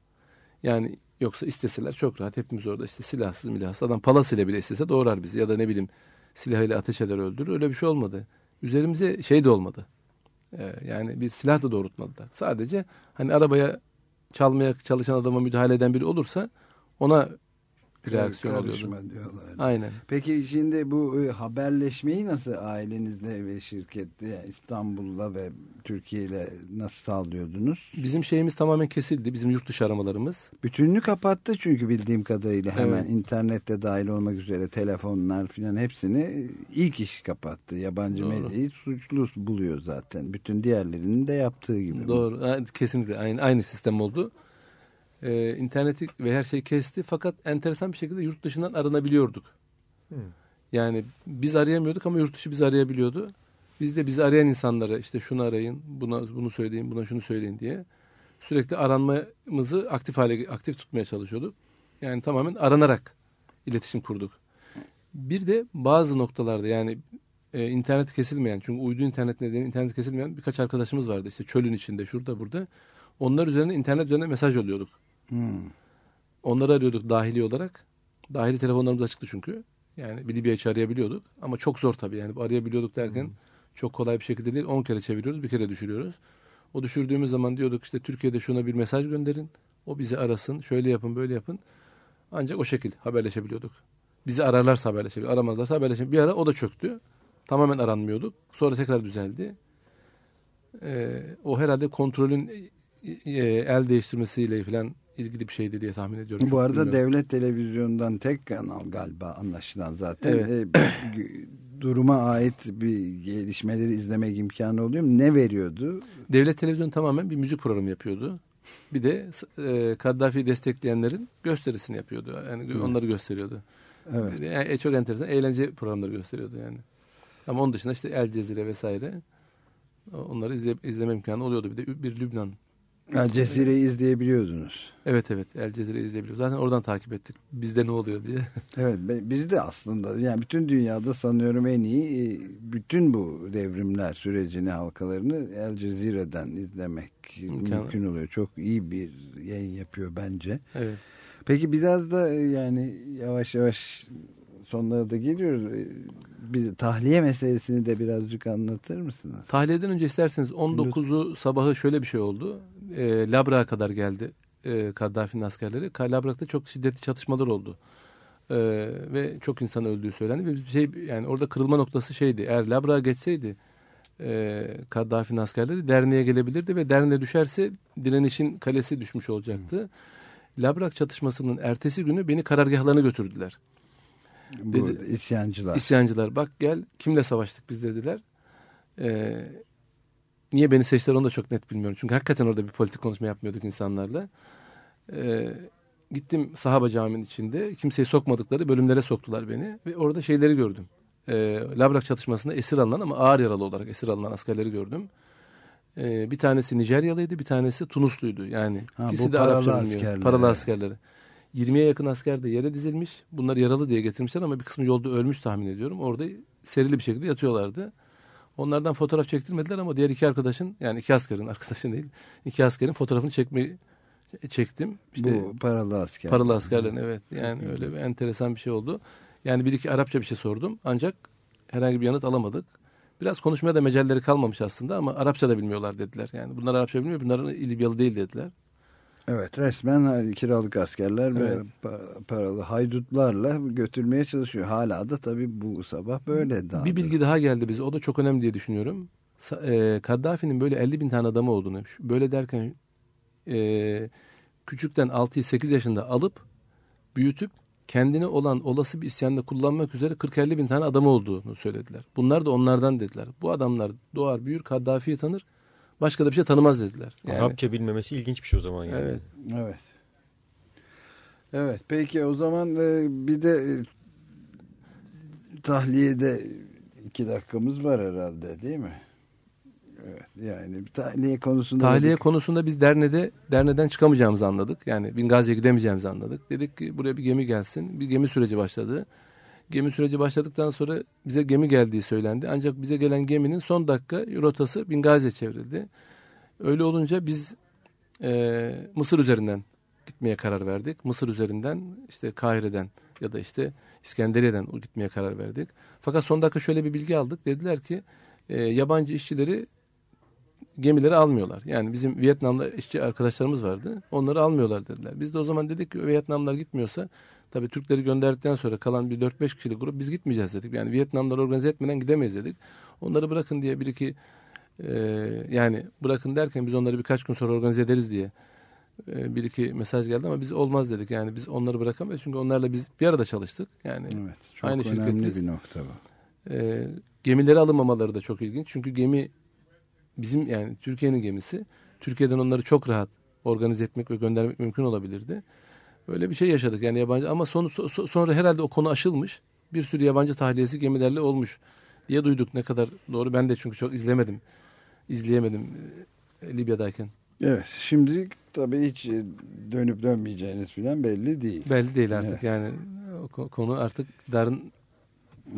Yani yoksa isteseler çok rahat hepimiz orada işte silahsız milahsız adam palas ile bile istese doğrar bizi ya da ne bileyim silahıyla ateş eder öldürür öyle bir şey olmadı. Üzerimize şey de olmadı. Ee, yani bir silah da doğrultmadılar. Sadece hani arabaya çalmaya çalışan adama müdahale eden biri olursa ona bir reaksiyon Karışma oluyordu. diyorlar. Aynen. Peki şimdi bu e, haberleşmeyi nasıl ailenizle ve şirkette yani İstanbul'la ve Türkiye ile nasıl sağlıyordunuz? Bizim şeyimiz tamamen kesildi. Bizim yurt dışı aramalarımız. Bütününü kapattı çünkü bildiğim kadarıyla hemen Evet. internette dahil olmak üzere telefonlar filan hepsini ilk iş kapattı. Yabancı Doğru. medyayı suçlu buluyor zaten. Bütün diğerlerinin de yaptığı gibi. Doğru. Kesinlikle aynı, aynı sistem oldu. Ee, interneti ve her şeyi kesti. Fakat enteresan bir şekilde yurt dışından aranabiliyorduk. Hmm. Yani biz arayamıyorduk ama yurt dışı bizi arayabiliyordu. Biz de bizi arayan insanlara işte şunu arayın, buna bunu söyleyin, buna şunu söyleyin diye sürekli aranmamızı aktif hale aktif tutmaya çalışıyorduk. Yani tamamen aranarak iletişim kurduk. Bir de bazı noktalarda yani e, internet kesilmeyen çünkü uydu internet nedeniyle internet kesilmeyen birkaç arkadaşımız vardı işte çölün içinde şurada burada. Onlar üzerine internet üzerine mesaj yolluyorduk. Hmm. Onları arıyorduk dahili olarak. Dahili telefonlarımız açıktı çünkü. Yani bir Libya arayabiliyorduk. Ama çok zor tabii yani arayabiliyorduk derken çok kolay bir şekilde değil. 10 kere çeviriyoruz bir kere düşürüyoruz. O düşürdüğümüz zaman diyorduk işte Türkiye'de şuna bir mesaj gönderin. O bizi arasın. Şöyle yapın böyle yapın. Ancak o şekilde haberleşebiliyorduk. Bizi ararlarsa haberleşebiliyorduk. Aramazlarsa haberleşebiliyorduk. Bir ara o da çöktü. Tamamen aranmıyorduk. Sonra tekrar düzeldi. Ee, o herhalde kontrolün e, e, el değiştirmesiyle falan ilgili bir şeydi diye tahmin ediyorum. Bu arada bilmiyorum. devlet televizyondan tek kanal galiba anlaşılan zaten. Evet. E, duruma ait bir gelişmeleri izlemek imkanı oluyor mu? Ne veriyordu? Devlet televizyonu tamamen bir müzik programı yapıyordu. Bir de e, Kaddafi'yi destekleyenlerin gösterisini yapıyordu. Yani Hı. onları gösteriyordu. Evet. Yani, e, çok enteresan eğlence programları gösteriyordu yani. Ama onun dışında işte El Cezire vesaire onları izle, izleme imkanı oluyordu. Bir de bir Lübnan. El Cezire'yi izleyebiliyordunuz. Evet evet El Cezire izleyebiliyoruz. Zaten oradan takip ettik. Bizde ne oluyor diye. Evet biz de aslında yani bütün dünyada sanıyorum en iyi e, bütün bu devrimler sürecini halkalarını El Cezire'den izlemek İmkanı. mümkün oluyor. Çok iyi bir yayın yapıyor bence. Evet. Peki biraz da e, yani yavaş yavaş sonlara da geliyoruz. E, Bir tahliye meselesini de birazcık anlatır mısınız? Tahliyeden önce isterseniz 19'u sabahı şöyle bir şey oldu. E, Labrak'a kadar geldi e, Kaddafi'nin askerleri. Labrak'ta çok şiddetli çatışmalar oldu. E, ve çok insan öldüğü söylendi. Ve şey yani orada kırılma noktası şeydi. Eğer Labrak'a geçseydi e, Kaddafi'nin askerleri Derne'ye gelebilirdi ve Derne düşerse direnişin kalesi düşmüş olacaktı. Labrak çatışmasının ertesi günü beni karargahlarına götürdüler. Bu isyancılar. İsyancılar bak gel kimle savaştık biz dediler. Ee, niye beni seçtiler onu da çok net bilmiyorum. Çünkü hakikaten orada bir politik konuşma yapmıyorduk insanlarla. Ee, gittim sahaba caminin içinde kimseyi sokmadıkları bölümlere soktular beni. Ve orada şeyleri gördüm. Ee, Labrak çatışmasında esir alınan ama ağır yaralı olarak esir alınan askerleri gördüm. Ee, bir tanesi Nijeryalıydı bir tanesi Tunusluydu. Yani Ha, ikisi bu de paralı Arapça bilmiyor. Paralı askerleri. 20'ye yakın asker de yere dizilmiş. Bunlar yaralı diye getirmişler ama bir kısmı yolda ölmüş tahmin ediyorum. Orada serili bir şekilde yatıyorlardı. Onlardan fotoğraf çektirmediler ama diğer iki arkadaşın yani iki askerin arkadaşın değil. iki askerin fotoğrafını çekmeyi çektim. İşte Bu paralı asker. paralı askerlerin evet. Yani öyle bir enteresan bir şey oldu. Yani bir iki Arapça bir şey sordum ancak herhangi bir yanıt alamadık. Biraz konuşmaya da mecelleri kalmamış aslında ama Arapça da bilmiyorlar dediler. Yani bunlar Arapça bilmiyor, bunların İlibyalı değil dediler. Evet resmen kiralık askerler ve Evet. pa- paralı haydutlarla götürmeye çalışıyor. Hala da tabii bu sabah böyle daha. Bir bilgi daha geldi bize. O da çok önemli diye düşünüyorum. E, Kaddafi'nin böyle 50 bin tane adamı olduğunu. Böyle derken e, küçükten 6-8 yaşında alıp büyütüp kendine olan olası bir isyanda kullanmak üzere 40-50 bin tane adamı olduğunu söylediler. Bunlar da onlardan dediler. Bu adamlar doğar büyür Kaddafi'yi tanır. Başka da bir şey tanımaz dediler. Yani, Arapça bilmemesi ilginç bir şey o zaman yani. Evet. Evet. Evet peki o zaman e, bir de e, tahliyede iki dakikamız var herhalde değil mi? Evet yani tahliye konusunda da Tahliye bir- konusunda biz Derne'de Derne'den çıkamayacağımızı anladık. Yani Bingazi'ye gidemeyeceğimizi anladık. Dedik ki buraya bir gemi gelsin. Bir gemi süreci başladı. Gemi süreci başladıktan sonra bize gemi geldiği söylendi. Ancak bize gelen geminin son dakika rotası Bingazi'ye çevrildi. Öyle olunca biz e, Mısır üzerinden gitmeye karar verdik. Mısır üzerinden işte Kahire'den ya da işte İskenderiye'den gitmeye karar verdik. Fakat son dakika şöyle bir bilgi aldık. Dediler ki e, yabancı işçileri gemileri almıyorlar. Yani bizim Vietnam'da işçi arkadaşlarımız vardı. Onları almıyorlar dediler. Biz de o zaman dedik ki Vietnamlar gitmiyorsa tabii Türkleri gönderdikten sonra kalan bir 4-5 kişilik grup biz gitmeyeceğiz dedik. Yani Vietnamları organize etmeden gidemeyiz dedik. Onları bırakın diye bir iki e, yani bırakın derken biz onları birkaç gün sonra organize ederiz diye e, bir iki mesaj geldi ama biz olmaz dedik. Yani biz onları bırakamayız. Çünkü onlarla biz bir arada çalıştık. Yani Evet, çok aynı önemli şirketiz. bir nokta bu. E, gemileri alınmamaları da çok ilginç. Çünkü gemi bizim yani Türkiye'nin gemisi. Türkiye'den onları çok rahat organize etmek ve göndermek mümkün olabilirdi. Öyle bir şey yaşadık yani yabancı ama son, so- sonra herhalde o konu aşılmış. Bir sürü yabancı tahliyesi gemilerle olmuş diye duyduk. Ne kadar doğru ben de çünkü çok izlemedim. İzleyemedim e, Libya'dayken. Evet şimdi tabii hiç e, dönüp dönmeyeceğiniz falan belli değil. Belli değil artık Evet. yani o ko- konu artık darın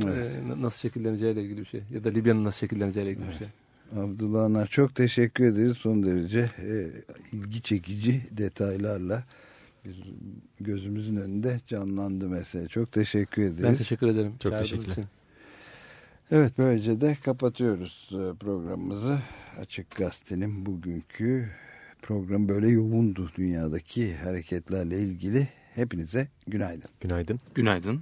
Evet. e, nasıl şekilleneceğiyle ilgili bir şey ya da Libya'nın nasıl şekilleneceğiyle ilgili bir şey. Abdullah Anar çok teşekkür ederiz son derece e, ilgi çekici detaylarla biz, gözümüzün önünde canlandı mesela. Çok teşekkür ederiz. Ben teşekkür ederim. Çok çağırdığınız teşekkürler. için. Evet böylece de kapatıyoruz e, programımızı. Açık Gazete'nin bugünkü program böyle yoğundu dünyadaki hareketlerle ilgili. Hepinize günaydın. Günaydın. Günaydın.